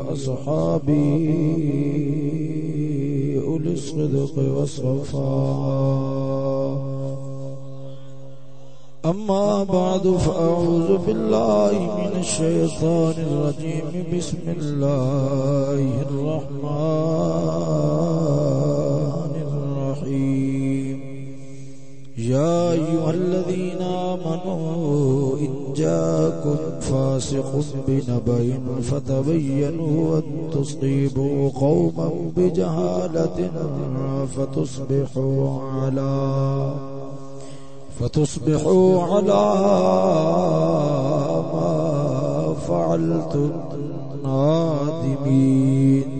وأصحابه أولي الصدق والصفاء. أما بعد، فأعوذ بالله من الشيطان الرجيم. بسم الله الرحمن الرحيم. يا أيها الذين آمنوا جاكم فاسق بنبأ فتبينوا أن تصيبوا قوما بجهالة فتصبحوا على فتصبحوا على ما فعلتم نادمين.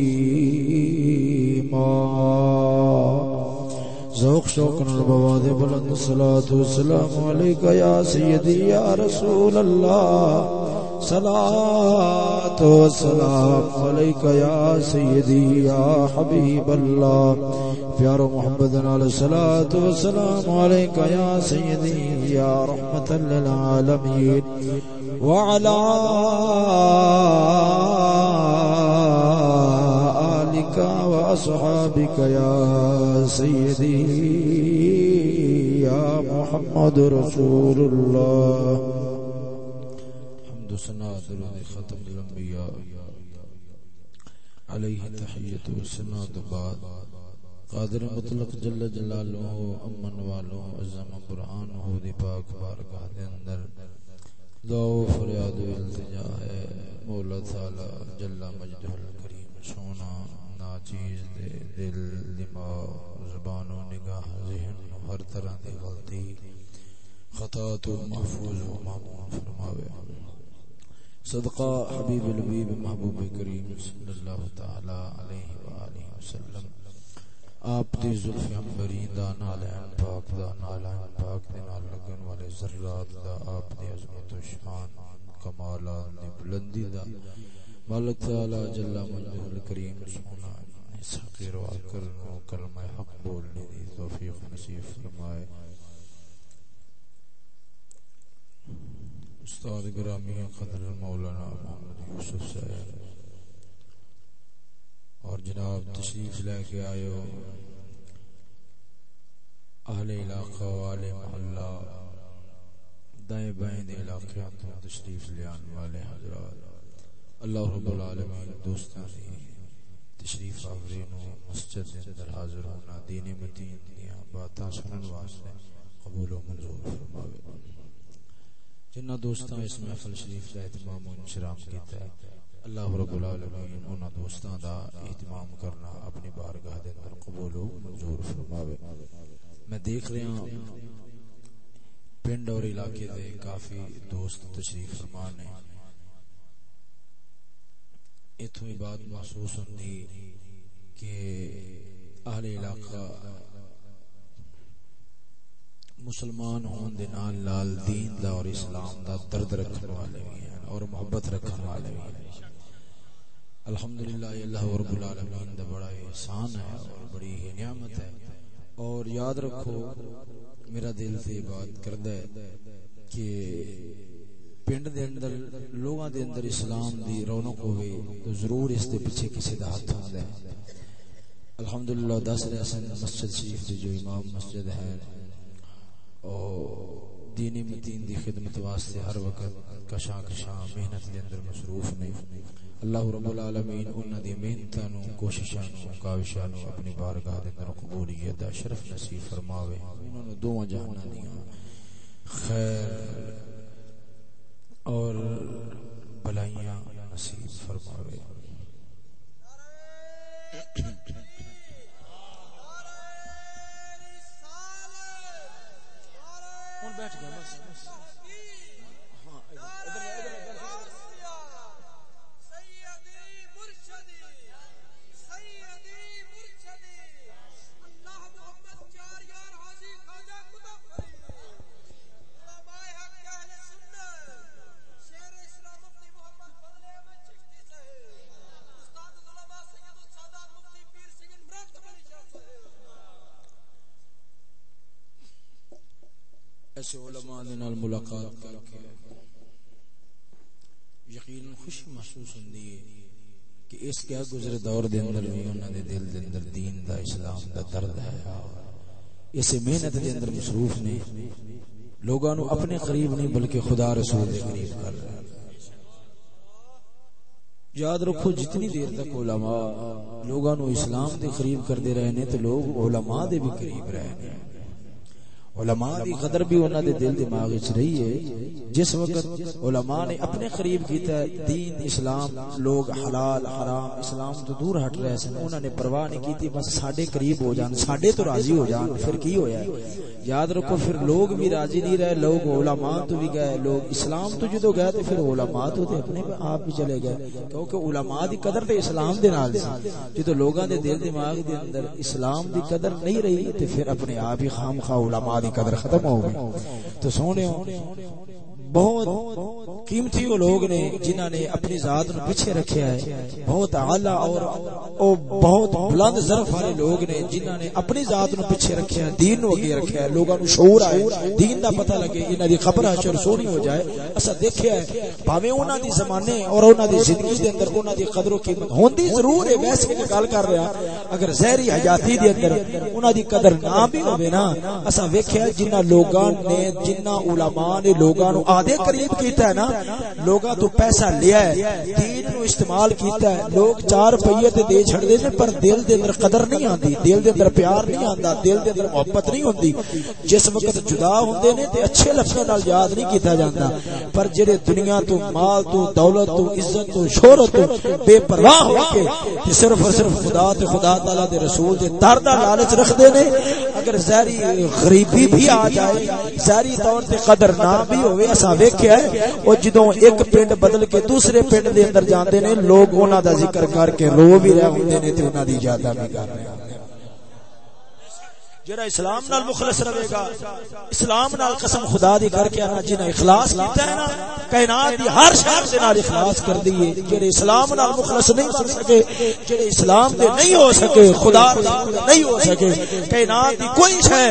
ذوق شوق البواد بلند الصلاة والسلام عليك يا سيدي يا رسول الله صلاة والسلام عليك يا سيدي يا حبيب الله پیارو محمد علیہ الصلوۃ والسلام عليك يا سيدي يا رحمة للعالمين وعلى آلك وأصحابك يا سيدي، يا محمد رسول الله. حمد سنا درود ختم الانبیاء علیہ تحیت و سنا بعد. قادر مطلق جل جلالہ امن والو، عظم قرآن ہو دی پاک بارگاہ دے اندر. دعو فریاد و التجا ہے، مولا تعالی جل مجدہ الکریم، سونا ناچیز دے دل، دماغ، زبان و نگاہ، ذہن ہر طرح دی غلطی خطا تو محفوظ و معمون فرماوے۔ صدقہ حبیب البیب محبوب کریم صلی اللہ تعالی علیہ وآلہ وسلم۔ آپ دی زلفی امبری دا نالین پاک، دا نالین پاک دی نال لگن والے ذرات دا آپ دی عظمت و شان، کمالات دی بلندی دا۔ مالک تعالی جل مجدہ الکریم سونا سقیر و کرن و کلمہ حق بولنے دی توفیق نصیب فرمائے استاد گرامی قدر مولانا محمد یوسف صاحب، اور جناب تشریف لے کے آئے ہو اہل علاقہ والے محلہ، دائیں بائیں دے علاقے تو تشریف لے آنے والے حضرات، اللہ رب العالمین دوستان دی تشریف آورین مسجد دے اندر حاضر ہونا، دین متین دیا باتاں سنن واسطے قبول و منظور فرماوے۔ جنہ دوستاں اس محفل شریف کا اہتمام و انشرام کیتا ہے، اللہ رب العالمین انہاں دوستاں دا اہتمام کرنا اپنی بارگاہ دے اندر قبول و منظور فرماوے۔ میں دیکھ رہا ہوں، پنڈ اور علاقے دے کافی دوست تشریف فرمان ہیں اتوں ہی بات محسوس ہوندی کہ اہل علاقہ مسلمان ہون دے نال لال دین دا اور اسلام دا درد رکھن والے بھی ہیں اور محبت رکھن والے بھی ہیں۔ الحمدللہ اللہ رب العالمین دا بڑا احسان ہے اور بڑی ہی نعمت ہے۔ اور یاد رکھو، میرا دل سے بات کردا ہے کہ پنڈ دے اندر لوگاں دے اندر اسلام دی رونق ہوے تو ضرور اس دے پیچھے کسی دا ہاتھ ہوندا ہے الحمدللہ دس رہے سن مسجد شریف دی جو امام مسجد ہے اور دینی متین دی خدمت واسطے ہر وقت کشاں کشاں محنت دے اندر مصروف نہیں اللہ رب العالمین انہاں دی محنتاں نو کوششاں نو کاوشاں نو اپنی بارگاہ دے اندر قبولیت دا شرف نصیب فرماوے انہاں نو دوواں جہاناں دیاں خیر اور بلائیاں نصیب فرماوے۔ ایسے علماء دے نال ملاقات کر کے یقین خوشی محسوس ہوندی ہے کہ اس کیا گزرے دور دے اندر بھی انہاں دے دل دے اندر دین دا، اسلام دا درد ہے۔ اسے محنت دے اندر مصروف نے لوگاں نو اپنے قریب نہیں، بلکہ خدا رسول دے قریب کر۔ رہے ہیں یاد رکھو، جتنی دیر تک علماء لوگاں نو اسلام دے قریب کردے رہے نے، تو لوگ علماء دے بھی قریب رہے نے۔ علماء دی قدر بھی انہاں دے دل دماغ وچ رہی ہے۔ جس وقت علماء نے اپنے قریب کیتا ہے، دین اسلام، لوگ حلال، حرام، اسلام تو دور ہٹ رہے سن، انہاں نے پرواہ نہیں کیتی، بس ساڈے قریب ہو جان، ساڈے تو راضی ہو جان، پھر کی ہویا یاد رکھو، پھر لوگ بھی راضی نہیں رہے، لوگ علماء تو بھی گئے، لوگ اسلام تو جدو گئے تو پھر علماء تو تے اپنے آپ بھی چلے گئے۔ کیونکہ علماء دی قدر تے اسلام دے نال سی۔ جدو لوگاں دے دل دماغ دے اندر اسلام دی قدر نہیں رہی، تے پھر اپنے آپ ہی خام خواہ علماء دی قدر ختم ہو گئی۔ تو سونے بہت قیمتی وہ لوگ نے جنہاں نے اپنی ذات نو پیچھے رکھیا ہے، بہت اعلی اور او بہت بلند ظرف والے لوگ نے جنہاں نے اپنی ذات نو پیچھے رکھیا ہے، دین نو اگے رکھیا ہے، لوگاں نو شعور آئے، دین دا پتہ لگے انہاں دی خبر اشر سونی ہو جائے۔ اسا دیکھیا ہے، بھاویں انہاں دی زمانے اور انہاں دی زندگی دے اندر انہاں دی قدر و قیمت ہوندی ضرور ہے، ویسے کہ گل کر رہا اگر زہری حیاتی دے اندر انہاں دی قدر نہ بھی ہوے نا اسا ویکھیا جنہاں لوگاں نے، جنہاں علماء نے لوگاں نو آدھے قریب کیتا ہے نا، لوگاں تو پیسہ لیا ہے، دین نو استعمال کیتا ہے، لوگ چار پئیے تے دے چھڑ دے پر دل دے اندر قدر نہیں آندی، دل دے اندر پیار نہیں آندا، دل دے اندر محبت نہیں ہوندی۔ جس وقت جدا ہوندے نے تے اچھے لفظاں نال یاد نہیں کیتا جاندا، پر جڑے دنیا تو مال تو، دولت تو، عزت تو، شہرت تو بے پرواہ ہو کے تے صرف اور صرف خدا تے خدا تعالی دے رسول دے در دا لالچ رکھدے نے، اگر ظاہری غریبی بھی آ جائے ظاہری طور تے قدر نہ بھی ہوے اسا ویکھیا ہے او جدوں ایک پنڈ بدل کے دوسرے پنڈ دے اندر جاندے نے، لوگ انہاں دا ذکر کر کے رو بھی رہے ہوندے نے، تے انہاں دی یاداں بھی کر رہے ہیں جڑا اسلام نال مخلص رہے گا، اسلام نال قسم خدا دی کر کے انا جنہ اخلاص کیتا ہے نا، کائنات دی ہر شے دے نال اخلاص کر دیے جڑے اسلام نال مخلص نہیں بن سکے، جڑے اسلام دے نہیں ہو سکے، خدا نہیں ہو سکے، کائنات دی کوئی شے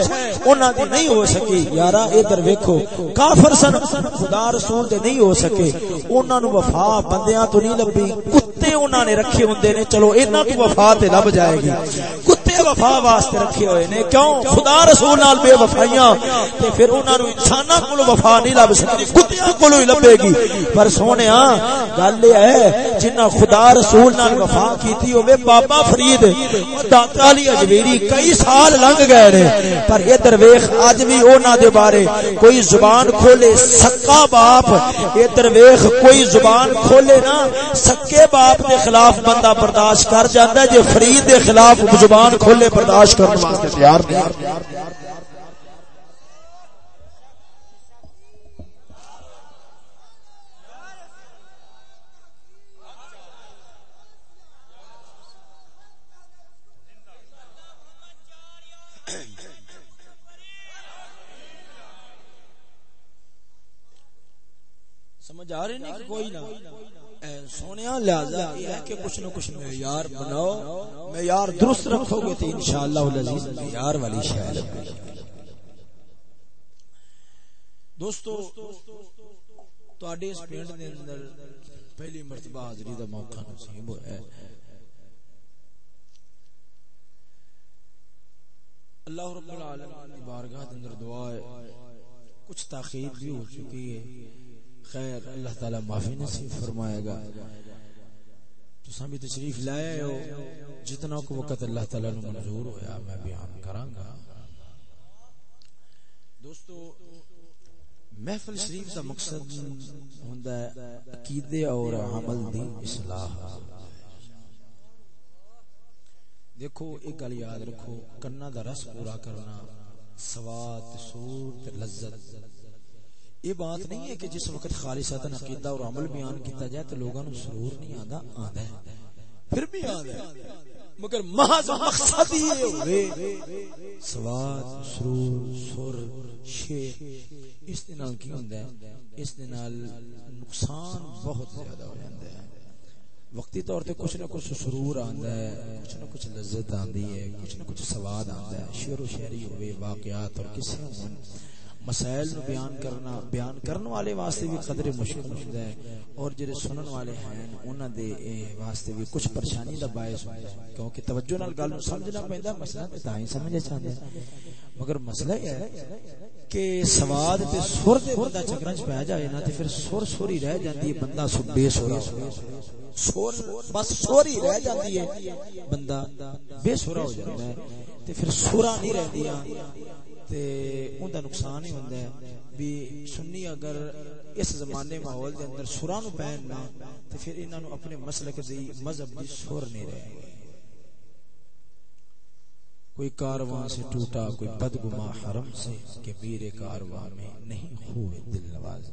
انہاں دی نہیں ہو سکی یارا، ادھر ویکھو، کافر سن، خدا رسول دے نہیں ہو سکے۔ انہاں نو وفا بندیاں تو نہیں لبھی، کتے انہاں نے رکھے ہوندے نے، چلو، انہاں کو وفا تے لب جائے گی۔ کتے وفا واسطے رکھے ہوئے نے. کیوں؟ خدا رسول نال بے وفائیاں تے پھر انہاں نو انساناں کولو وفا نہیں لب سکدی کتیاں کولو ہی لبے گی. پر سونیا، گل یہ ہے جنہ خدا رسول نال وفا کیتی ہوے بابا فرید داتا علی اجویری کئی سال لنگ گئے نے. پر ادھر ویکھ اج بھی انہاں دے بارے کوئی زبان کھولے، سکا باپ. ادھر ویکھ کوئی زبان کھولے نا، سکے باپ دے خلاف بندہ برداشت کر جاندا ہے، جے فرید دے خلاف زبان کھولے برداشت کرنے واسطے تیار نہیں سمجھ آ رہی نہیں کوئی نہ۔ سونیا، لہذا یہ ہے کہ کچھ نہ کچھ معیار بناؤ، معیار درست رکھو گے تو انشاءاللہ العزیز معیار والی شے دوستو تواڈے اس پنڈ دے اندر پہلی مرتبہ حاضری دا موقع نصیب ہوا ہے۔ اللہ رب العالمین کی بارگاہ دے اندر دعا ہے۔ کچھ تاخیر بھی ہو چکی ہے۔ خیر، اللہ تعالی معافی نصیب فرمائے گا۔ تو سامی تشریف لائے ہو، جتنا کو وقت اللہ تعالی نے منظور ہویا، میں بیان کراں گا۔ دوستو، محفل شریف دا مقصد ہوندا ہے عقیدے اور عمل دی اصلاح۔ دیکھو، ایک گل یاد رکھو، کنا دا رس پورا کرنا سوات سور تے لذت۔ یہ بات نہیں ہے کہ جس وقت خالصتا عقیدہ اور عمل بیان کیتا جائے تو لوگوں نو سرور نہیں آندا آندا ہے۔ پھر بھی آندا ہے۔ مگر محض مقصد یہ ہوئے، سواد، سرور، سر شیخ اس دے نال کی ہوندا ہے؟ اس دے نال نقصان بہت زیادہ ہو جاندا ہے۔ وقتی طور تے کچھ نہ کچھ سرور آندا ہے، کچھ نہ کچھ لذت آندی ہے، کچھ نہ کچھ سواد آندا ہے۔ شعر و شاعری ہوئے، واقعات اور قصے ہون مسائل نو بیان کرنا، بیان کرن والے واسطے بھی قدر مشکل ہوندا ہے۔ اور جڑے سنن والے ہیں، انہاں دے واسطے بھی کچھ پریشانی دا باعث ہوندا ہے۔ کیونکہ توجہ نال گل نو سمجھنا پیندا، مسئلہ تے تاں ہی سمجھ چاہندے مگر مسئلہ یہ ہے کہ سواد تے سر دے بندہ چکراں چ پے جائے نا، تے پھر سر سوری رہ جاندی ہے، بندہ سو بے سورا سور بس سوری رہ جاندی ہے، بندہ بے سورا ہو جاندا ہے تے پھر سورا نہیں رہندیاں۔ تے اون دا نقصان ہی ہوندا ہے بھی سنی اگر اس زمانے ماحول دے اندر سراں نو پہن نا تے پھر انہاں نو اپنے مسلک دی مذہب دی سور نہیں رہے۔ کوئی کارواں سے ٹوٹا، کوئی بدگما حرم سے کہ میرے کارواں میں نہیں ہوئے دل نواز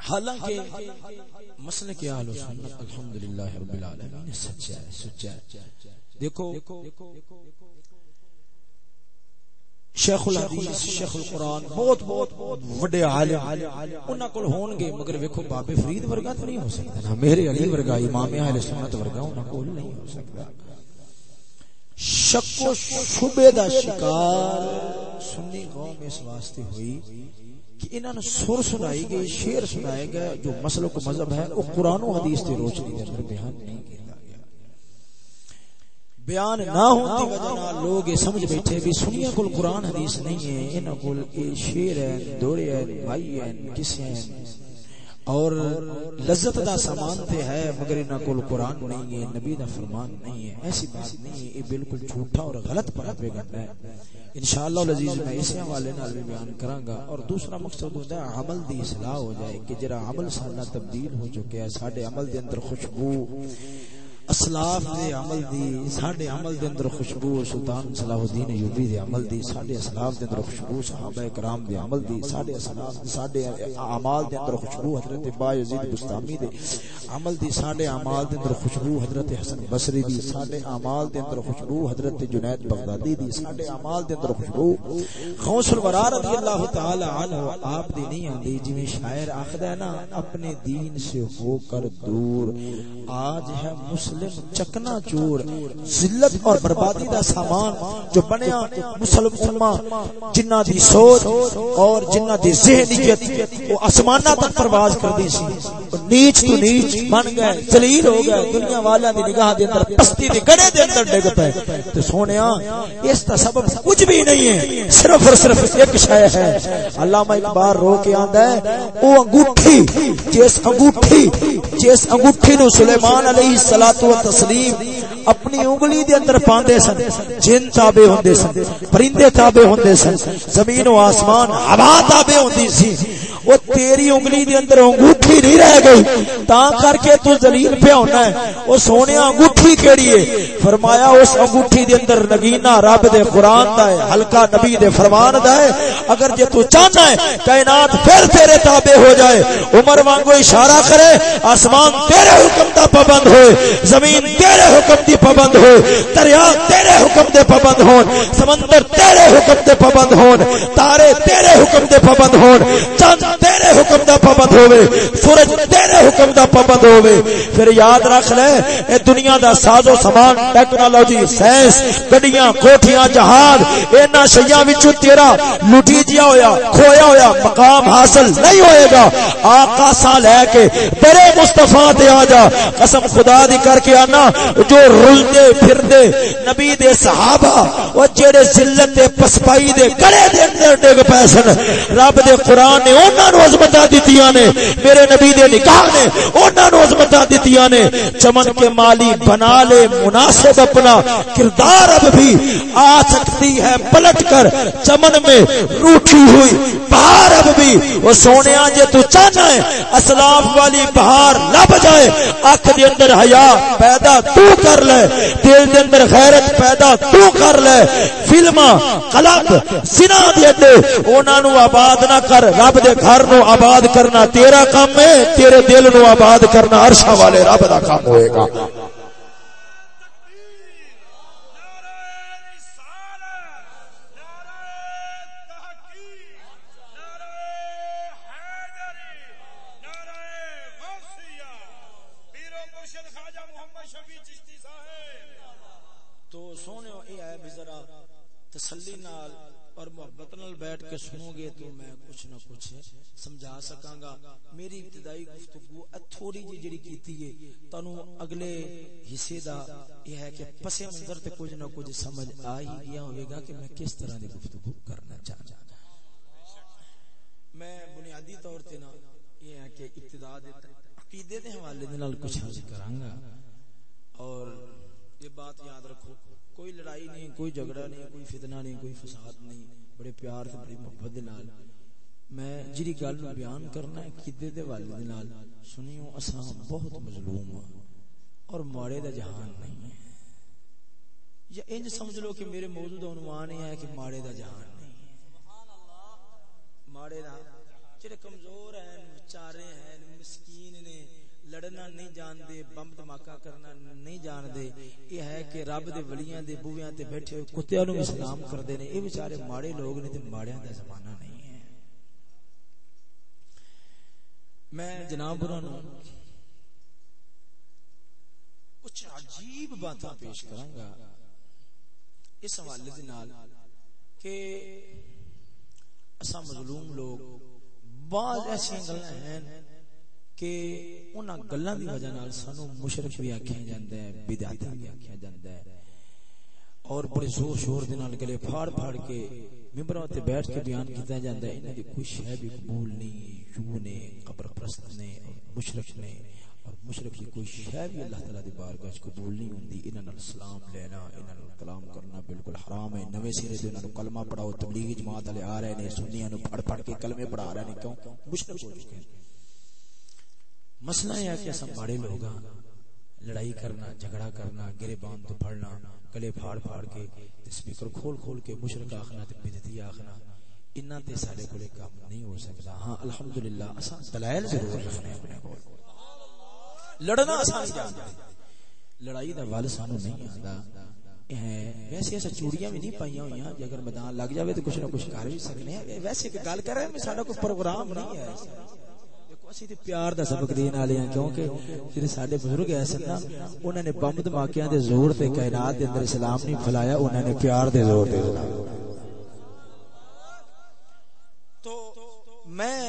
حالانکہ مسئلہ کے آل سنت الحمدللہ رب العالمین سچا ہے سچا ہے۔ دیکھو شیخ الحدیث، شیخ القرآن، بہت بہت وڈے عالم انہاں کول ہون گے مگر ویکھو بابے فرید ورگا تو نہیں ہو سکتا نا، میرے علی ورگا، امام اہل سنت ورگا انہاں کول نہیں ہو سکتا۔ شک و شبے دا شکار سنی قوم اس واسطے ہوئی کہ انہاں نے سر سنائی گئی، شعر سنائے گئے جو مسلک مذہب ہے، وہ قرآن و حدیث تے روشنی دے اندر بیان نہیں کیتا گیا بیان نہ ہونے کی وجہ نال لوگ یہ سمجھ بیٹھے بھی سنیا کول قرآن حدیث نہیں ہے، انہاں کول اے شعر ہے دوڑے ہیں، بھائی ہیں کس ہیں۔ اور لذت دا سامان تے ہے، مگر انہاں کول قرآن نہیں ہے، نبی دا فرمان نہیں ہے۔ ایسی بات نہیں ہے، یہ بالکل جھوٹا اور غلط پڑا پہ گنا ہے۔ انشاءاللہ العزیز، میں اسی حوالے نال بھی بیان کراں گا اور دوسرا مقصد ہوندا ہے، عمل دی اصلاح ہو جائے کہ جڑا عمل سارا تبدیل ہو چکا ہے، ساڈے عمل دے اندر خوشبو اسلاف دے عمل دی، ساڈے عمل دے اندر خوشبو سلطان صلاح الدین ایوبی دے عمل دی، ساڈے اسلاف دے اندر خوشبو صحابہ کرام دے عمل دی، ساڈے اسلاف، ساڈے اعمال دے اندر خوشبو حضرت با بستامی دے عمل دی، ساڈے اعمال دے اندر خوشبو حضرت حسن بصری دی، ساڈے اعمال دے اندر خوشبو حضرت جنید بغدادی دی، ساڈے اعمال دے اندر خوشبو غوث الورا رضی اللہ تعالی عنہ آپ دی نہیں آندی، جویں شاعر آکھدا ہے نا، اپنے دین سے ہو کر دور، آج ہے مسلم مسلم، چکنا چور ذلت اور بربادی دا سامان جو بنیا مسلم جنہ دی سوچ اور جنہ دی ذہنیت وہ اسمانہ تک پرواز کر دی سی۔ نیچ تو نیچ بن گئے، ذلیل ہو گئے، دنیا والا دی نگاہ دے اندر، پستی دے گڑے دے اندر ڈگ پے۔ تے سونیا، اس دا سبب کچھ بھی نہیں ہے، صرف اور صرف ایک شے ہے۔ علامہ اقبال رو کے آندا ہے، او انگوٹھی، جس انگوٹھی جس انگوٹھی نو سلیمان علیہ الصلوۃ و تسلیم اپنی انگلی دے اندر پاندے سن، جن تابع ہوندے سن، پرندے تابع ہوندے سن، زمین و آسمان، ہوا تابع ہوندی سی۔ وہ تیری انگلی دے اندر انگوٹھی نہیں رہ گئی تا کر کے تو ذلیل پہ ہونا ہے۔ وہ سونے انگوٹھی کیڑی ہے؟ فرمایا، اس انگوٹھی دے اندر نگینا رب دے قرآن دا ہے ہلکا نبی دے فرمان دا ہے۔ اگر جے تو چاہنا ہے، کائنات پھر تیرے تابع ہو جائے۔ عمر وانگو اشارہ کرے، آسمان تیرے حکم دا پابند ہوئے۔ زمین تیرے حکم دی پابند ہوئے، دریا تیرے حکم دے پابند ہون، سمندر تیرے حکم دے پابند ہون، تارے تیرے حکم دے پابند ہون چند تیرے حکم دا پابند ہوئے، سورج تیرے حکم دا پابند ہوئے۔ پھر یاد رکھ لے، اے دنیا دا ساز و سامان، ٹیکنالوجی، سائنس، گڈیاں، کوٹھیاں، جہاز، اینا شیاں وچوں تیرا لٹی جیا ہویا، کھویا ہویا، مقام حاصل نہیں ہوئے گا۔ آقا سا لے کے تیرے مصطفیٰ تے آ جا، قسم خدا دی کر کے آنا جو رلدے پھر دے نبی دے صحابہ وہ جڑے ذلت دے پسپائی دے گڑے دے اندر ڈگ پیسن رب دے قرآن نے انہاں نو عظمتاں دتیاں نے، میرے نبی دے نکاح نے انہاں نو عظمتاں دتیاں نے۔ چمن کے مالی بنا لے، مناسب اپنا کردار اب بھی آ سکتی ہے، پلٹ کر چمن میں روٹھی ہوئی بہار اب بھی۔ وہ سونے جے تو چاہنا ہے، اسلاف والی بہار لب جائے اکھ دے اندر حیا پیدا تو کر لے۔ دل دے اندر غیرت پیدا تو کر لے۔ فلما قلق سنا دے دے انہاں نو آباد نہ کر۔ رب دے گھر نو آباد کرنا تیرا کام ہے، تیرے دل نو آباد کرنا عرش والے رب دا کام ہوئے گا تسلی نال اور محبت نال بیٹھ کے سنو گے تو میں کچھ نہ کچھ سمجھا سکاں گا میری ابتدائی گفتگو تھوڑی جی جڑی کیتی ہے، تانوں اگلے حصے دا یہ ہے کہ پس منظر تے کچھ نہ کچھ سمجھ آ ہی گیا ہوے گا کہ میں کس طرح دی گفتگو کرنا چاہتا میں بنیادی طور تے نا یہ ہے کہ ابتدا دے عقیدے دے حوالے دے نال کچھ عرض کراں گا اور یہ بات یاد رکھو، کوئی لڑائی نہیں، کوئی جھگڑا نہیں، کوئی فتنہ نہیں، کوئی فساد نہیں۔ بڑے پیار سے بڑی محبت نال میں جڑی گل بیان کرنا ہے کدے دے والے دے نال سنیو اساں بہت مظلوم ہاں اور ماڑے دا جہان نہیں ہے۔ یا انج سمجھ لو کہ میرے موضوع دا عنوان یہ ہے کہ ماڑے دا جہان نہیں ہے۔ ماڑے دا جڑے کمزور ہیں بیچارے ہیں لڑنا نہیں جان دے بم دھماکہ کرنا نہیں جان دے یہ ہے کہ رب دے ولیاں دے بویاں تے بیٹھے ہوئے کتےاں نو سلام کردے نے اے بیچارے ماڑے لوگ نے تے ماڑیاں دا زمانہ نہیں ہے میں جناب انہاں نو کچھ عجیب باتاں پیش کراں گا اس حوالے دے نال کہ اساں مظلوم لوگ بعض ایسی گلاں ہیں کہ انہاں گلاں دی وجہ نال سانو مشرک بھی آکھیا جاندا ہے، بدعت بھی آکھیا جاندا ہے۔ اور بڑے زور شور دے نال گلے پھاڑ پھاڑ کے ممبراں تے بیٹھ کے بیان کیتا جاندا ہے، انہاں دی کوئی شے بھی قبول نہیں یوں نے، قبر پرست نے مشرک نے۔ اور مشرک کی کوئی شے بھی اللہ تعالی دی بارگاہ وچ قبول نہیں ہوندی، انہاں نال سلام لینا، انہاں نال کلام کرنا بالکل حرام ہے۔ نویں سرے تے انہاں نو کلمہ پڑھاؤ، تبلیغی جماعت والے آ رہے نے، سنیاں نو پڑھ پڑھ کے کلمے پڑھا رہے نے، کیوں؟ مشرک ہو چکے ہیں۔ مسئلہ یہ ہے کہ اساں بڑے لوگ ہاں لڑائی کرنا، جھگڑا کرنا، گرے باندھ تو پھڑنا، گلے پھاڑ پھاڑ کے سپیکر کھول کھول کے مشرک آخنا تے بدعتی آخنا۔ انہاں تے سارے کولے کام نہیں ہو سکدا ہاں الحمدللہ، اساں دلائل ضرور رکھنے اپنے کول۔ لڑنا اساں جانتے لڑائی دا ول سانو نہیں آندا۔ ویسے ایسا چوڑیاں بھی نہیں پائیاں ہوئی ہیں اگر میدان لگ جاوے تو کچھ نہ کچھ کر بھی سکنے ہیں۔ ویسے کہ گل کر رہے ہیں، ساڈا کوئی پروگرام نہیں ہے۔ اسی تے پیار دا سبق دین والے ہیں کیونکہ جڑے ساڈے بزرگ ایسے نا انہوں نے بم دھماکیاں دے زور تے کائنات دے اندر اسلام نہیں پھیلایا انہوں نے پیار دے زور تے تو میں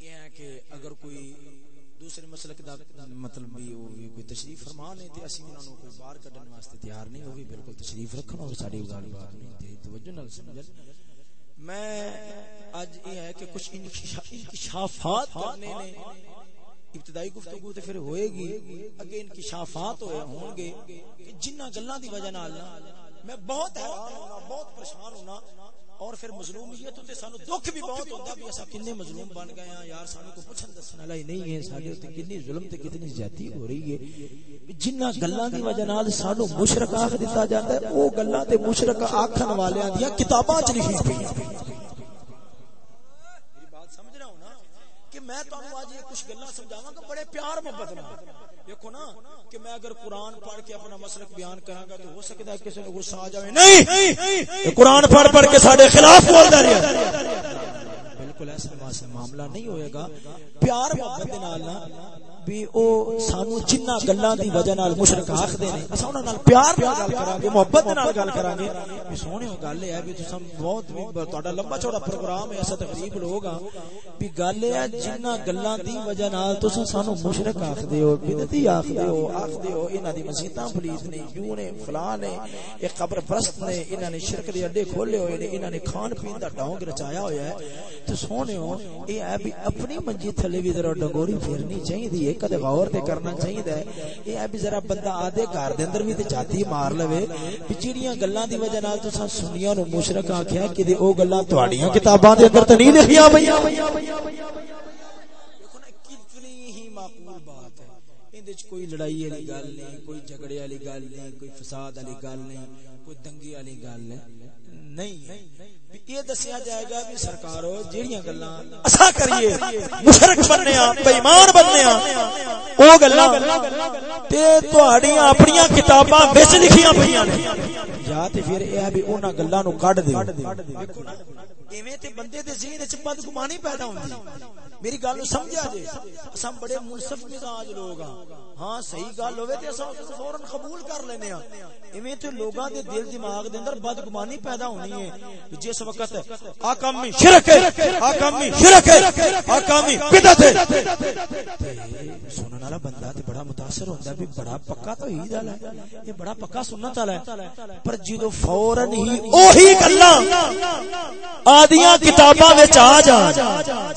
یہ ہے کہ اگر کوئی دوسرے مسلک دا مطلب بھی ہوئی کوئی تشریف فرمان ہے تے اسی انہاں نو کوئی باہر کڈن واسطے تیار نہیں ہوگی بالکل تشریف رکھنا اور ساڈی گل بات نہیں تے توجہ نال سمجھ میں اج یہ ہے کہ کچھ انکشافات کرنے نے ابتدائی گفتگو تے پھر ہوئے گی، اگے انکشافات ہوئے ہوں گے کہ جنہ گلاں دی وجہ نال میں بہت حیران ہونا، بہت پریشان ہونا اور پھر مظلومیت تے سانو دکھ بھی بہت ہوندا بھی اسا کنے مظلوم بن گئے ہیں یار سانو کو پوچھن دسن والا ہی نہیں ہے، ساڈے تے کتنی ظلم تے کتنی زیادتی ہو رہی ہے۔ جنہ گلاں دی وجہ نال سانو مشرک آکھ دتا جاتا ہے، او گلاں تے مشرک آکھن والیاں دی کتاباں چ لکھی پئی کہ میں تانوں اج یہ کچھ گلاں سمجھاواں گا بڑے پیار محبت نال۔ دیکھو نا کہ میں اگر قرآن پڑھ کے اپنا مسلک بیان کراں گا تو ہو سکتا ہے کسی نے غصہ آ جائے نہیں! قرآن پڑھ پڑھ کے ساڈے خلاف بولدا رہیا۔ بالکل ایسا معاملہ نہیں ہوئے گا۔ پیار محبت نال نا بھی او سانو جنہ گلاں دی وجہ نال مشرک آکھدے نے، اساں انہاں نال پیار نال گل کران گے محبت نال گل کران گے بھی سونے گل ہے بھی تساں بہت تہاڈا لمبا چوڑا پروگرام ہے ایسا تقریب لوگ ہاں۔ بھی گل ہے جنہ گلاں دی وجہ نال تساں سانو مشرک آکھدے ہو، بدعتی آکھدے ہو آکھدے ہو، انہاں دی مسجداں پولیس نے، یوں نے، فلاں نے اے قبر پرست نے، انہاں نے شرک دے اڈے کھولے ہوئے نے، انہاں نے کھان پین دا ڈھونگ رچایا ہویا ہے۔ تو سونے ہو اے ہے بھی اپنی منجی تھلے بھی ذرا ڈنگوری پھیرنی چاہیے کدے غور تے کرنا چاہیے یہ ہے بھی ذرا بندہ آدھے گھر دے اندر بھی تے چاتی مار لوے۔ بھی جڑیاں گلاں دی وجہ نال تساں سنیاں نو مشرک آکھیا کہ او گلاں تہاڈیاں کتاباں دے اندر تے نہیں لکھیاں پئیاں۔ کوئی لڑائی والی گل نہیں، کوئی جھگڑے والی گل نہیں، کوئی فساد والی گل نہیں، کوئی دنگی والی گل نہیں۔ یہ دسیا جائے گا بھی سرکارو جیڑیاں گلاں اسا کریے مشرک بننے ایمان بننے ہاں او گلاں تے تہاڈیاں اپنی کتاباں وچ لکھیاں پئیاں نے۔ یا تے پھر اے بھی انہاں گلاں نو کڈ دیو۔ دیکھو نا ایویں تے بندے دے ذہن وچ بدگمانی پیدا ہوندی۔ میری گل سمجھا جے۔ اساں بڑے منصف مزاج لوگ ہاں۔ ہاں صحیح گل ہوے تے اساں فورن قبول کر لینے ہاں۔ ایویں تے لوگاں دے دل دماغ دے اندر بدگمانی پیدا ہونی ہے۔ جس وقت آقا میں شرک ہے آقا میں شرک ہے آقا میں بدعت ہے۔ سنن والا بندہ تے بڑا متاثر ہوندا ہے بڑا پکا تو ہی والا ہے۔ یہ بڑا پکا سننا والا ہے۔ پر جدوں فورن ہی اوہی گلاں آدیاں کتاباں وچ آ جان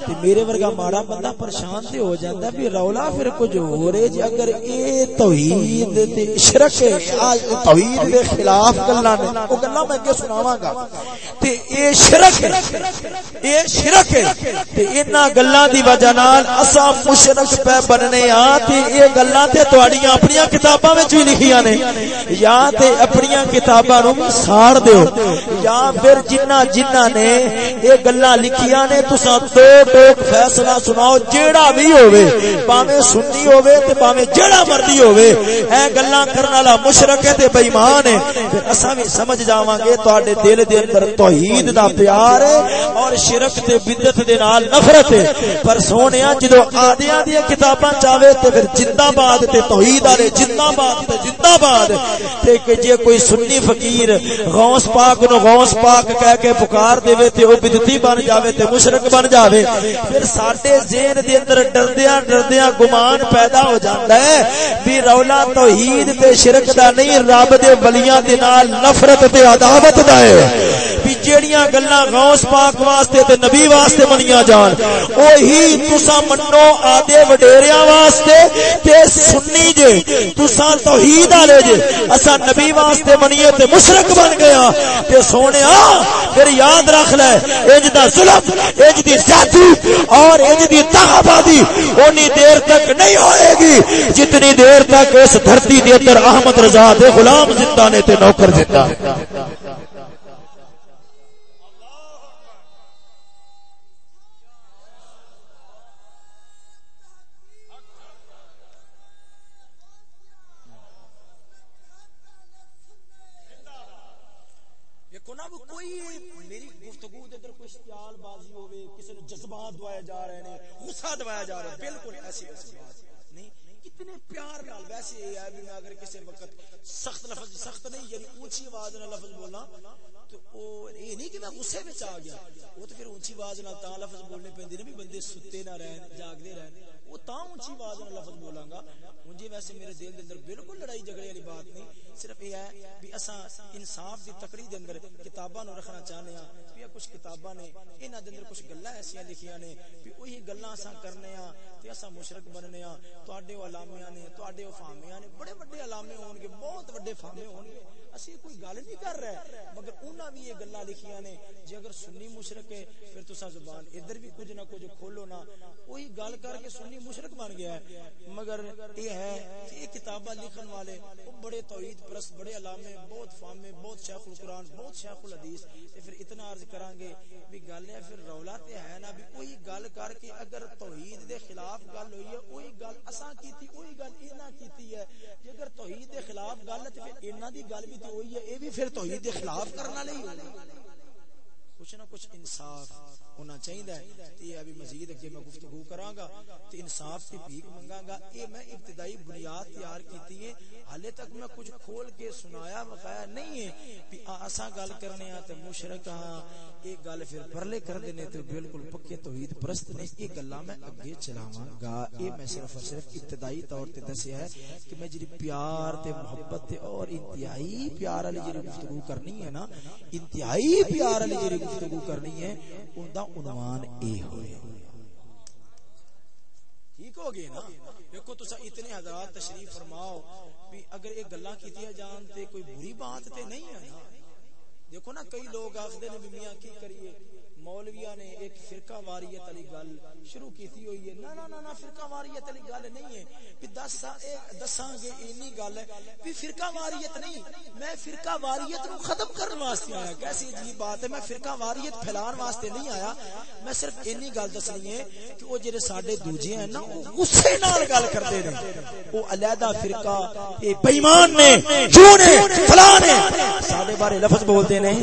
تے میرے ورگا ماڑا بندہ پریشان تے ہو جاندا ہے بھی رولا پھر کچھ ہو رہے جے اگر اے توحید تے شرک ہے توحید دے خلاف گلاں نے او گلاں میں اگے سناواں گا تے اے شرک ہے اے شرک ہے تے انہاں گلاں دی وجہ نال اساں مشرک پہ بننے آ تے اے گلاں تے تواڈیاں اپنی کتاباں وچ وی لکھیاں نے یا تے اپنی کتاباں نو ساڑ دیو یا پھر جنہ جنہ نے یہ گلا لکھیاں نے تسا دو ٹوک فیصلہ سناؤ، جیڑا بھی ہوئے پاوے سنی ہوئے تے پاوے جیڑا مرضی ہوئے اے گلا کرن والا مشرک ہے تے بے ایمان ہے، پھر اساں بھی سمجھ جاواں گے تواڈے دل دے اندر توحید دا پیار ہے اور شرک تے بدعت دے نال نفرت ہے۔ پر سونیا جدوں آدیاں دی کتاباں چاوے تے پھر زندہ باد تے توحید والے زندہ باد تے زندہ باد، تے کہ جے کوئی سنی فقیر غوث پاک نو غوث پاک کہہ کے پکار دے تے او بدتی بن جاوے تے مشرک بن جاوے، پھر ساڈے ذہن دے اندر ڈردیاں ڈردیاں گمان پیدا ہو جاندا ہے۔ بھی رولا توحید تے شرک دا نہیں، رب دے ولیاں دے نال نفرت تے عداوت دا ہے۔ بھی جیڑیاں گلاں غوث پاک واسطے تے نبی واسطے منیاں جان، اوہی تساں منو آدے وڈیریاں واسطے۔ تے سنی جے، تساں توحید والے جے، اساں نبی واسطے منیے تے مشرک بن گیا ہاں۔ تے سونیا، پھر یاد رکھ لے اج دا ظلم اج دی زیادتی اور اور ان دی تہ آبادی اونی دیر تک نہیں ہوئے گی۔ جتنی دیر تک اس دھرتی دے اندر احمد رضا دے غلام زندہ نے تے نوکر زندہ۔ جلال بازی ہوے کسی نے جذبات دوایا جا رہے نے، غصہ دوایا جا رہا ہے، بالکل ایسی ایسی بات۔ نہیں کتنے پیار نال ویسے یہ ہے بھی میں اگر کسی وقت سخت لفظ، سخت نہیں یعنی اونچی آواز نال لفظ بولنا، تو او یہ نہیں کہ میں غصے وچ آ گیا، وہ تو پھر اونچی آواز نال تا لفظ بولنے پیندے نے، بھی بندے ستے نہ رہن جاگدے رہن۔ وہ تا اونچی آواز نال لفظ بولاں گا۔ مجھے جی ویسے میرے دل دے اندر بالکل لڑائی جھگڑے والی بات نہیں، صرف یہ ہے بھی اساں انصاف دی تکڑی دے اندر کتاباں نو رکھنا چاہنے ہاں۔ بھی کچھ کتاباں نے، انہاں دے اندر کچھ گلاں ایسیاں لکھیاں نے، بھی وہی گلاں اساں کرنے ہاں تے اساں مشرک بننے ہاں۔ تواڈے علامیاں نے، تواڈے فامیاں نے، بڑے بڑے علامے ہون گے، بہت بڑے فامے ہون گے۔ اسی کوئی گل نہیں کر رہے، مگر انہاں بھی یہ گلاں لکھیاں نے، جے اگر سنی مشرک ہے، پھر تساں زبان ادھر بھی کچھ نہ کچھ کھولو نا، وہی گل کر کے سنی مشرک بن گیا ہے۔ مگر یہ ہے کہ یہ کتاباں لکھن والے، وہ بڑے توحید پرست، بڑے علامے، بہت فامے، بہت شیخ القرآن، بہت شیخ الحدیث۔ تے پھر اتنا عرض کران گے بھی گل ہے، پھر رولا تے ہے نا بھی کوئی گل کر کے اگر توحید دے خلاف گل ہوئی ہے، وہی گل اساں کیتی وہی گل انہاں کیتی ہے۔ جے اگر توحید دے خلاف گل ہے، تے پھر انہاں دی گل بھی تے وہی ہے، یہ بھی پھر توحید کے خلاف کرنا نہیں کچھ نہ کچھ انصاف ہونا چاہیے یہ ابھی مزید اگے میں گفتگو کراں گا تے انصاف کی بھیک منگاں گا۔ یہ میں ابتدائی بنیاد تیار کیتی ہے۔ حالے تک میں کچھ کھول کے سنایا بقایا نہیں ہے کہ اساں گل کرنے ہاں تے مشرک ہاں یہ گل پھر پرلے کر دینے تو بالکل پکے توحید پرست نے۔ یہ گلاں میں اگے چلاواں گا۔ یہ میں صرف اور صرف ابتدائی طور تے دسیا ہے کہ میں جڑی پیار تے محبت تے اور انتہائی پیار والی جڑی گفتگو کرنی ہے نا، انتہائی پیار والی جڑی گفتگو کرنی ہے، اوندا عنوان اے ہوئے۔ ٹھیک ہو گئے نا؟ دیکھو تسا اتنے حضرات تشریف فرماؤ بھی اگر یہ گلا کیتیا جان تے کوئی بری بات تے نہیں ہے نا؟ دیکھو نا، کئی لوگ آخر نے میاں کی کریے؟ مولویا نے ایک فرقہ واریت علی گل شروع کیتی ہوئی ہے۔ نا نا نا فرقہ واریت علی گل نہیں ہے۔ بھی دس دساں گے اینی گل ہے۔ بھی فرقہ واریت نہیں، میں فرقہ واریت نو ختم کرنے واسطے آیا۔ کیسی عجیب بات ہے، میں فرقہ واریت پھیلان واسطے نہیں آیا۔ میں صرف اینی گل دسنی ہے کہ وہ جڑے ساڈے دوجے ہیں نا، وہ غصے نال گل کردے نے۔ وہ علیحدہ فرقہ، اے بے ایمان نے، جو نے، فلاں نے۔ ساڈے بارے لفظ بولتے نے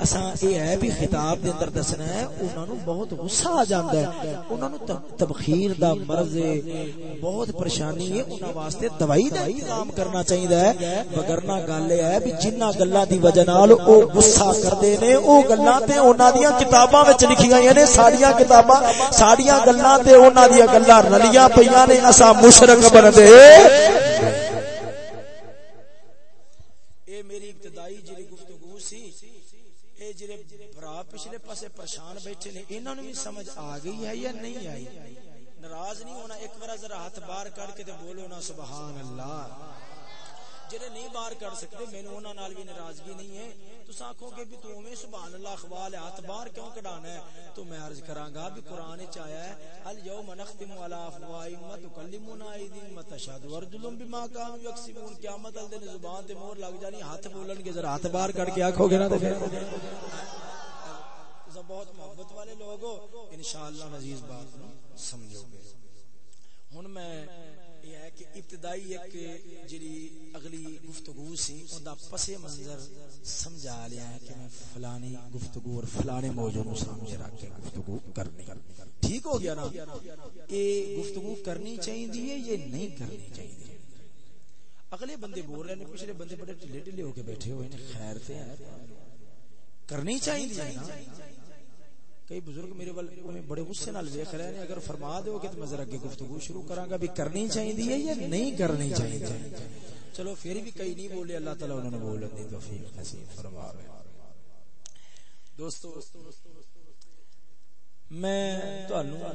اساں اے ہے بھی خطاب دے اندر دس دسنا ہے، انہاں نو بہت غصہ آ جاندا ہے۔ انہاں نو تبخیر دا مرض بہت پریشانی ہے، انہاں واسطے دوائی دا انتظام کرنا چاہیے ہے۔ وگرنہ گل ہے بھی جنہ گلاں دی وجہ نال او غصہ کردے نے، او گلاں تے انہاں دیاں کتاباں وچ لکھیاں نے ساڈیاں کتاباں ساڈیاں گلاں تے انہاں دیاں گلاں رلیاں پیاں نے اسا مشرک بن دے پچھلے پاسے پریشان بیٹھے نے انہوں نے بھی سمجھ آ گئی ہے یا نہیں آئی؟ ناراض نہیں ہونا، ایک بار ذرا ہاتھ باہر کر کے بولو نا سبحان اللہ۔ جڑے نہیں باہر کر سکتے، مینوں انہاں نال بھی ناراضگی نہیں ہے۔ تساں آکھو گے بھی تو اوویں سبحان اللہ اخوال ہاتھ باہر کیوں کڈانا ہے؟ تو میں عرض کراں گا بھی قران وچ آیا ہے ال یوم نختم علی افواہہم وتکلمنا ایدیہم وتشهد ارجلهم بما كانوا یکسبون قیامت ال دن زبان تے مہر لگ جانی، ہاتھ بولن گے، ذرا ہاتھ باہر کر کے آکھو گے نا تے پھر۔ بہت محبت والے لوگ ہو انشاءاللہ عزیز بات نو سمجھو گے۔ ہن میں یہ ہے کہ ابتدائی ایک جڑی اگلی گفتگو سی، اون دا پس منظر سمجھا لیا ہے کہ میں فلانی گفتگو اور فلانے موضوع نو سامنے رکھ کے گفتگو کرنی ٹھیک ہو گیا نا؟ اے گفتگو کرنی چاہیے یہ نہیں کرنی چاہیے اگلے بندے بول رہے ہیں، پچھلے بندے بڑے ٹلے ٹلے ہو کے بیٹھے ہوئے ہیں، خیر تے کرنی چاہیے نا؟ کئی بزرگ میرے ول بڑے غصے نال ویکھ رہے ہیں، اگر فرما دیو کہ میں ذرا اگے گفتگو شروع کراں گا بھی کرنی چاہیے یا نہیں کرنی چاہیے چلو پھر بھی کئی نہیں بولے، اللہ تعالی انہوں نے بولن دی توفیق نصیب فرماوے۔ دوستو، میں تانوں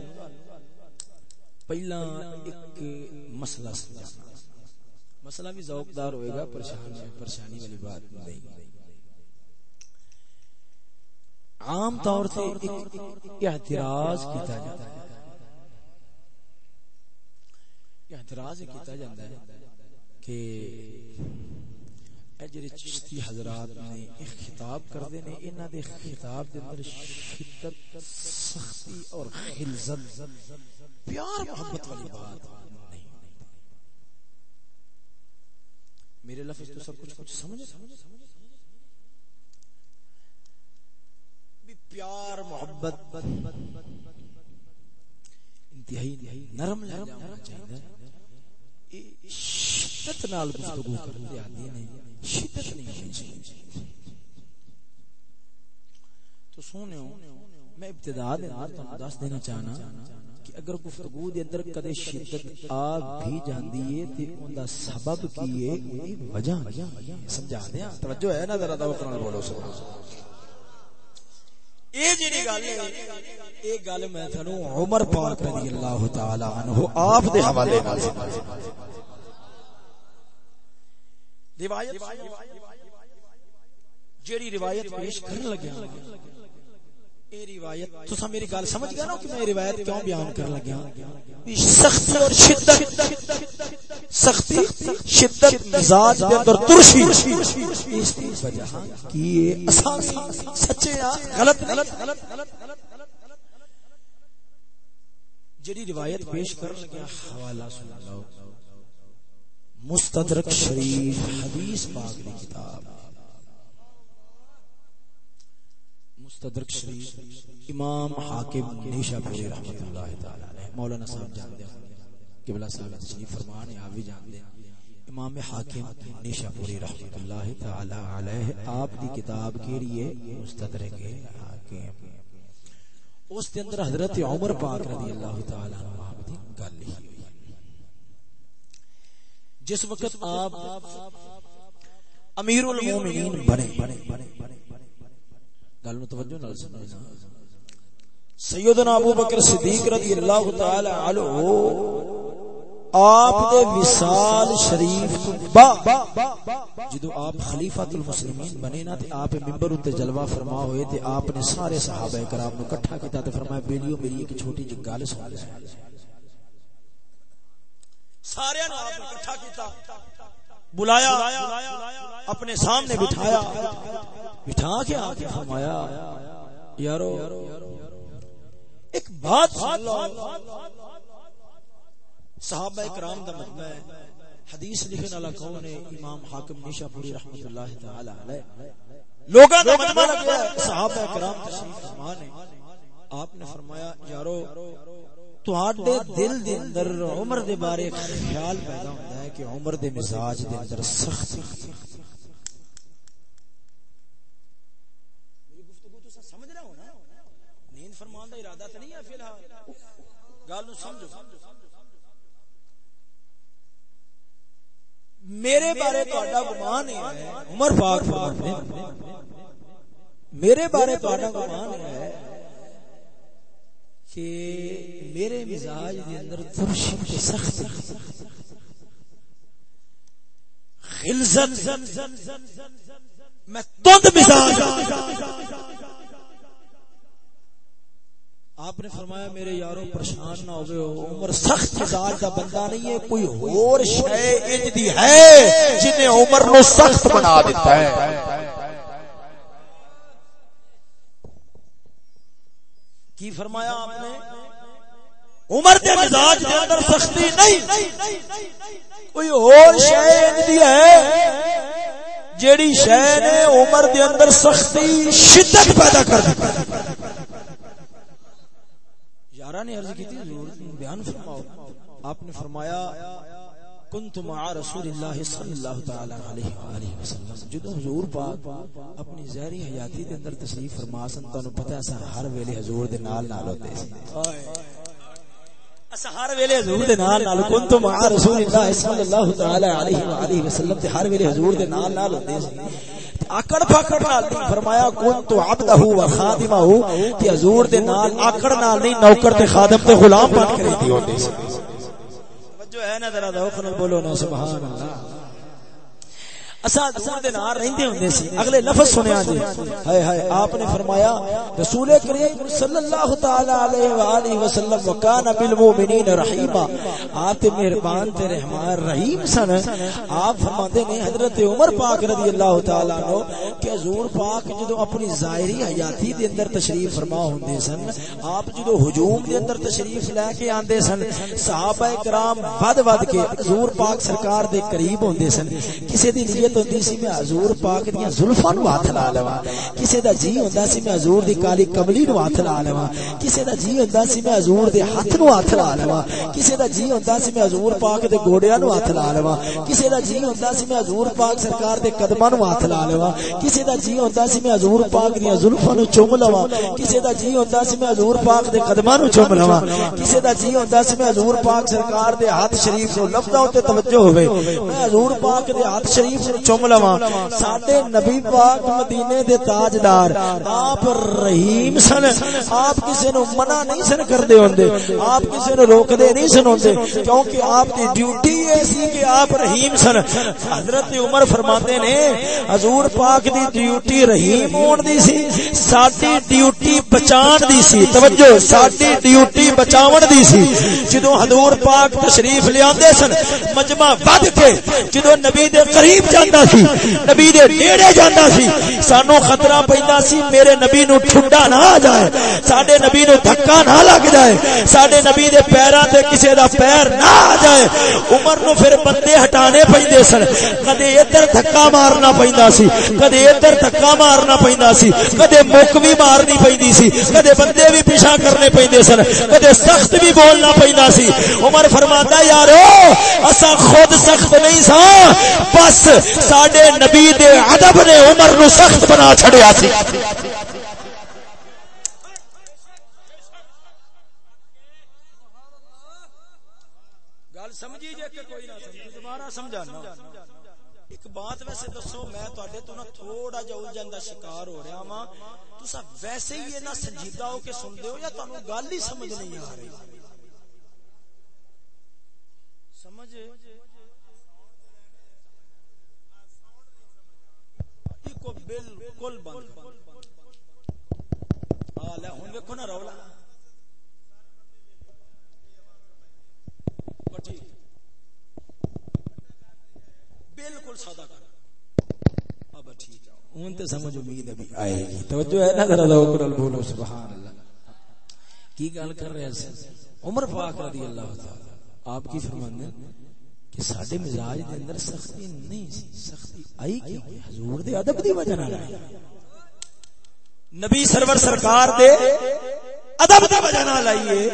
پہلا ایک مسئلہ سمجھانا۔ مسئلہ بھی ذوقدار ہوئے گا، پریشانی پریشانی والی بات نہیں۔ عام طور سے احتراز کیتا جاتا ہے احتراز کیتا جاتا ہے کہ اجر چشتی حضرات نے ایک خطاب کر دے نے، انہاں دے خطاب دے اندر شدت، سختی اور خلزت، پیار محبت والی بات نہیں۔ میرے لفظ تو سب کچھ کچھ سمجھے سمجھے پیار، محبت، انتہائی نرم ہونا چاہیے۔ شدت نال گفتگو نے شدت نہیں ہونی چاہیے۔ تو سنو میں ابتدا دے تانوں دس دینا چاہنا کہ اگر گفتگو دے اندر کدے شدت آ بھی جاندی ہے تے اوندا سبب کی ہے وجہ سمجھا دیاں توجہ ہے نا ذرا توجہ نال بولو۔ سبحان اللہ گل ہے، یہ گل میں عمر پاک رضی اللہ تعالی عنہ آپ دے حوالے نال روایت جیڑی روایت پیش کرن لگیا اے روایت، تساں میری گل سمجھ گئے نا کہ میں روایت کیوں بیان کرن لگیا سختی اور شدت سختی شدت مزاج دے اندر ترشی۔ اس دی وجہ کی اساں سچے غلط جڑی روایت پیش کر لگا حوالہ سن لو۔ مستدرک شریف حدیث پاک دی کتاب۔ مستدرک شریف امام حاکم نیشا پوری رحمت اللہ تعالی علیہ۔ مولانا صاحب جانتے ہیں قبلہ صاحب تشریف جی فرمان ہے، آپ بھی جانتے ہیں۔ امام حاکم نیشا پوری رحمت اللہ تعالی علیہ، آپ دی کتاب کے لیے مستدرک حاکم۔ اس کے اندر حضرت عمر پاک رضی اللہ تعالی عنہ آپ دی گل لکھی ہوئی جس وقت آپ امیر المومنین بنے، گل نو توجہ نال سمجھنا سیدنا ابو بکر صدیق رضی اللہ تعالی عنہ آپ دے وصال شریف تو با جدو آپ خلیفۃ المسلمین بنے نا تے آپ منبر تے جلوہ فرما ہوئے تے آپ نے سارے صحابہ کرام نو اکٹھا کیتا تے فرمایا بیلیو میری ایک چھوٹی جی گل سن لے۔ سارے نو آپ نے اکٹھا کیتا، بلایا، اپنے سامنے بٹھایا۔ بٹھا کے آپ نے فرمایا، یارو ایک بات صحابہ اکرام دا مجمع ہے۔ حدیث لکھن والا کون ہے؟ امام حاکم نیشا پوری رحمت اللہ تعالی علیہ۔ لوگاں دا مجمع لگیا صحابہ کرام تشریف فرما نے۔ آپ نے فرمایا، یارو، تواڈے دل دے اندر عمر دے بارے خیال پیدا ہوندا ہے کہ عمر دے مزاج دے اندر سخت میرے بارے گمان ہے، عمر پاک میرے بارے گمان ہے کہ میرے مزاج دے اندر ترشی سخت میں تند مزاج ہاں۔ آپ نے فرمایا میرے یاروں پریشان نہ ہوئے ہو، عمر سخت مزاج کا بندہ نہیں ہے، کوئی اور شے انج دی ہے جنہیں عمر نو سخت بنا دیتا ہے۔ کی فرمایا آپ نے؟ عمر دے مزاج دے اندر سختی نہیں۔ کوئی اور شے انج دی ہے جیڑی شے نے عمر دے اندر سختی، شدت پیدا کر دی۔ یارہ نے عرض کی تھی حضور بیان فرماؤ۔ آپ نے فرمایا کنت مع رسول اللہ صلی اللہ تعالی علیہ والہ وسلم. جدو حضور پاک اپنی ظاہری حیاتی دے اندر تشریف فرما سن، تانوں پتہ ہے ہر ویلے حضور دے نال نال ہوتے سی اسا ہر ویلے حضور دے نال نال کنت مع رسول اللہ صلی اللہ تعالی علیہ والہ وسلم تے ہر ویلے حضور دے نال نال ہوتے سی آکڑ پھاکڑ نال نہیں فرمایا کون تو عبدہ و خادمہ ہو، کہ حضور دے نال آکڑ نال نہیں، نوکر تے خادم تے غلام بن کر دی ہوندی۔ سی جو ہے نا ذرا، ذوق نال بولو نا، سبحان اللہ۔ اسا حضور دے نال رہندے ہوندے سی۔ اگلے لفظ سنیا جی۔ ہائے ہائے، آپ نے فرمایا، رسول کریم صلی اللہ تعالی علیہ والہ وسلم وکانا بالمؤمنین رحیما۔ آپ مہربان تے رحمان رحیم سن۔ آپ فرماتے ہیں حضرت عمر پاک رضی اللہ تعالی عنہ کہ حضور پاک جدو اپنی ظاہری حیاتی دے اندر تشریف فرما ہوندے سن، آپ جدو ہجوم دے اندر تشریف لے کے آندے سن، صحابہ کرام ود ود کے حضور پاک سرکار دے قریب ہوندے سن۔ کسی دی نیت نیت ہوندی سی میں حضور پاک دیاں زلفاں نو ہاتھ لا لواں۔ کسے دا جی ہوندا سی میں حضور دی کالی کملی نو ہاتھ لا لواں۔ کسے دا جی ہوندا سی میں حضور دے ہاتھ نو ہاتھ لا لواں۔ کسے دا جی ہوندا سی میں حضور پاک دے گوڑیاں نو ہاتھ لا لواں۔ کسے دا جی ہوندا سی میں حضور پاک سرکار دے قدماں نو ہاتھ لا لواں۔ کسے دا جی ہوندا سی میں حضور پاک دیاں زلفاں نو چوم لواں۔ کسے دا جی ہوندا سی میں حضور پاک دے قدماں نو چوم لواں۔ کسے دا جی ہوندا سی میں حضور پاک سرکار دے ہاتھ شریف نو لفظاں تے توجہ ہوے میں حضور پاک دے ہاتھ شریف نو چوم لواں ساڈے نبی پاک مدینے دے تاجدار آپ رحیم سن۔ آپ کسی نو منع نہیں سن کردے ہوندے۔ آپ کسی نو روکدے نہیں سن ہوندے۔ کیونکہ آپ دی ڈیوٹی ایسی کہ آپ رحیم سن۔ حضرت عمر فرماتے نے، حضور پاک دی ڈیوٹی رحیم ہون دی سی۔ ساڈی ڈیوٹی بچان دی سی، توجہ، ساڈی ڈیوٹی بچاون دی سی۔ جدوں حضور پاک تشریف لیاندے سن، مجمع ود کے جدوں نبی دے قریب جاندا سی، نبی دے نیڑے جاندا سی سانو خطرہ پیندا سی، میرے نبی نو ٹھنڈا نہ آ جائے، ساڈے نبی نو دھکا نہ لگ جائے، ساڈے نبی دے پیراں تے کسے دا پیر نہ آ جائے۔ عمر نو پھر بندے ہٹانے پیندے سن۔ کدے ادھر دھکا مارنا پیندا سی، کدے ادھر دھکا مارنا پیندا سی، کدے مک بھی مارنی پیندی سی۔ سی۔ کدے بندے بھی پیچھا کرنے پیندے سن، کدے سخت بھی بولنا پیندا سی۔ عمر فرماتا یارو اسا خود سخت نہیں سا بس ساڈے نبی دے ادب نے عمر نو سخت بنا چھڑیا سی۔ گل سمجھی جے کہ کوئی نہ سمجھی دوبارہ سمجھانا۔ ایک بات ویسے دسو، میں تواڈے تو نہ تھوڑا جا الجھن دا شکار ہو رہا ہاں تسا ویسے ہی نہ سنجیدہ ہو کے سن دے ہو یا تانوں گل ہی سمجھ نہیں آ رہی؟ سمجھ؟ کو بالکل بند ہوں ویکو نا رولا۔ بالکل سادہ کر۔ ٹھیک ہے ہوں تو سمجھ امید ابھی آئے گی۔ توجہ ہے نا ذرا لوگ بولو سبحان اللہ کی گل کر رہے ہیں عمر پاک رضی اللہ تعالی۔ آپ کی فرمانے کہ ساڈے مزاج دے اندر سختی نہیں سی، سختی آئی کیوں؟ حضور دے ادب دی وجہ نال نبی سرور سرکار دے ادب دی وجہ نال آئیے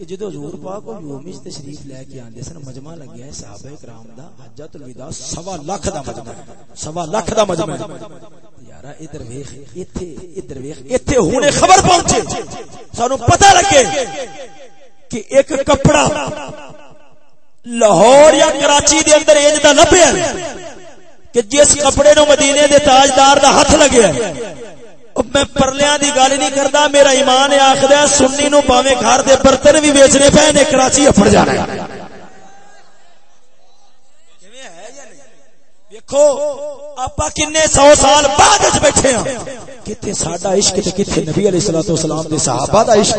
کہ جدو حضور پاک او یومش تشریف لے کے آندے سن، مجمع لگیا ہے صحابہ کرام دا، حجۃ الوداع سوا لاکھ دا مجمع ہے۔ سوا لاکھ دا مجمع ہے۔ یارا، ادھر ویکھ ایتھے ادھر ویکھ ایتھے ہونے خبر پہنچے۔ سانو پتہ لگے کہ ایک کپڑا لاہور یا کراچی دے اندر انج دا لبیا کہ جس کپڑے نو مدینے دے تاجدار دا ہاتھ لگیا میں پرلیاں دی گل نہیں کردا میرا ایمان آکھدا سنی نو پاویں گھر دے برتن بھی بیچنے پے نے کراچی اپڑ جانا ہے آپا کنے سو سال بعد وچ بیٹھے ہاں کتے ساڈا عشق تے کتے نبی علیہ الصلوۃ والسلام دے صحابہ دا عشق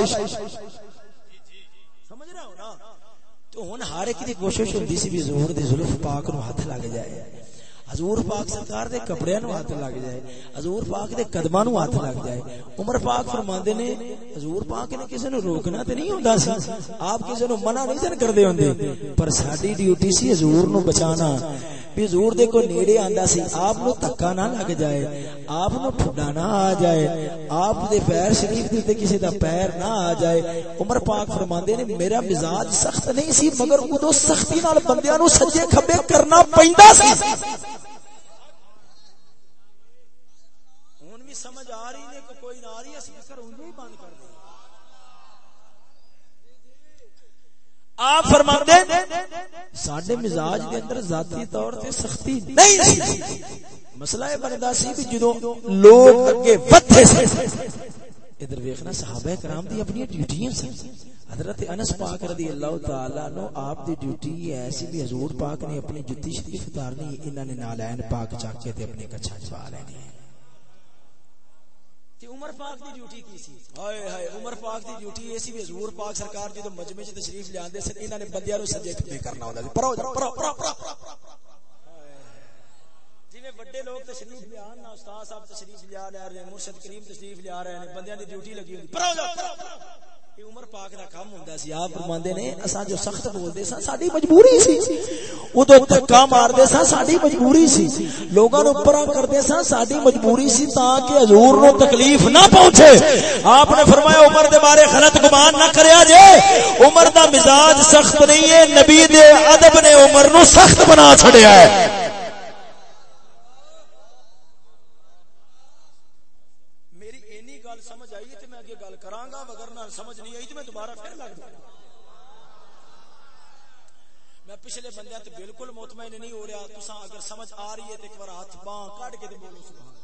سمجھ ہو نا تو ہن ہر ایک دی کوشش ہوندی سی بھی زور دے زلف پاک نو ہاتھ لگ جائے حضور پاک سرکار دے کپڑے نو ہاتھ لگ جائے، حضور پاک دے قدماں نو ہاتھ لگ جائے۔ عمر پاک فرماندے نے، حضور پاک نے کسے نو روکنا تے نہیں ہوندا سی۔ آپ کسے نو منع نہیں سن کردے ہوندے، پر ساڈی ڈیوٹی سی حضور نو بچانا۔ بھی حضور دے کو نیڑے آندا سی، آپ نو دھکا نہ لگ جائے، آپ نو ٹھڈا نہ آ جائے، آپ دے پیر شریف دے تے کسے دا پیر نہ آ جائے۔ عمر پاک فرماندے نے، میرا مزاج سخت نہیں سی، مگر اودو سختی نال بندیاں نو سجے کھبے کرنا پیندا سی سمجھ آ رہی نے کہ ہی بند کر دیں۔ آپ ساڈے مزاج دے اندر ذاتی طور تے سختی نہیں سی۔ مسئلہ یہ بندا سی کہ جدوں لوگ اگے ودھے سے ادھر ویکھنا صحابہ کرام دی اپنی ڈیوٹیاں سن۔ حضرت انس پاک رضی اللہ تعالی نو آپ دی ڈیوٹی ایسی بھی حضور پاک نے اپنی جُتی شریف اتارنی انہاں نے نالین پاک چاک کے تے اپنے کچھا چوا لینی عمر پاک دی ڈیوٹی کی سی؟ ہائے ہائے عمر پاک دی ڈیوٹی ایسی بھی حضور پاک سرکار جے مجمع وچ تشریف لے آندے سن انہاں نے بندیاں نو سجے کھبے کرنا ہوندا سی۔ پرو پرو پرو پرو جویں بڑے لوگ تشریف لے آن نا استاد صاحب تشریف لے آ رہے ہیں مرشد کریم تشریف لے آ رہے ہیں بندیاں دی ڈیوٹی لگی ہوندی۔ پرو عمر پاک دا کام ہوندا سی، آپ فرماندے نے، اساں جو سخت بولدے ساں، ساڈی مجبوری سی۔ اودوں دھکا ماردے ساں، ساڈی مجبوری سی۔ لوگاں نو پرا کردے ساں، ساڈی مجبوری سی تاں کہ حضور نو تکلیف نہ پہنچے۔ آپ نے فرمایا، عمر دے بارے غلط گمان نہ کریا جے۔ عمر دا مزاج سخت نہیں ہے، نبی دے ادب نے عمر نو سخت بنا چھڑیا ہے۔ گالا وغیرہ سمجھ نہیں آئی تو میں دوبارہ پھر لگ جاؤں۔ میں پچھلے بندے تے بالکل مطمئن نہیں ہو رہا، تساں اگر سمجھ آ رہی ہے تے ایک بار ہاتھ باں کاٹ کے بولو سبحان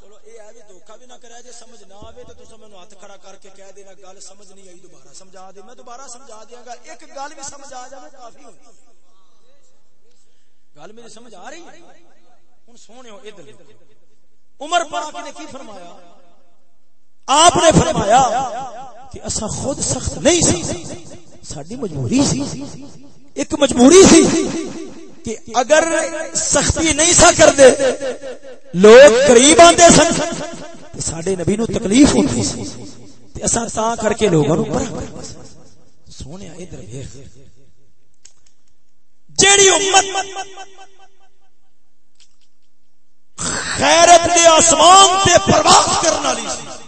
چلو، اے ہے بھی دھوکا بھی نہ کرے، جے سمجھ نہ آوے تے تساں مینوں ہاتھ کھڑا کر کے کہہ دینا، گل سمجھ نہیں آئی، دوبارہ سمجھا دے۔ میں دوبارہ سمجھا دیاں گا، ایک گل بھی سمجھ آ جاوے، کافی ہوندی گل میری سمجھ آ رہی ہے؟ ہن سونےو ادھر عمر پاک نے کی فرمایا؟ آپ نے فرمایا کہ اسا خود سخت نہیں سی۔ ساری مجبوری سی۔ ایک مجبوری سی کہ اگر سختی نہیں سا کر دے لوگ قریب آتے سن سڈے نبی نو تکلیف ہوتی سی اساں تا کر کے لوگوں نو پرا سونے ادھر ویکھ۔ جیڑی امت خیرت دے آسمان تے پرواز کرن والی سی۔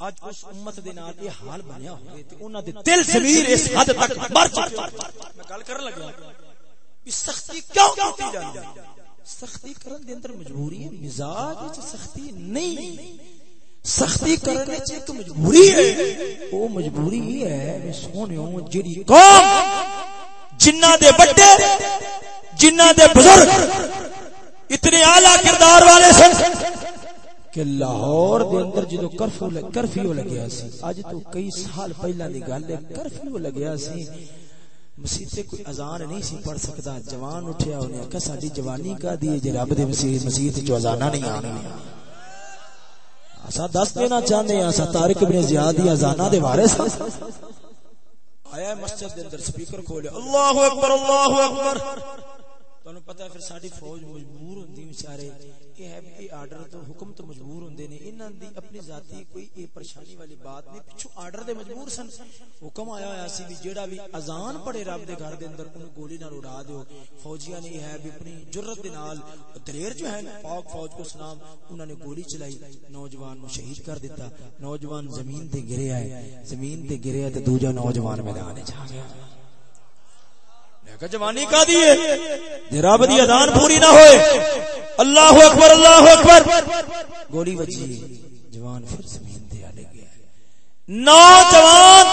اج اس امت دے نال یہ حال بنیا ہوئے تے انہاں دے دل ضمیر اس حد تک مر چکے میں گل کرن لگا کہ سختی کیوں کیتی جاندی سختی کرن دے اندر مجبوری ہے مزاج وچ سختی نہیں۔ سختی کرنے چ ایک مجبوری ہے۔ او مجبوری ہے کہ سونیو جڑی قوم جنہ دے بڑے جنہ دے بزرگ اتنے اعلی کردار والے سن۔ کہ لاہور دے اندر جدو کرفیو کرفیو لگیا سی اج تو کئی سال پہلا دی گل ہے، کرفیو لگیا سی۔ مسجد تے کوئی اذان نہیں سی پڑھ سکدا، جوان اٹھیا انہیں کہ ساڈی جوانی کا دی جے جی، رب دے مسجد مسجد چ اذان نہیں آنی۔ اسا دس دینا چاہندے ہاں اسا طارق ابن زیاد دی اذان دے وارث ہاں۔ آیا مسجد دے اندر سپیکر کھولیا اللہ اکبر اللہ اکبر! تانوں پتہ ہے پھر ساری فوج مجبور ہوندی بیچارے۔ یہ ہے کہ آرڈر تو حکم تو مجبور ہوندے نے، انہاں دی اپنی ذاتی کوئی اے پریشانی والی بات نہیں۔ پچھو آرڈر دے مجبور سن۔ حکم آیا ہوا سی بھی جیڑا بھی اذان پڑھے رب دے گھر دے اندر اون گولی نال اڑا دیو۔ فوجیاں نے ہے بھی اپنی جرت دے نال دلیر جو ہے پاک فوج کو سلام انہوں نے گولی چلائی۔ نوجوان نو شہید کر دیتا نوجوان زمین تے گریا ہے زمین تے گریا تے دوجا نوجوان میدان وچ آ گیا۔ جوانی کا دیے رب دی اذان پوری نہ ہوئے۔ اللہ اکبر اللہ اکبر۔ گولی بچی جوان پھر زمین تے آ گیا نوجوان،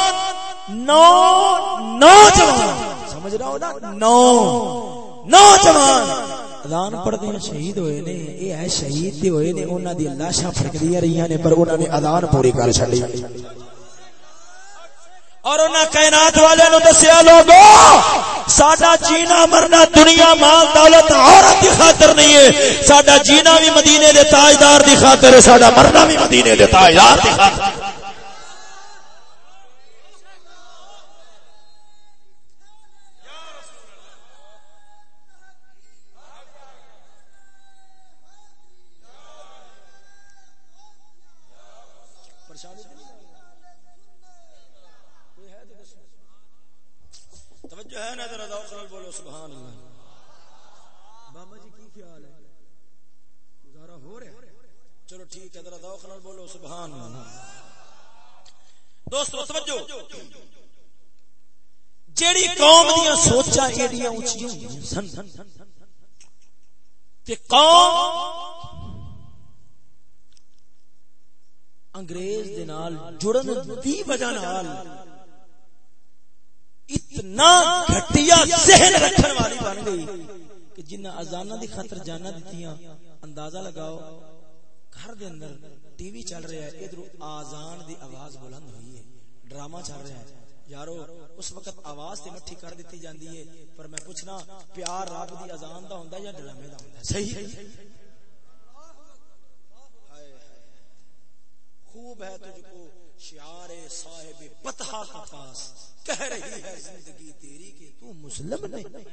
نو، نوجوان۔ سمجھ رہا ہو نا؟ نو، نوجوان۔ اذان پڑھدے شہید ہوئے نے۔ اے ہے شہید تے ہوئے نے۔ انہاں دی لاشاں پھڑکدیاں رہیاں نے، پر انہاں نے اذان پوری کر چھڈی۔ اور انہاں کائنات والے نو دسیا، لوگو، ساڈا جینا مرنا دنیا مال، دولت، عورت دی خاطر نہیں ہے۔ ساڈا جینا بھی مدینے دے تاجدار دی خاطر ہے، ساڈا مرنا بھی مدینے دے تاجدار دی خاطر جیڑی قوم دیا سوچا ایڈیاں اونچیاں سن۔ تے قوم انگریز دے نال جڑن دی وجہ نال اتنا گھٹیا ذہن رکھن والی بن گئی کہ جنہ اذانہ دی خاطر جانا دتیاں، اندازہ لگاؤ گھر دے اندر ٹی وی چل رہا ہے، ادھر آزان دی آواز بلند ہوئی ہے، ڈرامہ چل رہا ہے۔ یارو، اس وقت آواز تے مٹھی کر دیتی جاندی ہے، پر میں پوچھنا، پیار رب دی اذان دا ہوندا یا ڈرامے دا ہوندا صحیح؟ خوب ہے تجھ کو شعار صاحب بطحا کا پاس۔ کہہ رہی ہے زندگی تیری کہ تو مسلم نہیں۔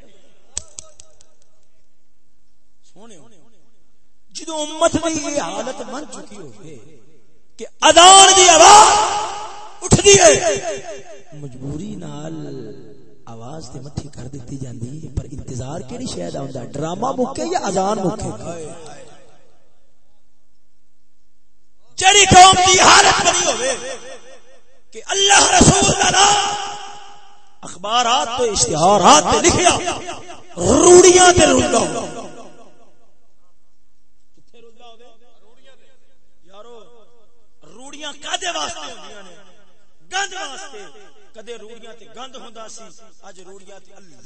سونے جدو امت دی یہ حالت بن چکی ہوئے کہ اذان دی آواز اٹھ دیئے مجبوری نال آواز تے مٹھی کر دیتی جاندی، پر انتظار کیڑی شاید آندا ڈرامہ مکے یا اذان مکے؟ جڑی قوم دی حالت بنی ہوئے کہ اللہ رسول دا نام اخبارات تے اشتہارات تے لکھیا، روڑیاں تے روندا یارو روڑیاں کدے واسطے ہوندیاں نے؟ گند واسطے۔ کدے روڑیاں تے گند ہوندا سی؟ اج روڑیاں تے اللہ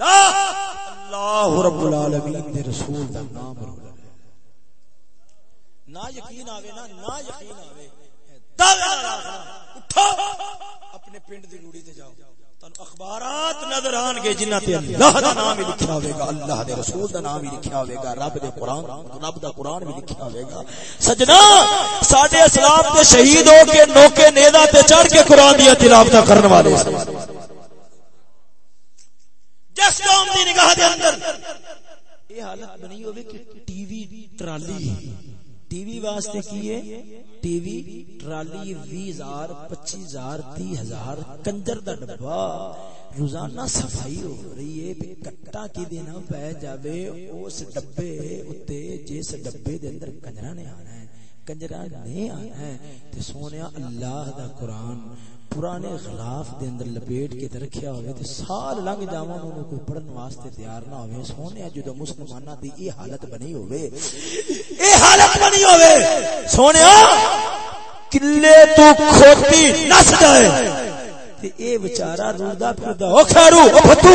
اللہ رب العالمین دے رسول دا نام رول نہ یقین آوے نا نہ یقین آوے۔ دعوے نال اٹھو، اپنے پنڈ دی روڑی تے جاؤ۔ اخبارات نظر آن گے جنہ تے اللہ دا نام ہی لکھیا ہوئے گا اللہ دے رسول دا نام ہی لکھیا ہوئے گا رب دے قرآن رب دا قرآن بھی لکھیا ہوئے گا۔ سجنا ساڈے اسلام تے شہید ہو کے نوکے نیدا تے چڑھ کے قرآن دی تلاوت کرن والے جس قوم دی نگاہ دے اندر یہ حالت بنی ہوئے کہ TV trolley TV واسطے کی ہے ٹی وی، ٹرالی بھی ہزار پچی ہزار تی ہزار، کنجر دا ڈبا روزانہ صفائی ہو رہی ہے کٹا کی دینا پہ جاوے، اس ڈبے اتے جس ڈبے دے اندر کنجرا نے آنا ہے۔ کنجرا نے آنا ہے تے سونیا اللہ دا قرآن پرانے خلاف دے اندر لپیٹ کے تے رکھیا ہوئے تے سال لنگ جاواں انہوں کوئی پڑھن واسطے تیار نہ ہوئے سونے جدو مسلماناں دی اے حالت بنی ہوئے اے حالت بنی ہوئے سونے کلے تو کھوتی نس جائے تے اے بیچارہ روندا پھردا او خیرو او پھتو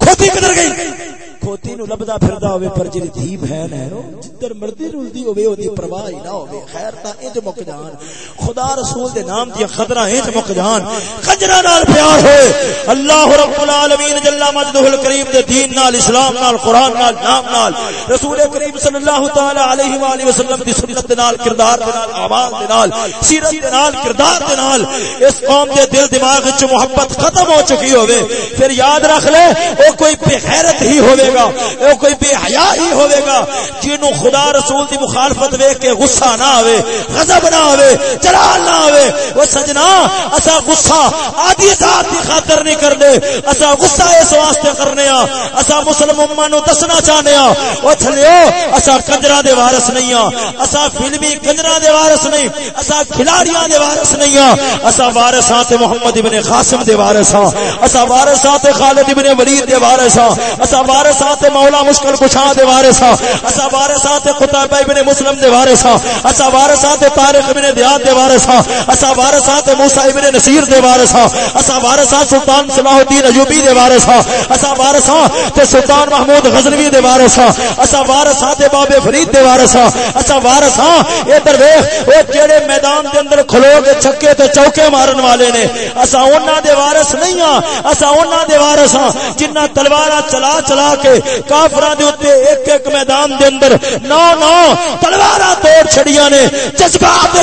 کھوتی کدھر گئی کھوتی نو لبدا پھردا ہوے پر جڑی دھی بہن ہے جدھر مردی رلدی ہوے اودی پرواہ ہی نہ ہوے خیر تا انج مک جان خدا رسول دے نام دی خطرہ انج مک جان خجرا نال پیار ہوئے اللہ رب العالمین جل مجدہ الکریم دے دین نال اسلام نال قران نال نام نال رسول کریم صلی اللہ تعالی علیہ والہ وسلم دی سنت دے نال کردار دے نال اعمال دے نال سیرت دے نال کردار دے نال اس قوم دے دل دماغ وچ محبت ختم ہو چکی ہوے پھر یاد رکھ لے او کوئی بے غیرت ہی ہوے گا۔ او کوئی بے حیا ہی ہوے گا۔ جنوں خدا رسول دی مخالفت ویکھ کے غصہ نہ آوے، غضب نہ آوے، جلال نہ آوے۔ او سجنا اسا غصہ آدی ذات دی خاطر نہیں کرنے۔ اسا غصہ اس واسطے کرنے ہاں اسا مسلم امہ نو دسنا چاہنے ہاں او تھلیو اسا کنجرا دے وارث نہیں ہاں اسا فلمی کنجرا دے وارث نہیں اسا کھلاڑیاں دے وارث نہیں ہاں اسا وارث ہاں تے محمد ابن قاسم دے وارث ہاں اسا وارث ہاں تے خالد ابن ولید دے وارث ہاں اسا وارث ہاں تے مولا مشکل کشا دے وارث اسا وارث تے قتیبہ ابن مسلم دے وارث اسا وارث تے طارق ابن دیاد دے وارث اسا وارث تے موسی ابن نصیر دے وارث اسا وارث سلطان صلاح الدین ایوبی دے وارث اسا وارث تے سلطان محمود غزنوی دے وارث اسا وارث تے بابے فرید دے وارث اسا وارث ہاں ادھر ویکھ او جڑے میدان دے اندر کھلو کے چھکے تے چوکے مارن والے نے۔ اسا انہاں دے وارث نہیں ہاں اسا انہاں دے وارث ہاں جنہ تلواراں چلا چلا کے کافراں دے اوتے ایک ایک میدان دے اندر نو نو تلواراں توڑ چھڑیاں نے، جذبات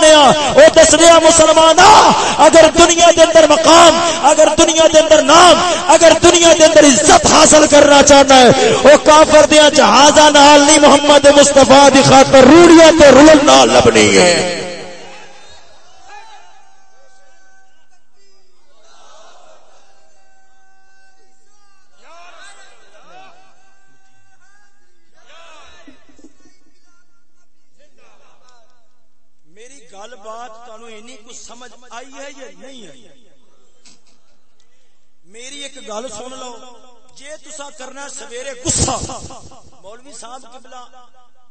نے او دسدیا مسلمانا اگر دنیا دے اندر مقام، اگر دنیا دے اندر نام، اگر دنیا دے اندر عزت حاصل کرنا چاہنا ہے، او کافر دیاں جہازاں نال نہیں، محمد مصطفی دی خاطر روڑیاں تے رلن نال لبنی ہے۔ گل سن لو۔ جے تسا کرنا سویرے غصہ مولوی صاحب قبلہ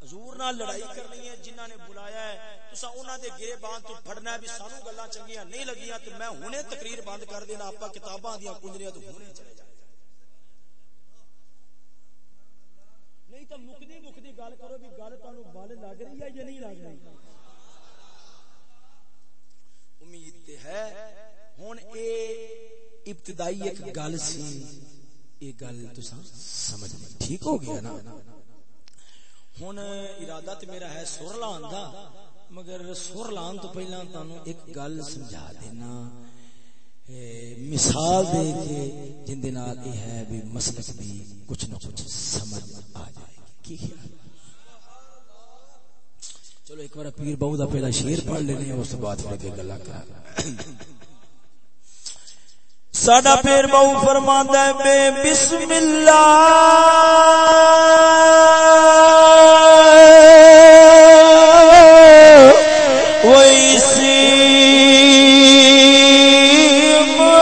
حضور نال لڑائی کرنی ہے، جنہاں نے بلایا ہے تسا انہاں دے گرے بان تو پھڑنا ہے بھی سانو گلاں چنگیاں نہیں لگیاں تے میں ہنے تقریر بند کر دینا، آپا کتاباں دیاں کنجریاں تو ہنے چلے جائیں نہیں تو مکدی مکدی گل کرو بھی گل تانوں بل لگ رہی ہے یا نہیں لگ رہی؟ امید تے ہے۔ ہن اے ابتدائی ایک گل سی۔ اے گل تساں سمجھ ٹھیک ہو گیا نا؟ ہن ارادہ تے میرا ہے سر لان دا، مگر سر لان تو پہلا تانوں ایک گل سمجھا دینا۔ مثال دے کے جن دے نال اے ہے بھی مسلک بھی کچھ نہ کچھ سمجھ آ جائے گی۔ کی خیال؟ چلو ایک بار پیر بہو دا پہلا شیر پڑھ لینے اس بعد پھر کے گلا کر ساڈا پیر بہو فرماندا ہے بے بسم اللہ۔ ویسی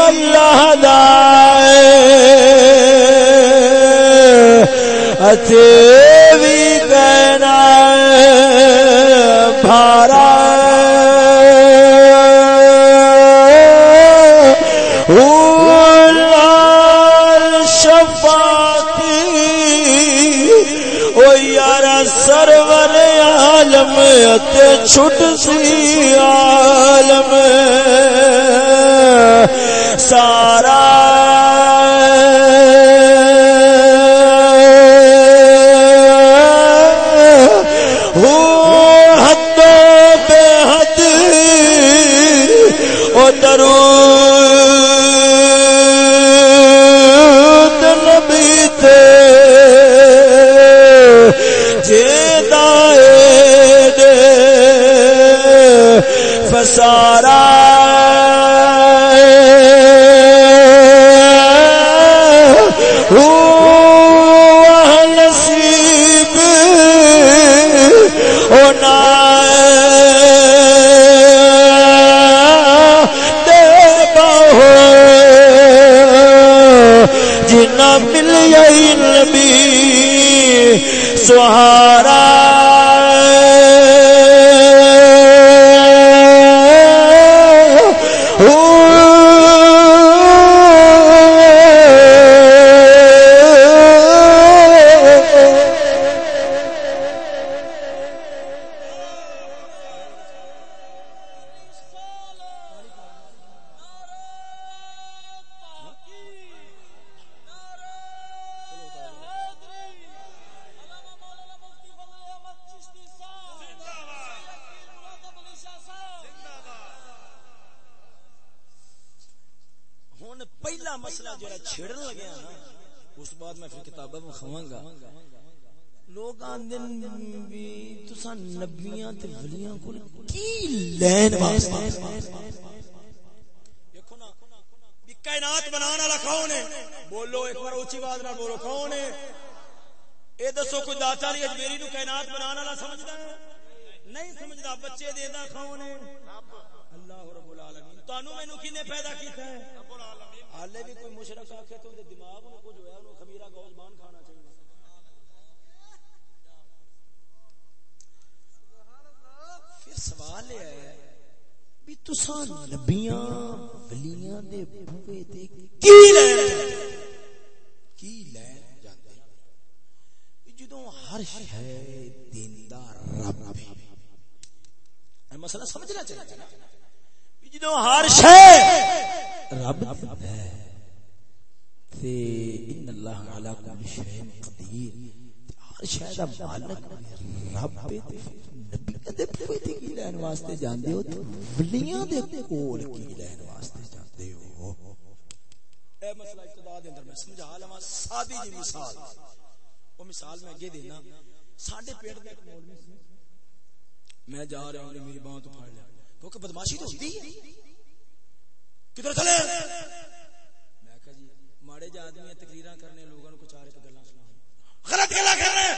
اللہ دائے اتے عالم اتے چھٹ سی عالم۔ سارا حد بے حد او درود سہارا ہوں چھڑن لگیا نا۔ اس بعد میں پھر کتاباں کھواں گا۔ لوگ آندن بھی تساں نبیاں تے ولیاں کول کی لین واسطے دیکھو نا، بھی کائنات بنانے والا کون ہے؟ بولو ایک بار اونچی آواز نال بولو، کون ہے؟ اے دسو کوئی داتا علی اجمیری نو کائنات بنانے والا سمجھدا ہے؟ نہیں سمجھدا، بچے دیندا کون ہے؟ اللہ رب العالمین، تانوں مینوں کنے پیدا کیتا ہے؟ رب العالمین حالے بھی کوئی مشرک آکھے تو دماغ نو کچھ ہویا انہوں خمیرہ گوز بان کھانا چاہیے پھر سوال یہ ہے بھی تساں نبیاں ولیاں دے بوئے تے کی لین کی لین جاندے؟ جدوں ہر شے دیندا رب ہے۔ مسئلہ سمجھنا چاہیے۔ جدوں ہر شے رب ہے، تے ان اللہ علی کل قدیر، ہر شے دا مالک رب ہے نبی دے کی لین واسطے جاندے ہو ولیاں دے کول کی لین واسطے جاندے ہو۔ اے مسئلہ ابتدا دے اندر میں سمجھا لواں، سادی جی مثال۔ مثال میں اگے دینا، ساڈے دے ایک مولوی سی، میں جا رہا ہوں، میری بات تو لیا۔ کیونکہ بدماشی تو ہوتی ہے۔ کدھر چلے میں کہا جی ماڑے جا آدمی تقریراں کرنے لوگوں کو چار ایک گلاں سنا غلط گلا کر رہے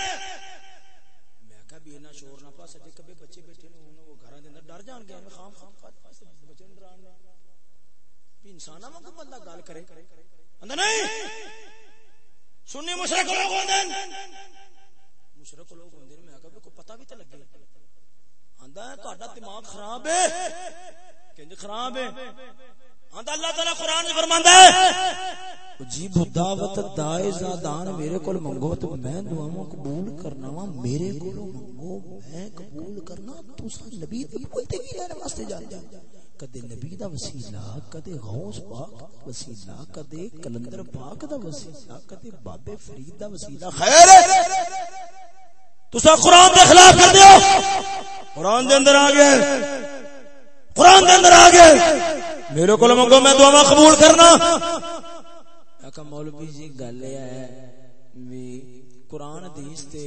میں کہا بھی نہ شور نہ پا سجے کبے بچے بیٹھے نے انہوں وہ گھراں دے اندر ڈر جان گے میں خام خام خام پاس بچے نے ڈران بھی انساناں واਂگو بندہ گل کرے۔ اندر نہیں؟ سنی مشرک لوگ ہوندے مشرک لوگ ہوندے میں کہا کوئی پتہ بھی تے لگے۔ آندا ہے تہاڈا دماغ خراب ہے۔ کنج خراب ہے۔ آندا اللہ تعالی قران میں فرماندا ہے۔ جیب دعوت دائے زادان میرے کول منگو تو میں دعاواں قبول کرنا وا، میرے کول منگو، میں قبول کرنا نبی کی رہنے واسطے کدے نبی دا وسیلہ، کدے غوث پاک وسیلہ، کدے کلندر پاک دا وسیلہ، کدے بابے فرید دا وسیلہ۔ خیر تسا قرآن دے خلاف کر دیو۔ قرآن دے اندر آ گئے۔ قرآن دے اندر آ گئے۔ میرے کو منگو، میں دعا قبول کرنا۔ آقا مولوی جی گل ہے وی قرآن حدیث تے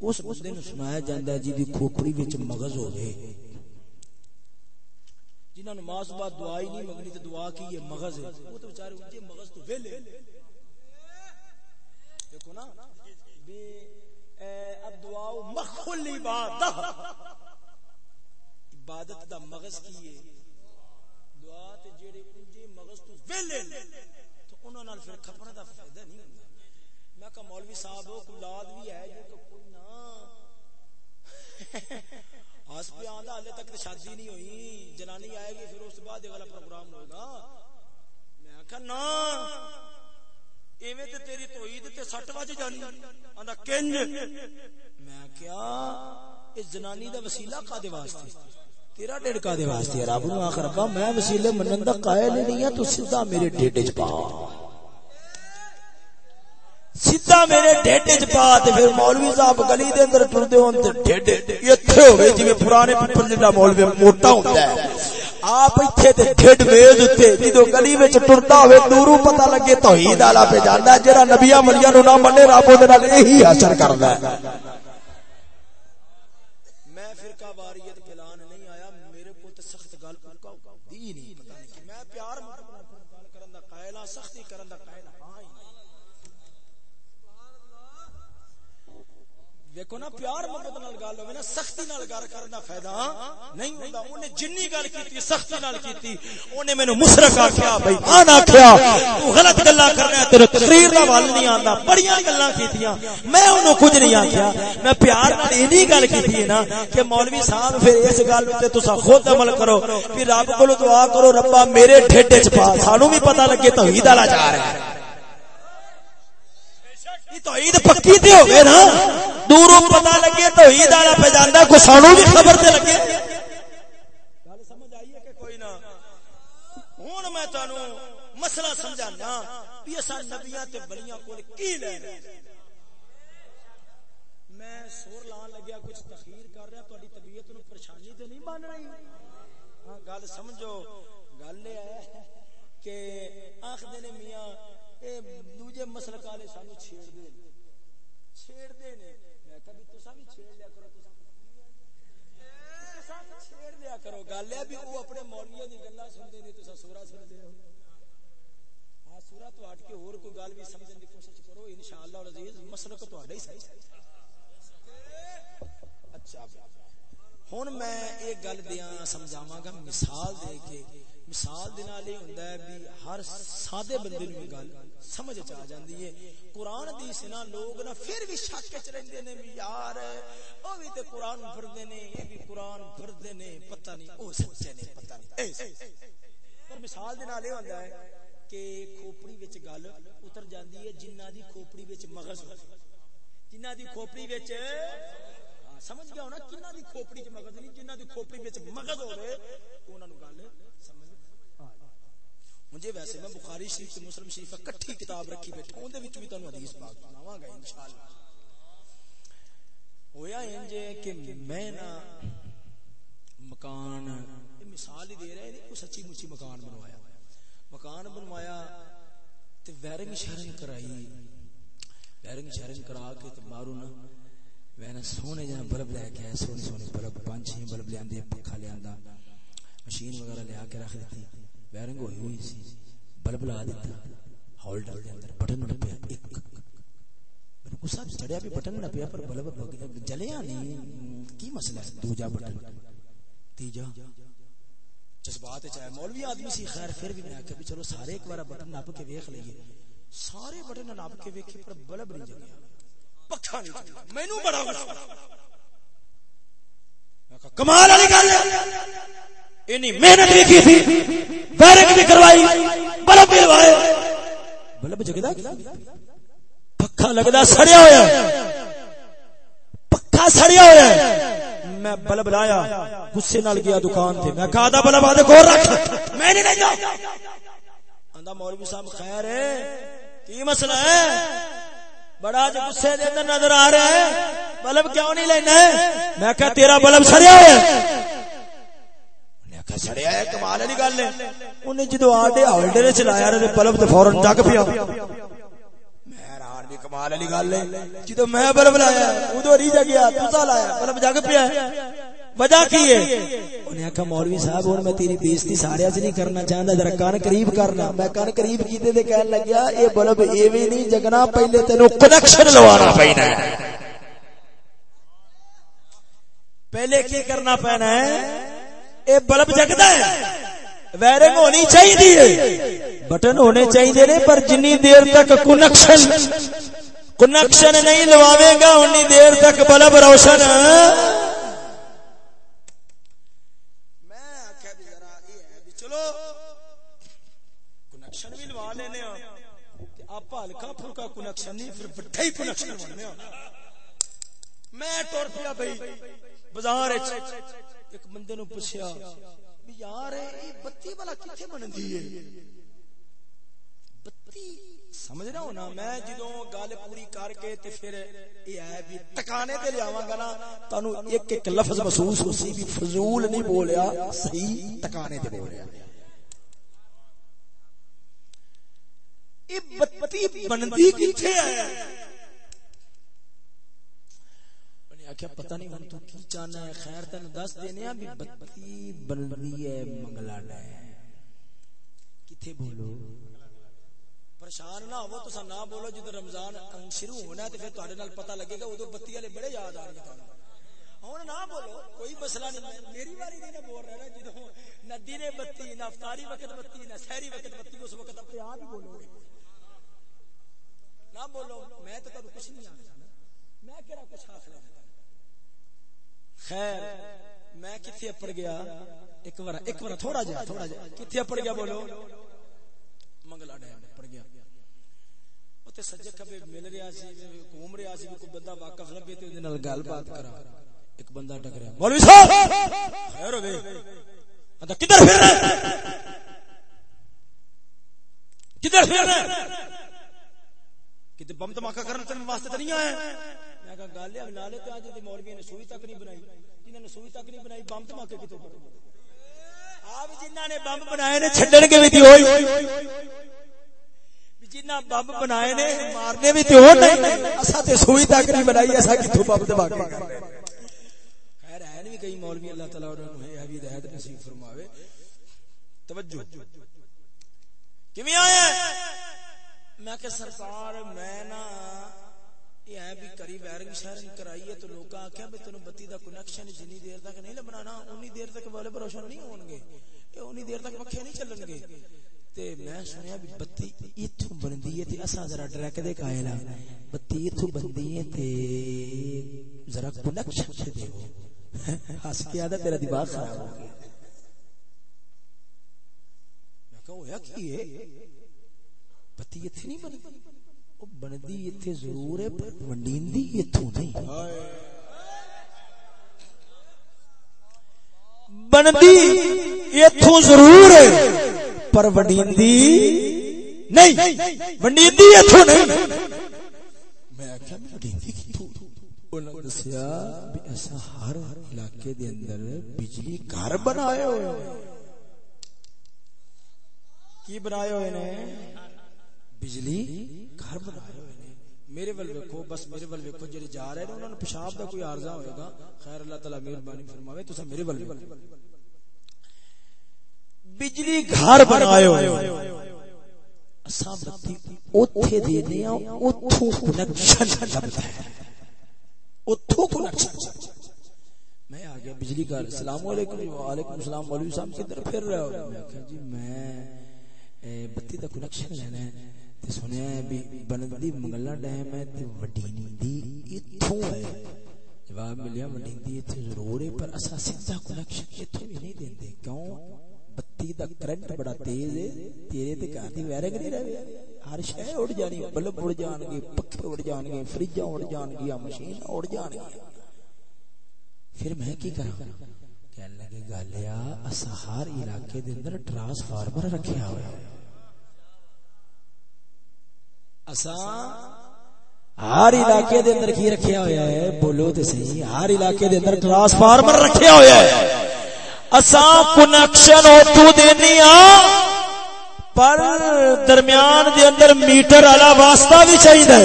اس بندے نو سنایا جاندا ہے جی دی کھوپڑی وچ مغز ہوے جنہاں نماز بعد دعا ہی نہیں منگنی تے دعا کی ہے، مغز ہے۔ وہ تو بیچارے ان کے مغز تو ویلے۔ دیکھو نا بے الدعاء مخل عبادت عبادت دا مغز کی ہے۔ دعا تے جڑے انجے مغز تو ویلے تو انہاں نال پھر کھپنے دا فائدہ نہیں ہوندا۔ میں کہا، مولوی صاحب کو اولاد بھی ہے جو کہ کوئی نہ۔ آس پہ آندا، ہلے تک شادی نہیں ہوئی۔ جنانی آئے گی، پھر اس بعد یہ والا پروگرام ہوگا۔ میں کہا نا ایویں تے تیری توحید تے سٹ وج جانی۔ آندا، کنج۔ میں کیا اس جنانی دا وسیلہ کا دے واسطے؟ تیرا ڈیڑ کا دے واسطے رب نو آخر کا میں وسیلے منن دا قائل نہیں ہاں تو سیدھا میرے ڈیڈ وچ پا۔ سیدھا میرے ڈیڈے چ پا تے پھر مولوی صاحب گلی دے اندر ٹردے ہون تے ڈیڈے ایتھے ہوے جویں پرانے پیپر جڑا مولوی موٹا ہوندا ہے۔ آپ ایتھے تے ڈیڈ میز تے جدوں گلی وچ ٹردا ہوے دوروں پتہ لگے توحید والا پہ جاندا جڑا نبیاں ملیاں نو نہ منے، رب دے نال یہی اثر کردا ہے میں فرقہ واریت پھیلان نہیں آیا میرے کو تے سخت گل کو دی نہیں پتہ نہیں میں پیار محبت نال گل کرن دا قائل ہاں سختی کرن دا قائل ہاں ہی دیکھو نا پیار محبت نال گل ہوے نا سختی نال گل کرن دا فائدہ نہیں ہوندا۔ اونے جنی گل کیتی، سختی نال کیتی۔ اونے مینوں مشرک آکھیا بھائی آن آکھیا، تو غلط گلاں کرنا تیرے تقریر دا ول نہیں آندا۔ بڑیاں گلاں کیتیاں۔ میں اونوں کچھ نہیں آکھیا۔ میں پیار نال اینی گل کیتی ہے نا کہ مولوی صاحب، پھر اس گل تے تساں خود عمل کرو۔ پھر رب کولوں دعا کرو، ربا میرے ڈھڈ وچ پا۔ سانو بھی پتہ لگے توحید والا جا رہا ہے۔ یہ توحید پکی تے ہوے نا۔ دوروں پتہ لگے، توحید والا پہ جاندا کو سانو بھی خبر تے لگے۔ گل سمجھ آئی ہے کہ کوئی نہ۔ ہن میں تانوں مسئلہ سمجھانا بھی اساں نبیاں تے ولیاں کول کی لینا میں سور لان لگیا، کچھ تخیر کر رہا، تہاڈی طبیعت نو پریشانی تے نہیں بن رہی ہاں گل سمجھو۔ گل یہ ہے کہ آخ نے میاں، اے دوجے مسلک والے سانو چھیڑ دے چھیڑ دے نے۔ کرو گل ہے بھی وہ اپنے مولویوں دی گلاں سورا ہو ہاں سورا تو ہٹ کے اور کوئی گل بھی سمجھن دی کوشش کرو، انشاءاللہ العزیز مسلک تہاڈا ہی صحیح اچھا۔ ہن میں ایک گل دیاں سمجھاواں گا، مثال دے کے۔ مثال دے نال ہوندا ہے بھی ہر سادے بندے نوں گل سمجھ چ آ جاندی ہے۔ قران دی سنا لوگ نا پھر بھی شک وچ رہندے نے بھی یار، او بھی تے قران پڑھدے نے اے بھی قران پڑھدے نے، پتہ نہیں، او سچے نے، پتہ نہیں۔ اے پر مثال دے نال ہوندا ہے کہ کھوپڑی وچ گل اتر جاندی ہے، جنہ دی کھوپڑی وچ مغز جنہ دی کھوپڑی وچ، سمجھ گیا ہونا، کنہ دی کھوپڑی وچ مغز نہیں، جنہ دی کھوپڑی وچ مغز ہوے انہاں نوں گل سمجھ مجھے ویسے میں بخاری شریف تے مسلم شریف اکٹھی کتاب رکھی بیٹھا اون دے وچ بھی تانوں حدیث پاک سناواں گا انشاءاللہ۔ ہویا انج کہ میں نا مکان مثال ہی دے رہے ہیں، کوئی سچی مچی مکان بنوایا۔ مکان بنوایا تے وائرنگ شیرنگ کرائی۔ وائرنگ شیرنگ کرا کے تے باہروں نا، میں نے سونے جہاں بلب لے کے آیا، سونے سونے بلب، پانچ چھ بلب لیا پنکھا لیا مشین وغیرہ لیا کے رکھ دیتی۔ وائرنگ ہوئی ہوئی سی۔ بلب لا دیتا۔ ہولڈر دے اندر۔ بٹن نہ پیا۔ ایک۔ میں غصہ چڑھیا بھی بٹن نہ پیا، پر بلب جلیا نہیں۔ کی مسئلہ ہے؟ دوجا بٹن۔ تیجا۔ جذبات چاہے۔ مولوی آدمی سی۔ خیر، پھر بھی میں کہ بھی چلو، سارے ایک بار بٹن ناپ کے ویکھ لئیے سارے بٹن ناپ کے ویکھے، پر بلب نہیں جگیا پکھا نہیں مینوں بڑا غصہ۔ کمال والی گل ہے۔ انی محنت بھی کی تھی وائرنگ بھی کروائی، بلب بھی لوائے۔ بلب جگدا پکھا لگدا سڑیا ہویا۔ پکھا سڑیا ہویا۔ میں بلب لایا، غصے نال گیا دکان تے۔ میں کہا دا بلب آدے کو رکھ۔ میں نہیں لے آندا مولوی صاحب، خیر ہے۔ کی مسئلہ ہے؟ بڑا جو غصے دے اندر نظر آ رہا ہے۔ بلب کیوں نہیں لینا میں کہا، تیرا بلب سڑیا ہویا۔ سڑیا ہے کمال والی گل ہے انہیں جدو آڈے ہولڈر چلایا رہے بلب تے فورن جگ پیا میں بھی کمال والی گل ہے جدو میں بلب لایا ادو ری جگیا تسا لایا بلب جگ پیا وجہ کی ہے انہیں آخا مولوی صاحب میں تیری بےزتی سارے چ نہیں کرنا چاہتا ذرا کان قریب کرنا میں کان قریب کیتے تے کہن لگیا اے بلب ایویں نہیں جگنا پہلے تینو کنیکشن لوانا پینا ہے پہلے کی کرنا پینا ہے اے بلب جگدا ہے۔ وائرنگ ہونی چاہیے بٹن ہونے چاہیے نے، پر جنی دیر تک کنیکشن کنیکشن نہیں لواوے گا انی دیر تک بلب روشن۔ ہاں۔ ہلکا پھلکا نہیں، پھر ہی ہاں۔ میں پیا بھائی بازار ایک بندے نو پوچھیا یار یہ بتی والا کتنے بنتی ہے بتی سمجھ رہا ہوں نا میں جدو گل پوری کر کے تے پھر یہ ہے بھی ٹکانے تے لیاواں گا نا تانوں ایک ایک لفظ محسوس ہو سی بھی فضول نہیں بولیا صحیح ٹکانے تے بولیا یہ بتی بنتی کتنے ہے آخیا پتہ نہیں ہوں تو کی چاہنا ہے۔ خیر تین دس دینے بھی بتی بندی ہے منگلا ڈے کتنے بولو؟ پریشان نہ ہو تو نہ بولو۔ جب رمضان شروع ہونا ہے تو پھر تھوڑے نال پتہ لگے گا، ادو بتی والے بڑے یاد آ گئے ہوں نہ بولو، کوئی مسئلہ نہیں۔ میری باری نہیں بول رہا جدو نہ دن بتی، نہ افطاری وقت بتی، نہ سہری وقت بتی، اس وقت اپنے آپ ہی بولو نہ بولو، میں تو کچھ نہیں آ میں کہڑا کچھ آخ لینا خیر، میں کتنے اپڑ گیا؟ ایک بار ایک بار تھوڑا جا تھوڑا جا کتنے اپڑ گیا بولو؟ منگلا ڈیم پڑ گیا۔ تے سجے کبے مل رہا سی، گھوم رہا سی، کوئی بندہ واقف لبے تے اودے نال گل بات کرا۔ ایک بندہ ٹکریا مولوی صاحب! خیر ہو گئے اندا کدھر پھر رہے کدھر پھر رہے کتے بم دھماکہ کرنے تے واسطے تے نہیں آئے میں کہا، گل ہے نالے تے اج دی مولوی نے سوئی تک نہیں بنائی۔ جنہاں نے سوئی تک نہیں بنائی، بم دھماکے کتے کتوں آپ جنہاں نے بم بنائے نے، چھڈن کے وچ ہوئی۔ جنہ بم بنائے نے، مارنے بھی تے ہو نہیں۔ اسا تے سوئی تک نہیں بنائی اسا کتھوں بم دبا کے خیر ہے نہیں کئی مولوی اللہ تعالی انہاں نوں ہے ہدایت نصیب فرماوے۔ توجہ۔ کیویں آیا میں کہ سرکار، میں نا یہ ہے بھی کری وائرنگ کرائی ہے تو لوگ آخیا بھی بتی کنیکشن جنی دیر تک نہیں لبنا نا اونی دیر تک والے روشن نہیں ہون گے اونی دیر تک پکھے نہیں چلن گے تے میں سنیا بھی بتی ایتھوں بندی ہے، تے اساں ذرا ڈرک دے قائل بتی ایتھوں بندی ہے، تے ذرا کنیکشن سے دیو ہس کے تیرا دماغ خراب ہو گیا۔ میں کہا ہویا کی ہے؟ بتی ایتھے نہیں بندی او بندی ایتھے ضرور ہے، پر ونڈیندی ایتھوں نہیں۔ بندی ایتھوں ضرور ہے، پر وڈیندی نہیں۔ وڈیندی ایتھوں نہیں۔ میں آکھیا وڈیندی کتھوں؟ انہاں نے دسیا بھی ایسا ہر علاقے دے اندر بجلی گھر بنائے ہوئے کی بنائے ہوئے نے؟ بجلی گھر بنائے ہوئے نے۔ میرے ول ویکھو، بس میرے ول ویکھو، جڑے جا رہے نے، انہاں نوں پیشاب دا کوئی عارضہ ہوئے گا۔ خیر، اللہ تعالی مہربانی فرماوے، تساں میرے ول ویکھو۔ بجلی گھر بنائے ہوئے اساں بتی اوتھے دینے آ ہاں، اوتھوں کنیکشن لبدا ہے۔ اوتھوں کنیکشن میں آ گیا بجلی گھر۔ السلام علیکم۔ وعلیکم السلام۔ مولوی صاحب کدھر پھر رہے ہو؟ میں کہا جی میں بتی دا کنیکشن لینا ہے۔ تے سنیا ہے بھی بندی منگلا ڈیم ہے تے وڈی ایتھوں ہے۔ جواب ملیا وڈی نیندی ایتھے ضرور ہے، پر اسا سیدھا کنیکشن ایتھوں بھی نہیں دیندے کیوں؟ بتی دا کرنٹ بڑا تیز ہے، تیرے تے گھر دی وائرنگ نہیں رہے ہر شے اڑ جانی بلب اڑ جان گے پکھے اڑ جان گے، فریجاں اڑ جان گیا، مشین اڑ جان گیا۔ پھر میں کی کراں؟ کہنے لگے، گالیا اسا ہر علاقے دے اندر ٹرانسفارمر رکھیا ہوا ہے اساں ہر علاقے دے اندر کی رکھیا ہویا ہے؟ بولو تے صحیح، ہر علاقے دے اندر ٹرانسفارمر رکھیا ہویا ہے۔ اساں کنیکشن اتو دینی ہاں پر درمیان دے اندر میٹر والا واسطہ بھی چاہیے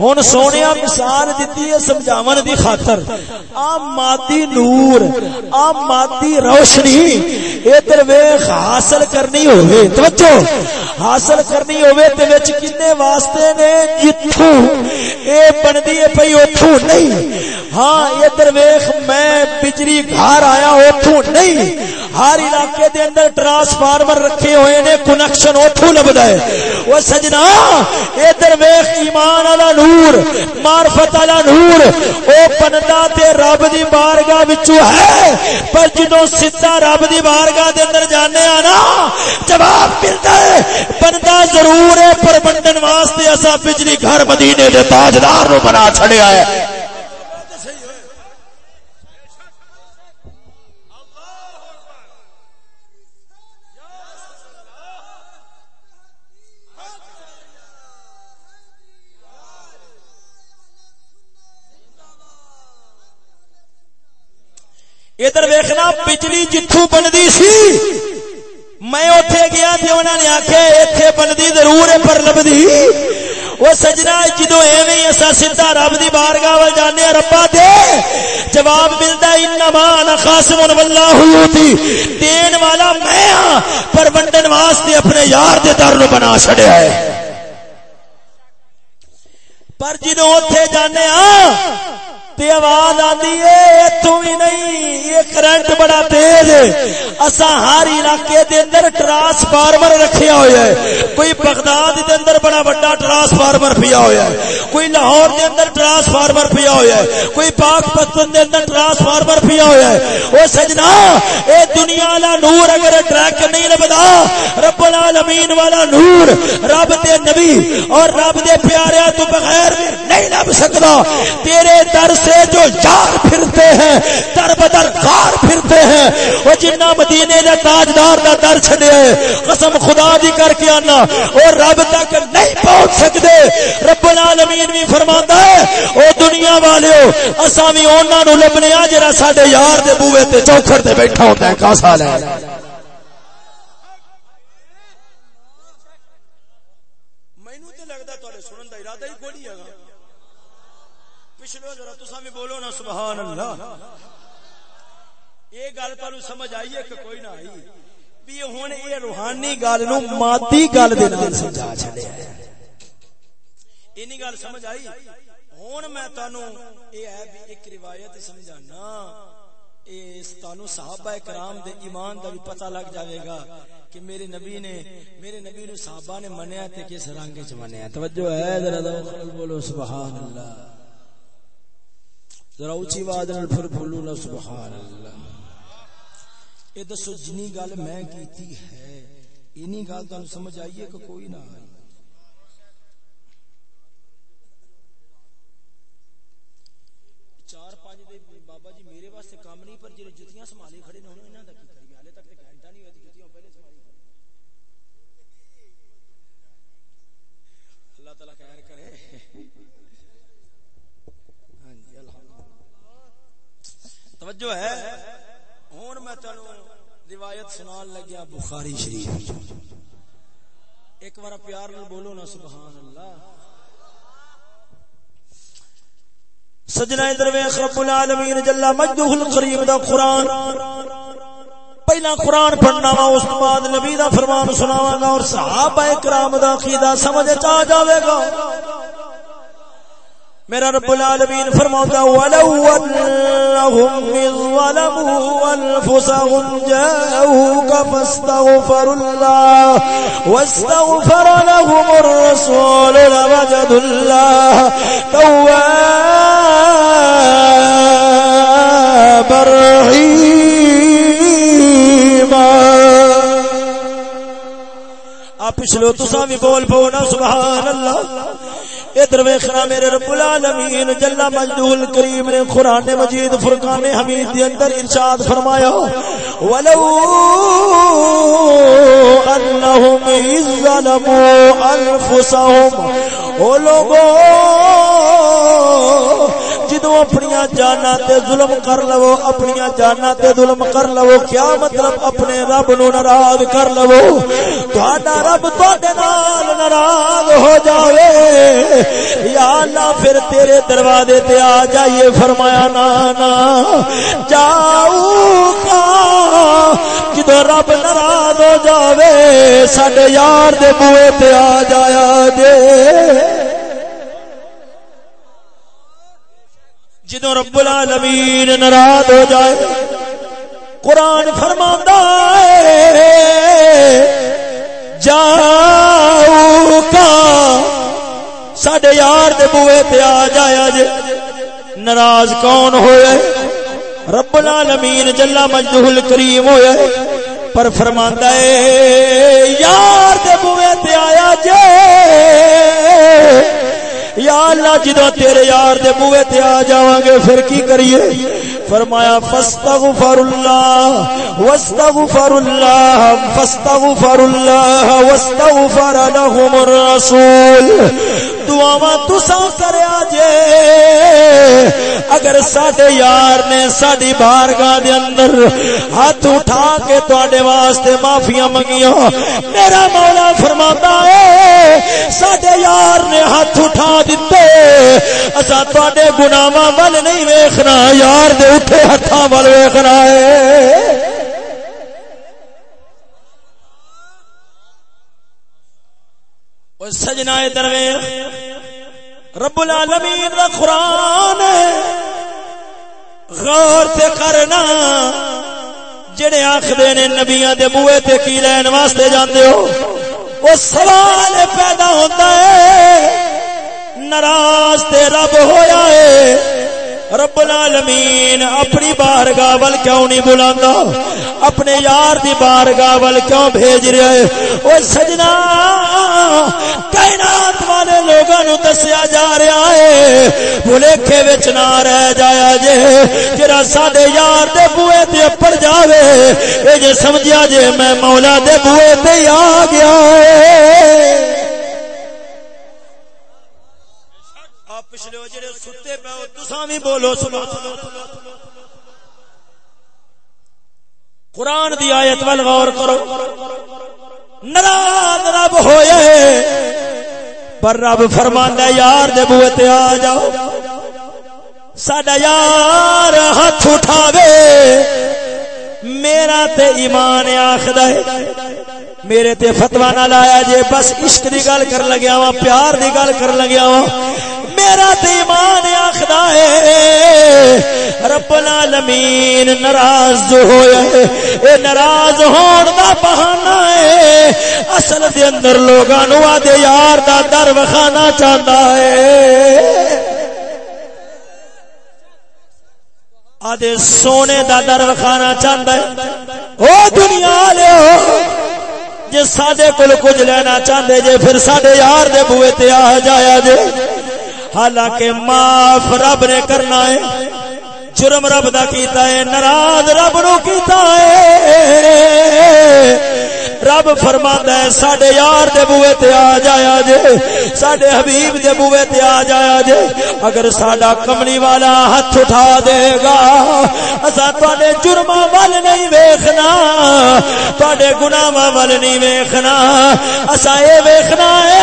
ہوں سونے مثال دیتی ہے سمجھاون دی خاطر۔ آ مادی نور آ مادی روشنی ادھر ویخ حاصل کرنی ہوئے۔ توجہ، حاصل کرنی ہوئے تے وچ کنے واسطے نے؟ جتھوں۔ اے بندی ہے پئی اوتھوں نہیں۔ ہاں ادھر ویخ میں بجلی گھر آیا اوتھوں نہیں۔ ہر علاقے دے اندر ٹرانسفارمر رکھے ہوئے نے، کنیکشن اوتھوں لبدا ہے۔ او سجنا ادھر ویخ ایمان والا نور، معرفت والا نور. او بندا تے رب دی بارگاہ وچوں ہے، پر جدوں سیدھا رب دی بارگاہ دے اندر جانے آ نا، جواب ملدا ہے بندا ضرور ہے پر بنڈن واسطے اسا بجلی گھر مدینے دے تاجدار نو بنا چھڑیا ہے۔ ادھر ویکھنا بجلی جتھوں بندی سی۔ میں اوتھے گیا تے انہاں نے آکھیا، ایتھے بندی ضرور ہے پر لبدی وہ سجنا جدو ایویں اسا سیدھا رب دی بارگاہ ول جانے ربا دے۔ جواب ملدا انما انا خاصم والله یوتی۔ دین والا میں ہاں پر ونڈن واسطے اپنے یار دے در نو بنا چھڑیا ہے۔ پر جدو اوتھے جانے ہاں تے آواز آندی ہے تو بھی نہیں، یہ کرنٹ بڑا تیز ہے۔ اسا ہر علاقے دے اندر ٹرانسفارمر رکھیا ہویا ہے۔ کوئی بغداد دے اندر بڑا بڑا ٹرانسفارمر پیا ہویا ہے۔ کوئی لاہور دے اندر ٹرانسفارمر پیا ہویا ہے۔ کوئی پاک پتن دے اندر ٹرانسفارمر پیا ہویا ہے۔ او سجنا، اے دنیا والا نور اگر ٹریک نہیں لبدا، رب العالمین والا نور رب دے نبی اور رب دے پیارے تو بغیر نہیں لب سکدا۔ تیرے در سے جو یار پھرتے ہیں، در بدر کار پھرتے ہیں۔ وہ جنہ مدینے نے تاجدار کا در چھڑے قسم خدا دی کر کے آنا۔ اور رب تک نہیں پہنچ سکتے رب العالمین بھی فرماندا ہے، او دنیا والے اساں بھی انہاں نو لبنے آ جڑا ساڈے یار دے بوئے تے چوکھر تے بیٹھا ہوندا ہے کا سال ہے سبحان اللہ۔ یہ گل تمہیں سمجھ آئی ہے کہ کوئی نہ آئی۔ بھی ہوں یہ روحانی گل نو مادی گل دے نال سمجھا چھڑیا ہے۔ اینی گل سمجھ آئی؟ ہوں میں تانوں اے ہے بھی ایک روایت سمجھانا۔ تانوں صحابہ کرام دے ایمان دا بھی پتہ لگ جاوے گا کہ میرے نبی نے، میرے نبی نو صحابہ نے منیا تے کس رنگ وچ منیا۔ توجہ ہے، ذرا بولو، سبحان اللہ۔ ذرا اونچی آواز نال پھر بولو نا سبحان اللہ اے دسو، جنی گل میں کیتی ہے اینی گل تانوں سمجھ آئی ہے کہ کوئی نہ آئی؟ توجہ ہے؟ ہوں میں تینوں روایت سنان لگیا بخاری شریف ایک بار پیار نال بولو نا سبحان اللہ سجنا درویش رب العالمین جل مجدہ الکریم دا قرآن۔ پہلا قرآن پڑھنا وا، اس بعد نبی دا فرمان سناواں گا اور صحابہ کرام دا عقیدہ سمجھ آ جاوے گا۔ میرا رب العالمین فرماتا ولو انهم ظلموا انفسهم جاءوك فاستغفر الله واستغفر لهم الرسول لوجدوا الله توابا رحيما۔ آپ پچھلو تسا بھی بول پو نا، سبحان اللہ۔ ادھر ویکھنا میرے رب العالمین جل مجدول کریم نے قران مجید فرقان حمید دے اندر ارشاد فرمایا، ولو انهم ظلموا انفسهم او لوگوں جدو اپنی جانا تے ظلم کر لو اپنی جانا تے ظلم کر لو، کیا مطلب اپنے رب نو ناراض کر لو؟ تہاڈا رب نال ناراض ہو جاوے۔ یا اللہ، پھر تیرے دروازے تے آ جائیے۔ فرمایا، نا نا، جاؤ کا جدو رب ناراض ہو جاوے، ساڈے یار دے بوئے تے آ جایا جے۔ جدو رب العالمین ناراض ہو جائے، قرآن فرما جاؤ کا سڈے یار دے بوئے تے آ جایا جے ناراض کون ہوئے؟ رب العالمین جلا مجدہ کریم ہوئے، پر فرماندا ہے، یار دے بوئے تے آیا جے یا اللہ جدو تیرے یار دے موے تے آ جاواں گے، پھر کی کریے؟ فرمایا، فاستغفر اللہ واستغفر اللہ فاستغفر اللہ واستغفر لهم الرسول. دعاواں تساں کریا جے. اگر ساڈے یار نے ساڈی بارگاہ دے اندر ہاتھ اٹھا کے تواڈے واسطے معافیاں منگیاں، میرا مولا فرماتا ہے، ساڈے یار نے ہاتھ اٹھا دتے اسا تواڈے گناہاں ول نہیں ویکھنا، یار دے اٹھے ہتھاں ول ویکھنا ہے۔ سجنا درویش۔ رب العالمین دا قرآن غور تے کرنا۔ جڑے آخدے نے نبیاں دے بوئے تے کی لین واسطے جاندے ہو، وہ سوال پیدا ہوتا ہے۔ ناراض تے رب ہویا ہے۔ رب العالمین، اپنی بارگاہ ول کیوں نہیں بلاندا اپنے یار دی بارگاہ ول کیوں بھیج رہا ہے او سجنا، کائنات والے لوگاں نو دسیا جا رہا ہے۔ بھلیکھے وچ نہ رہ جایا جے، جڑا ساڈے یار دے بوئے تے پڑ جاوے۔ اے جے سمجھیا جے، میں مولا دے بوئے تے آ گیا ہے پچھلے جڑے ستے پے تساں بھی بولو سبحان قرآن دی آیت ول غور کرو۔ ناراض رب ہوئے، پر رب فرماندا یار دے بوئے تے آ جاؤ۔ ساڈا یار ہاتھ اٹھاوے۔ میرا تے ایمان آخد ہے۔ میرے تے فتوا نہ لایا جے، بس عشق دی گل کر لگیا وا پیار دی گل کر لگیا وا میرا تے ایمان آخدا ہے۔ رب العالمین ناراض جو ہویا ہے اے ناراض ہون دا بہانہ ہے۔ اصل دے اندر لوگاں نو آدے یار دا در وکھانا چاہندا ہے۔ آدھے سونے دا در وکھانا چاہندا ہے۔ او دنیا لے جے ساڈے کول کچھ لینا چاہندے جے پھر ساڈے یار دے بوئے تے آ جایا جے۔ حالانکہ معاف رب نے کرنا ہے، جرم رب دا کیتا ہے، ناراض رب نو کیتا ہے۔ رب فرماندا ہے، ساڈے یار دے بوئے تے آ جایا جے، ساڈے حبیب دے بوئے تے آ جایا جے، اگر ساڈا کملی والا ہاتھ اٹھا دے گا اسا تواڈے جرماں ول نہیں ویکھنا، تواڈے گناہاں ول نہیں ویکھنا اسا اے ویکھنا اے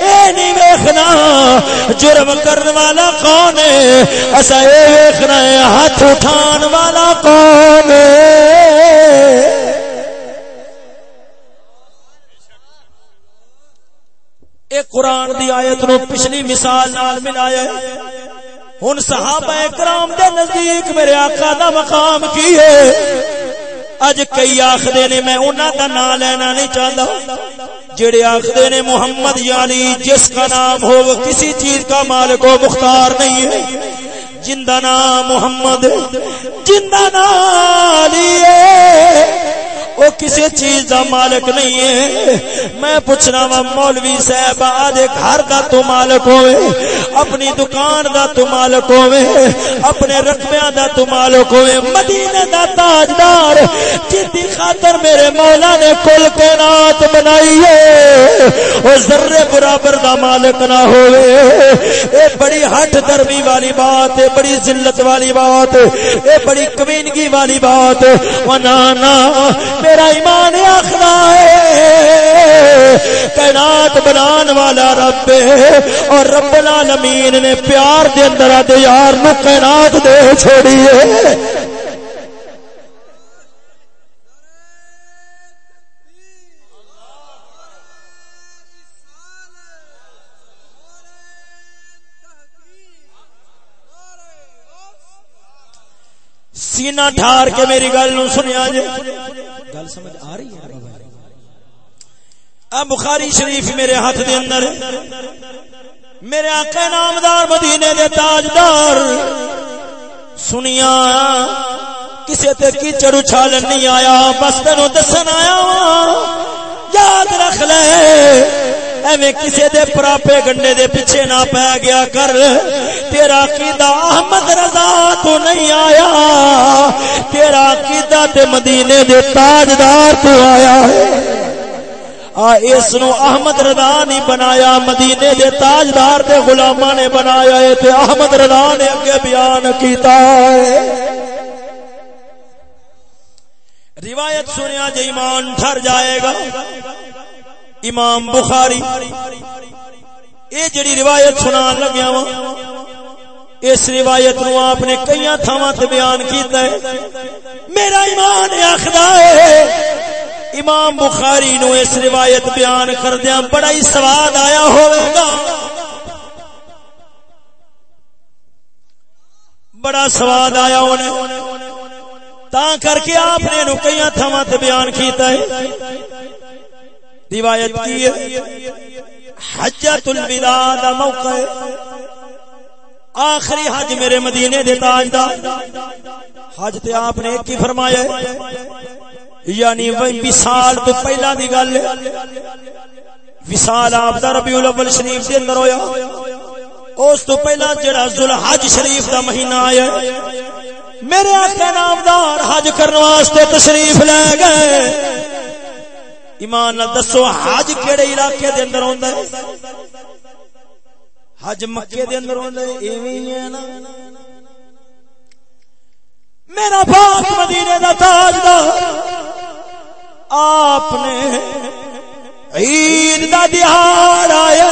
اے نہیں ویکھنا، جرم کرن والا کون ہے اسا اے ویکھنا ہے ہاتھ اٹھان والا کون ہے ایک قرآن دی آیت نو پچھلی مثال نال ملایا ہے۔ ہن صحابہ کرام دے نزدیک میرے آقا دا مقام کی ہے۔ اج کئی آخدے نے میں انہاں دا نام لینا نہیں چاہتا جڑے آخدے نے محمد یعنی جس کا نام ہو، وہ کسی چیز کا مالک و مختار نہیں ہے۔ جن دا نام محمد جن دا نام علی ہے۔ وہ کسی چیز دا مالک نہیں ہے۔ میں پوچھنا وا، مولوی صاحب آدھے گھر دا تو مالک ہوئے، اپنی دکان دا تو مالک ہوئے، اپنے رقبیاں دا تو مالک ہوئے مدینہ دا تاجدار جتی خاطر میرے مولا نے کل کے نات بنائی ہے۔ وہ ذرے برابر دا مالک نہ ہوئے۔ اے بڑی ہٹ درمی والی بات ہے بڑی ذلت والی بات ہے اے بڑی کمینگی والی بات۔ ہے وہ نانا میرا ایمان آخنا ہے۔ کائنات بنان والا رب اور رب العالمین نے پیار دے اندر آدھے یار نو کائنات دے چھوڑی ہے۔ سینہ ٹھار کے میری گل نو سنیا جے۔ گل سمجھ آ رہی ہے؟ اب بخاری شریف میرے ہاتھ دے اندر، میرے آقا نامدار مدینے دے تاجدار، سنیا، کسے تے کیچڑ اچھالن نہیں آیا، بس تینو دسن آیا، یاد رکھ لے۔ ایویں کسے دے پراپے گنڈے دے پیچھے نہ پہ گیا کر۔ تیرا عقیدہ احمد رضا تو نہیں آیا۔ تیرا عقیدہ تے مدینے دے تاجدار تو آیا ہے۔ اس نو احمد رضا نہیں بنایا، مدینے دے تاجدار دے غلاماں نے بنایا ہے تے احمد رضا نے اگے بیان کیتا ہے۔ روایت سنیا جے ایمان ٹھر جائے گا۔ امام بخاری، اے جڑی روایت سنان لگیا وا اس روایت نو آپ نے کئی تھاواں تے بیان کیتا ہے۔ میرا ایمان آخدا ہے، امام بخاری نو اس روایت بیان کردیاں بڑا ہی سواد آیا ہوئے گا۔ بڑا سواد آیا انہیں تا کر کے آپ نے نو کئی تھاواں تے بیان کیتا ہے۔ روایت کی ہے حجت الوداع دا موقع آخری حج میرے مدینے دے تاج دا۔ حج تے آپ نے ایک ہی فرمایا ہے۔ یعنی وصال تو پہلا دی گل وصال آپ دا ربیع الاول شریف دے اندر ہویا۔ اس تو پہلا جڑا ذوالحج شریف دا مہینہ آیا میرے آقا نامدار حج کرنے واسطے تشریف لے گئے۔ ایمان نال دسو، حج کیڑے علاقے دے اندر ہوندا ہے؟ حج مکے دے اندر ہوندا ہے، ایویں ہے نا؟ میرا پاک مدینے دا تاجدار آپ نے عید دا دہاڑ آیا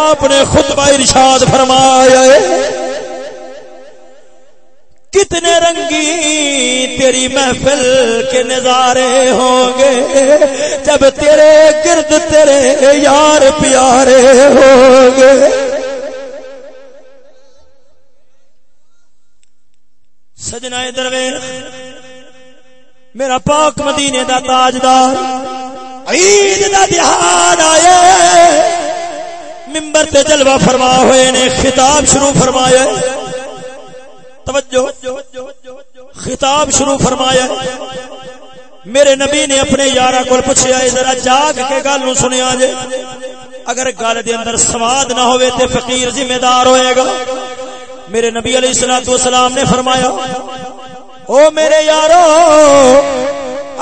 آپ نے خطبہ ارشاد فرمایا ہے۔ کتنے رنگی تیری محفل کے نظارے ہوں گے؟ جب تیرے گرد تیرے یار پیارے ہوں گے۔ سجنا درویش، میرا پاک مدینے دا تاجدار، عید دا دہان آئے۔ ممبر تے جلوہ فرما ہوئے نے، خطاب شروع فرمایا توجہ، خطاب شروع فرمایا، میرے نبی نے اپنے یارا کو پوچھا ذرا جاگ کے گل نو سنیا جے۔ اگر گل دے اندر سواد نہ ہوئے تے فقیر ذمہ دار ہوئے گا۔ میرے نبی علیہ الصلوۃ والسلام نے فرمایا، او میرے یارو،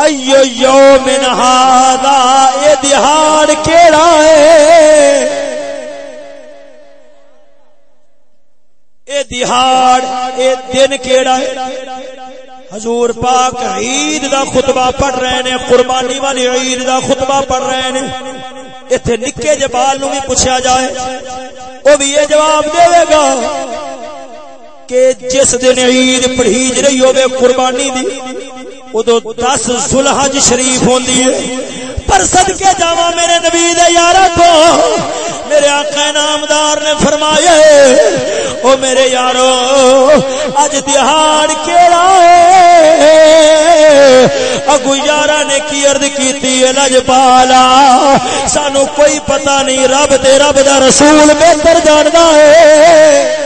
ایو یوم ہادا اے دہاڑ کیڑا ہے؟ اے دہاڑ اے دن کیڑا ہے؟ حضور پاک عید دا خطبہ پڑھ رہے نے، قربانی والی عید دا خطبہ پڑھ رہے نے۔ ایتھے نکے جبال نو بھی پوچھا جائے۔ او بھی یہ جواب دے گا کہ جس دن عید پڑھیج رہی ہوے قربانی دی، ادو دس سلحج شریف ہوندی ہے۔ پر صدقے جاواں میرے نبی دے یارا کو میرے آقا نامدار نے فرمایا او میرے یارو، اج دہاڑ کیڑا اگو یارا نے کی عرض کیتی ہے، لج پالا، سانو کوئی پتہ نہیں، رب تے رب دا رسول بہتر جاندا ہے۔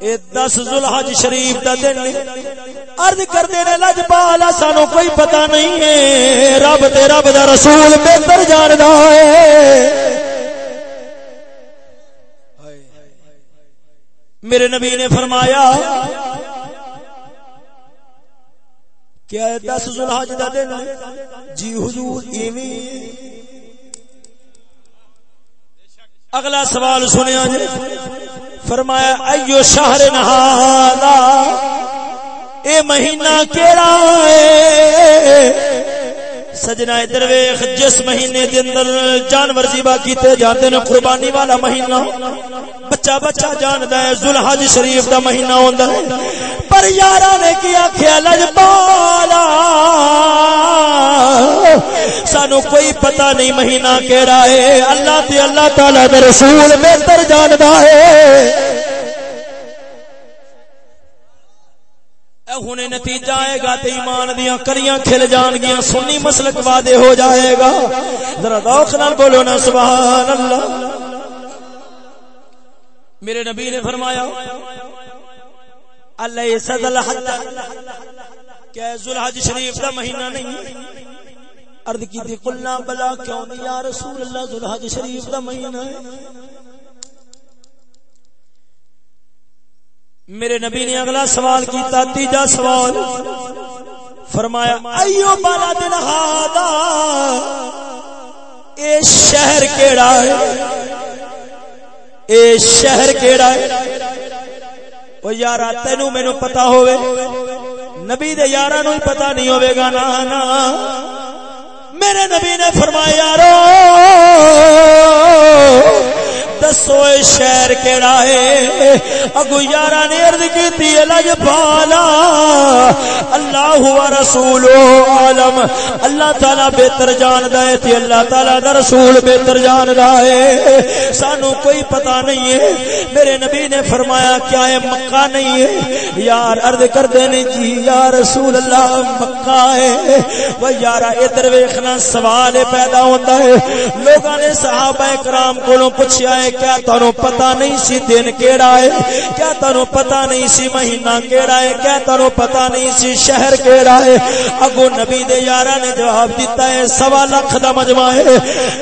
اے دس ذوالحج شریف دا دن عرض کردے نے لج پالا سانو کوئی پتہ نہیں ہے۔ رب تے رب دا رسول بہتر جاندا ہے۔ میرے نبی نے فرمایا کیا دس زلحج دا دن جی حضور ایویں۔ اگلا سوال سنیا جی فرمایا ایو شہر نہادا اے مہینہ کیڑا ہے؟ سجنا ادھر ویخ، جس مہینے دے اندر جانور ذبح کیتے جاندے نے، قربانی والا مہینہ۔ بچہ بچہ جاندا ہے، ذوالحج شریف دا مہینہ ہوندا ہے۔ پر یارا نے کیا خیال لج پالا سانو کوئی پتہ نہیں مہینہ کیڑا ہے۔ اللہ تے اللہ تعالی دے رسول بہتر جاندا ہے۔ ہنے نتیجہ آئے گا تے ایمان دیاں کریاں کھل جان گیاں سنی مسلک وعدے ہو جائے گا ذرا ذوق نال بولو نا سبحان اللہ میرے نبی نے فرمایا اللہ صد الحج کہ ذوالحج شریف دا مہینہ نہیں عرض کی تھی قلنا بلا کیوں نہیں یا رسول اللہ ذوالحج شریف دا مہینہ ہے میرے نبی نے اگلا سوال کیتا، تیجا سوال۔ فرمایا ایو بالا دن ہادا، اے شہر کیڑا ہے؟ اے شہر کیڑا ہے؟ او یارا، تینو مینو پتا ہوئے نبی دے یارا نو پتا نہیں ہوئے گا، نا نا۔ میرے نبی نے فرمایا، یارو دسو شہر کیڑا ہے؟ اگو یارا نے ارد کی لج پالا اللہ و رسول عالم۔ اللہ تعالی بہتر جاندا ہے تے اللہ تعالی دا رسول بہتر جاندا ہے۔ سانو کوئی پتہ نہیں ہے۔ میرے نبی نے فرمایا، کیا ہے مکہ نہیں ہے؟ یار عرض کر دے نہیں جی یا رسول اللہ، مکہ ہے۔ وہ یارا ادھر ویکھنا سوال پیدا ہوتا ہے۔ لوگاں نے صحابہ کرام کولوں پوچھیا ہے کیا تانوں پتہ نہیں سی دن کیڑا ہے؟ کیا تانوں پتہ نہیں سی مہینہ کیڑا ہے؟ کیا تانوں پتہ نہیں سی شہر کیڑا ہے؟ اگو نبی دے یاراں نے جواب دیتا ہے، سوا لاکھ دا مجمع ہے۔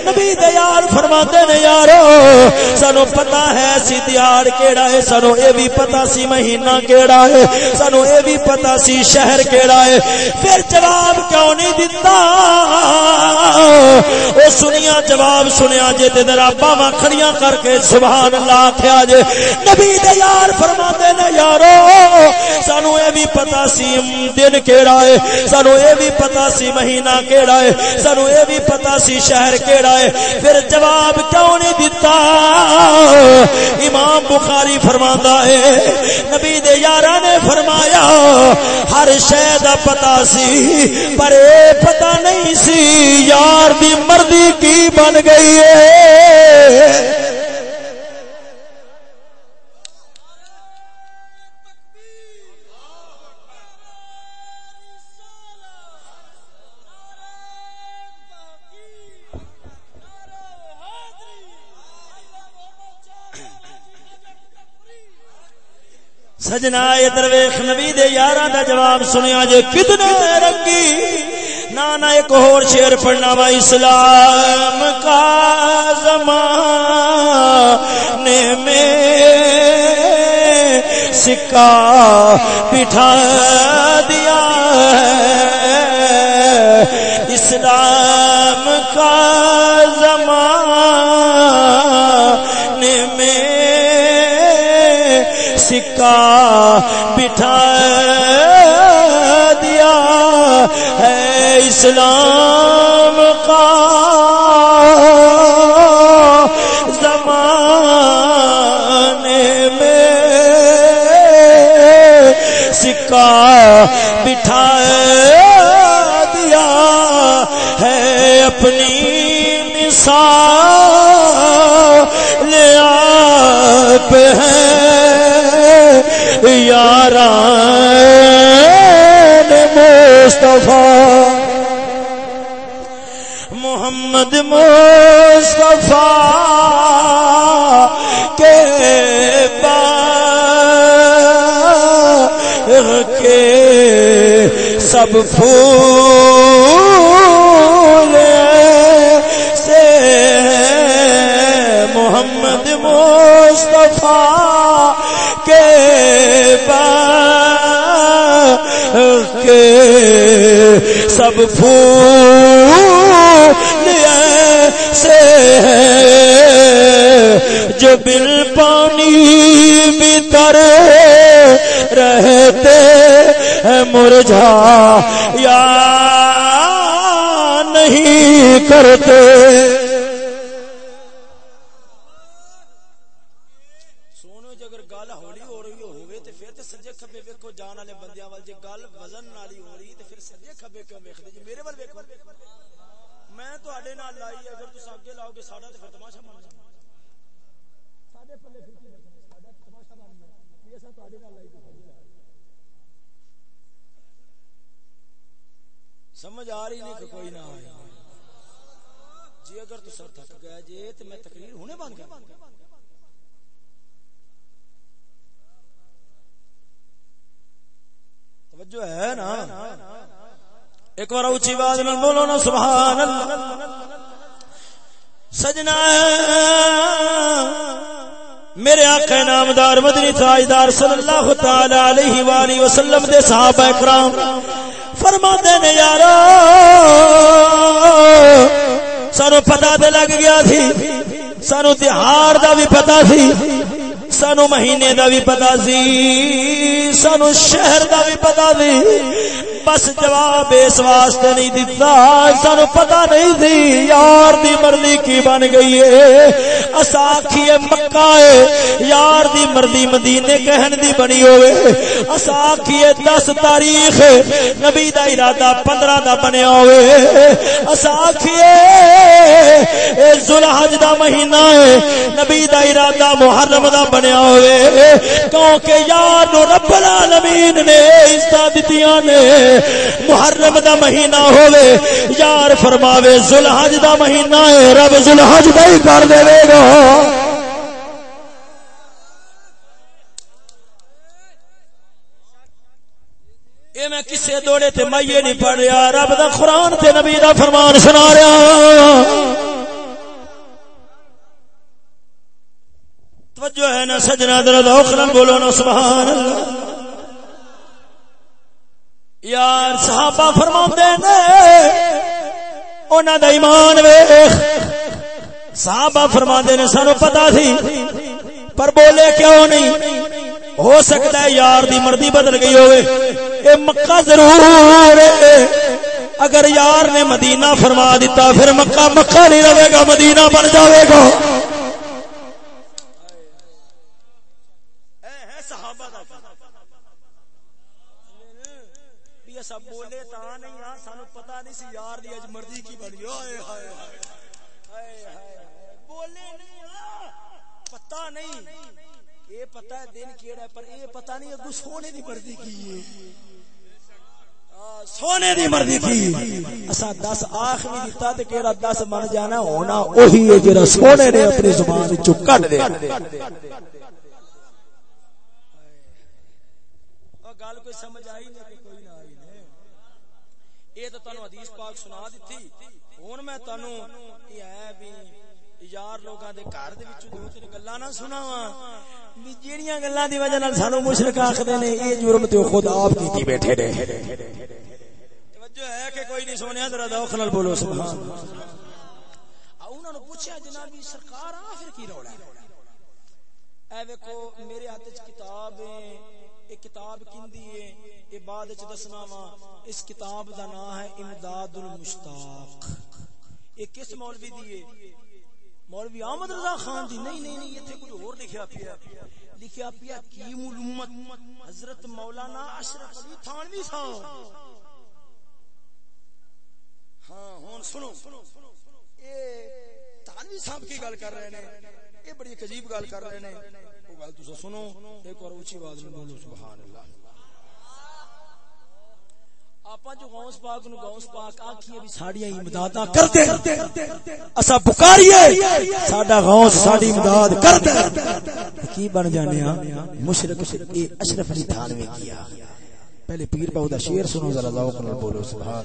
نبی دے یار فرماتے نے، یارو، سانو پتہ ہے سی دیار کیڑا ہے، سانو اے بھی پتہ سی مہینہ کیڑا ہے، سانو اے بھی پتہ سی شہر کیڑا ہے۔ پھر جواب کیوں نہیں دیتا او سنیا جواب سنیا جے تے ذرا باواں کھڑیاں کر کے سبحان اللہ کھیا جے، نبی دے یار فرماتے نے، یارو، سانو اے بھی پتہ سی دن کیڑا ہے، سانو اے بھی پتہ سی مہینہ کیڑا ہے، سانو اے بھی پتہ سی شہر کیڑا ہے۔ پھر جواب کیوں نہیں دیتا امام بخاری فرماندا ہے، نبی دے یاراں نے فرمایا، ہر شے دا پتہ سی، پر اے پتہ نہیں سی یار دی مردی کی بن گئی ہے۔ سجنا درویش نبی دے یاراں دا جواب سنیا جے کتنے رنگی؟ نانا ایک اور شیر پڑھنا وا اسلام کا زمانے میں سکہ بٹھا دیا ہے۔ اسلام کا زمانے میں سکا بٹھا دیا ہے اپنی مثال آپ ہیں یاران مصطفیٰ محمد مصطفیٰ کے باغ کے سب پھول سے محمد مصطفیٰ کے باغ کے سب پھول سے جو بل پانی بتر رہتے ہیں مرجھا یا نہیں کرتے۔ جی جان والے بندیاں ول جے گل وزن والی ہو رہی تے پھر سجے کھبے کیوں ویکھدے جی میرے ول ویکھو میں تواڈے نال لائی اگر تساں اگے لاؤ گے ساڈا تے پھر تماشا بن جانا ساڈے پلے پھر کی رکھنا ساڈا تماشا بن گیا یہ اساں تواڈے نال لائی تے سمجھ آ رہی نہیں کہ کوئی نہ آئے جی اگر سر تھک گیا جی تو میں تقریر ہونے بن گیا توجہ ہے نا ایک بار اونچی آواز میں بولو نا سبحان اللہ سجنا، میرے آقا نامدار، مدنی تاجدار صلی اللہ تعالی علیہ والہ وسلم دے صحابہ کرام، فرماندے نے، یارو، سانو پتہ تے لگ گیا تھی، سانو تہار دا بھی پتہ سی سانو مہینے دا بھی پتا سی، سانو شہر دا بھی پتا سی۔ بس جواب اس واسطے نہیں دیتا سانو پتا نہیں سی، یار دی مرضی کی بن گئی ہے۔ اسا آکھیے مکہ ہے، یار دی مرضی مدینے کہن دی بنی ہوئے۔ اسا آکھیے دس تاریخ نبی دا ارادہ پندرہ دا بنیا ہوئے۔ اسا آکھیے اے ذوالحج دا مہینہ ہے، نبی دا ارادہ محرم دا بنیا بنیا ہوئے۔ العالمین نے عزت دتیاں نے۔ محرم دا مہینہ ہوئے۔ یار فرماوے زلحج دا مہینہ ہے۔ رب زلحج دا ہی کر دے گا۔ میں کسے دوڑے تے مائیے نہیں پڑھ رہا۔ رب دا قرآن تے نبی دا فرمان سنا رہا۔ توجہ ہے نا سجنا درد اوکھنا بولو نا سبحان اللہ یار صحابہ فرما دے انہوں دا ایمان ویخ صحابہ فرما نے، سانو پتا تھی پر بولے کیوں نہیں؟ ہو سکتا ہے یار دی مردی بدل گئی ہوئے۔ اے مکہ ضرور اگر یار نے مدینہ فرما دیتا، پھر مکہ مکہ نہیں رہے گا، مدینہ بن جاوے گا۔ پتا ہاں، ہاں۔ ہے دن کیڑا ہے، پر یہ پتا نہیں اگو سونے دی مرضی کی ہے۔ ہاں، سونے دی مرضی کی۔ اسا 10 آخ بھی دیتا تے کیڑا 10 بن جانا ہونا وہی ہے جڑا سونے نے اپنی زبان وچ کڈ دے۔ گل کوئی سمجھ آئی نہیں کہ کوئی نہ آئی نے یہ تو تانوں حدیث پاک سنا دتی ہن میں تانوں یہ ہے بھی یار لوگاں دے گھر دے دو تین گلاں نہ سناواں۔ بھی جیڑیاں گلاں دی وجہ نال سانو مشرک آکھدے نے اے جرم تے خود آپ کیتی بیٹھے نے۔ توجہ ہے کہ کوئی نہیں سونیا ذرا ذوق نال بولو، سبحان اللہ۔ انہاں نو پوچھیا جناب سرکار کی رولا اے ویکھو، میرے ہاتھ وچ کتاب ہے۔ ایک کتاب کیندی ہے؟ اے بعد وچ دسنا وا، اس کتاب دا نام ہے امداد المشتاق یہ کس مولوی دی ہے؟ مولوی احمد رضا خان دی۔ نہیں نہیں نہیں ایتھے کچھ اور لکھیا پیا۔ لکھیا پیا کی معلومت حضرت مولانا اشرف علی تھانوی صاحب۔ ہاں ہن سنو۔ اے تھانوی صاحب کی گل کر رہے نے۔ اے بڑی عجیب گل کر رہے نے۔ گل تسا سنو، ایک اور اونچی آواز میں بولو سبحان اللہ اپا جو غوث پاک نو غوث پاک آکھیے بھی ساڈیاں امداداں اسا پکاریے ساڈا غوث ساڈی امداد کی بن ہاں؟ مشرک اے اشرف علی تھانوی کیا۔ پہلے پیر باو دا شعر سنو، ذرا ذوق نال بولو، سبحان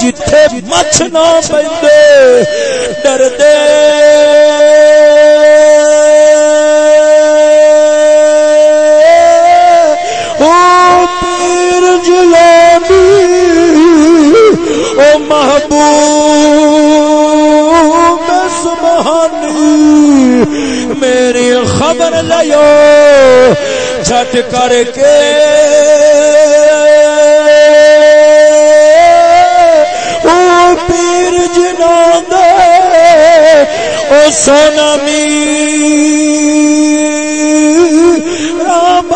جتھے مچھ نہ بندے ڈر دے۔ پیر جلانی او محبوب۔ خبر لو چھٹ کر کے۔ سونا می رام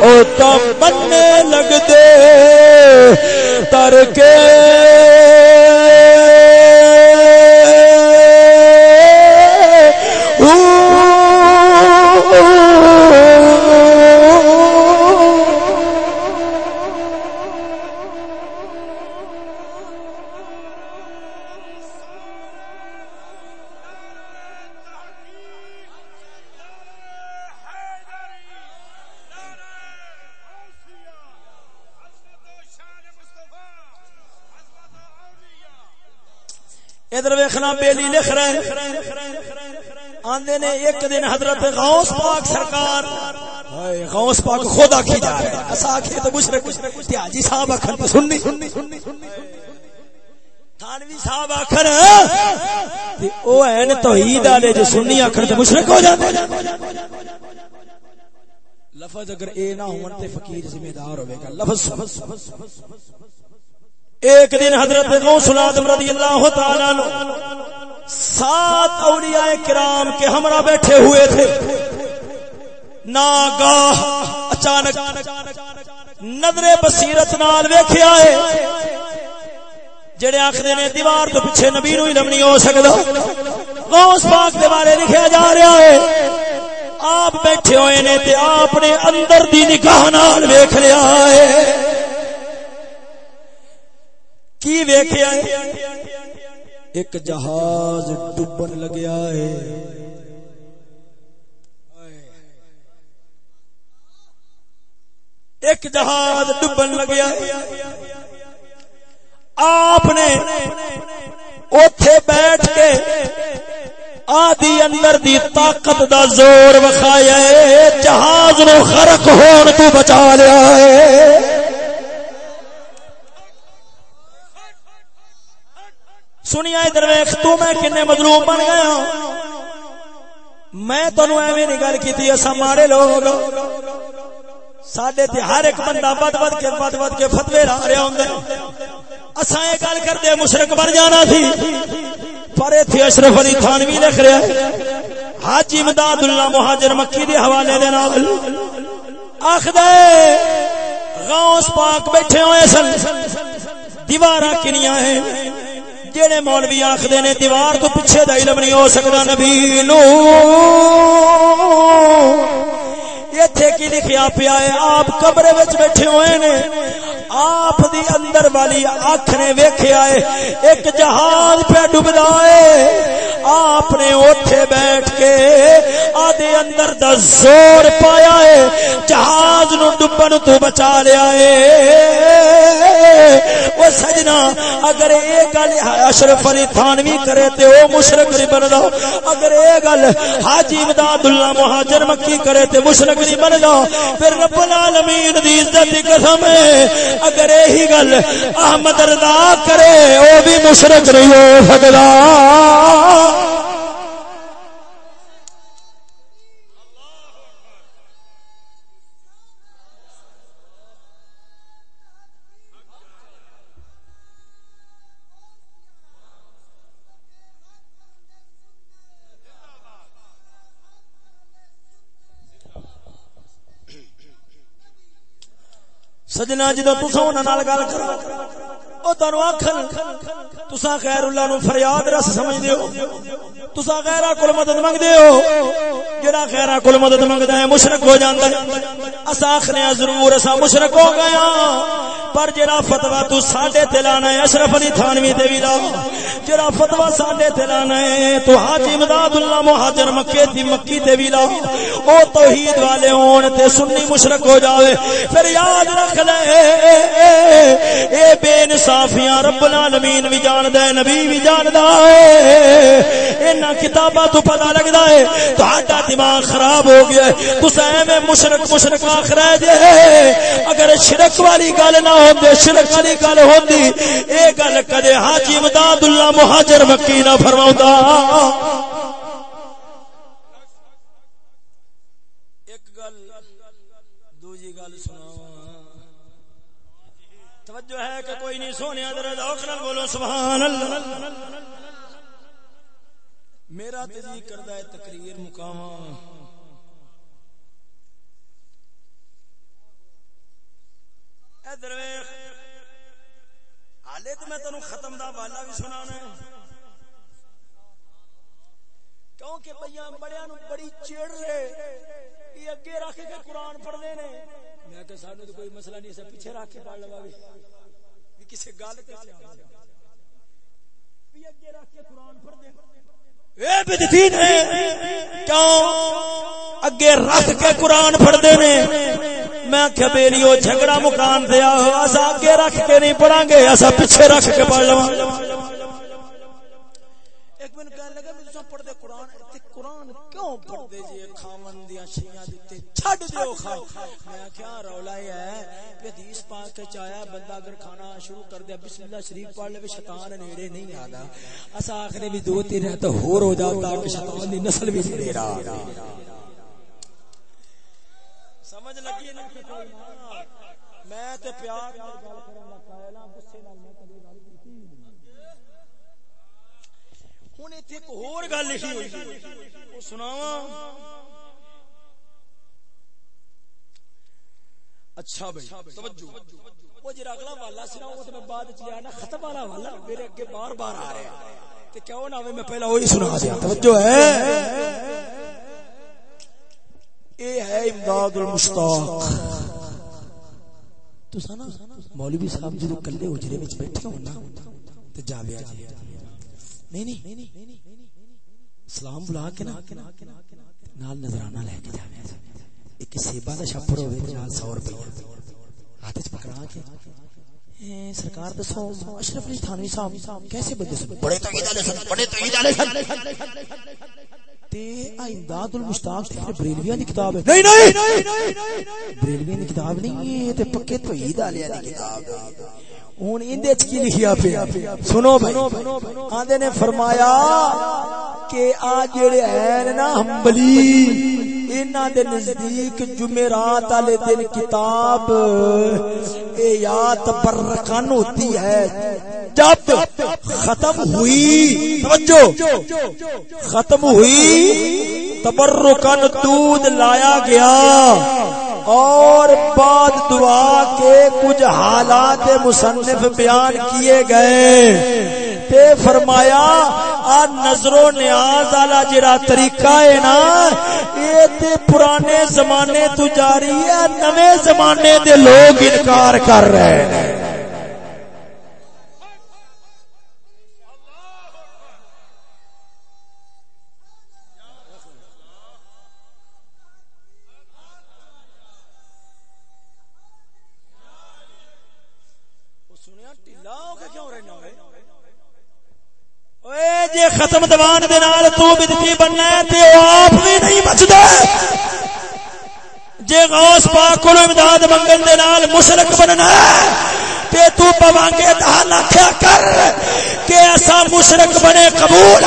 او تم بننے لگ دے۔ تر کے۔ غوث پاک سرکار غوث پاک خود جا رہے ہیں اسا تو مشرک تے حاجی صاحب اکھن تے سننی۔ تھانوی صاحب اکھن تے او ہیں توحید والے جو سنی اکھن تے مشرک ہو جاندے۔ لفظ اگر اے نہ ہون تے فقیر ذمہ دار ہوے گا۔ لفظ۔ ایک دن حضرت غوث العظم رضی اللہ تعالی عنہ سات اولیاء کرام کے ہمراہ بیٹھے ہوئے تھے۔ ناگاہ اچانک نظر بصیرت نال ویکھیا ہے۔ جڑے آخر نے دیوار تو پیچھے نبی نو علم نہیں ہو سکتا غوث پاک دے بارے لکھیا جا رہا ہے۔ آپ بیٹھے ہوئے نے تے آپ نے اندر دی نگاہ نال ویکھ لیا ہے۔ کی ویکھیا ہے؟ ایک جہاز ڈبن لگیا ہے ایک جہاز ڈبن لگیا آپ نے اوتھے بیٹھ کے آدھی اندر دی طاقت دا زور وکھایا جہاز نو خرق ہون تو بچا لیا ہے سنیا ادھر ویخ تو میں کنے مظلوم بن گیا میں تنو ایویں نہیں گل کی اصا ماڑے لوگ سڈے تے ہر ایک بندہ بد بد کے بد بد کے فتوی لا رہا ہوں اساں یہ گل کرتے مشرق بن جانا تھی پر اتنے اشرف علی تھانوی لکھ رہا ہے حاجی امداد اللہ مہاجر مکی دے حوالے دے نال آخد غوث پاک بیٹھے ہوئے سن دیوار کنیاں ہیں جڑے مولوی آخدے نے دیوار تو پیچھے دا علم نہیں ہو سکتا نبی نو ایتھے کی لکھیا پیا ہے؟ آپ کمرے وچ بیٹھے ہوئے نے۔ آپ دی اندر والی اکھ نے ویکھیا ہے۔ ایک جہاز پہ ڈبدا ہے۔ آپ نے اوتھے بیٹھ کے آدھے اندر دا زور پایا ہے۔ جہاز نو ڈبن تو بچا لیا ہے۔ وہ سجنا، اگر اے گل اشرف علی تھانوی کرے تے او مشرک نہیں بندا اگر اے گل حاجی امداد اللہ مہاجر مکی کرے تے مشرک نہیں بندا پھر رب العالمین دی عزت دی قسم ہے۔ اگر یہی گل احمد رضا کرے، او بھی مشرک نہیں ہو سکدا سجنا جدو تسا انہاں نال گل کرو او تانوں آکھن تسا خیر اللہ نو فریاد رس سمجھ دیو تسا غیرا کول مدد منگ دیو جڑا غیرا کول مدد منگدا ہے، مشرک ہو جاندا ہے۔ اسا آکھنے ہاں، ضرور اسا مشرک ہو گیا ہاں۔ پر جڑا فتوا تو ساڈے تے لانا ہے، اشرف علی تھانوی تے وی لا جڑا فتوا ساڈے تے لانا ہے، تو حاجی امداد اللہ مہاجر مکے دی مکی تے وی لا او توحید والے ہون تے سنی مشرک ہو جاوے۔ پھر یاد رکھ لے۔ اے بے انصافیاں، رب العالمین وی جاندا ہے، نبی وی جاندا ہے۔ انہاں کتاباں تو پتہ لگدا ہے، تہاڈا دماغ خراب ہو گیا ہے۔ تساں ایویں مشرک مشرک آکھ رہے جے اگر شرک والی گل نہ ہوندے شرک والی گل ہوندی، اے گل کدے حاجی امداد اللہ مہاجر مکی نہ فرماوندا ایک گل، دوجی گل سناواں۔ توجہ ہے کہ کوئی نہیں سونے ذرا ذوق نال بولو، سبحان اللہ۔ میرا تے جی کردا ہے تقریر مقاماں ادھر ویکھ حالے تے میں تینوں ختم دا والا بھی سنانا ہے۔ کیونکہ بھیا بڑیاں نو بڑی چڑ رہے یہ اگے رکھ کے قرآن پڑھنے نے۔ میں کہ سانو تو کوئی مسئلہ نہیں سا پیچھے رکھ کے پڑھ لوا بھی کسی گل تے بھی اگے رکھ کے قرآن پڑھ دے اے بدتین ہیں کیوں؟ اگے رکھ کے قرآن پڑھتے نے میں کہ بیلیو جھگڑا مکان دیا اسا اگے رکھ کے نہیں پڑھاں گے، اسا پیچھے رکھ کے پڑھ لواں ایک من کہنے لگا میں تساں پڑھ دے قرآن تے قرآن کیوں پڑھ دے جی کھاون دیاں شیاں دتے چھڈ دیو کھا میں کیا رولا ہے کہ حدیث پاک کے چایا بندہ اگر کھانا شروع کر دیا بسم اللہ شریف پڑھ لے شیطان نیڑے نہیں آدا اسا آخری بھی دو تین رہتا ہور ہو جاتا کہ شیطان دی نسل بھی نیڑے رہا۔ سمجھ لگی نہیں کہ کوئی میں تے پیار نال گل کرن دا قائل ہاں غصے نال میں کبھی گل کیتی ہن ایتھے ایک ہور گل لکھی ہوئی۔ سناواں۔ اچھا بھائی، توجہ۔ وہ جڑا اگلا والا سی نا، وہ تے میں بعد وچ لیا نا ختم والا والا میرے اگے بار بار آ رہا ہے۔ تے کیوں نہ ہوے میں پہلا وہی سنا دیا۔ توجہ ہے۔ اے ہے امداد المشتاق۔ تو سنا، مولوی صاحب جدو کلے اجرے وچ بیٹھے ہون نا، تے جاویا جی۔ نہیں نہیں۔ سلام بلا کے نا نال نظرانہ لے کے جی ایک سیبا دا چھپڑ ہوے تے نال 100 روپے ہاتھ وچ پکڑا کے۔ اے سرکار دسو اشرف علی تھانوی صاحب کیسے بندے سن؟ بڑے توحید والے سن بڑے توحید والے سن۔ تے امداد المشتاق تے پھر بریلویاں دی کتاب ہے۔ نہیں نہیں! بریلویاں دی کتاب نہیں یہ تے پکے توحید والے دی کتاب ہے۔ ہن ایندے وچ کی لکھیا پیا؟ سنو بھائی، آندے نے فرمایا کہ آ جڑے ہیں نا ہمبلی، انہاں دے نزدیک جمعرات والے دن کتاب، اے یاد برکان ہوتی ہے۔ جب ختم ہوئی، توجہ، ختم ہوئی تبرکن دودھ لایا گیا۔ اور بعد دعا کے کچھ حالات مصنف بیان کیے گئے۔ تے فرمایا، آ نظر و نیاز والا جڑا طریقہ ہے نا یہ تے پرانے زمانے تو جاری ہے، نوے زمانے دے لوگ انکار کر رہے ہیں۔ ختم دیوان دے نال تو بدتی بننا ہے تے او آپ بھی نہیں بچدا جے غوث پاک کو امداد منگن دے نال مشرک بننا ہے، تے تو پوانگے دا لکھیا کر کہ ایسا مشرک بنے قبول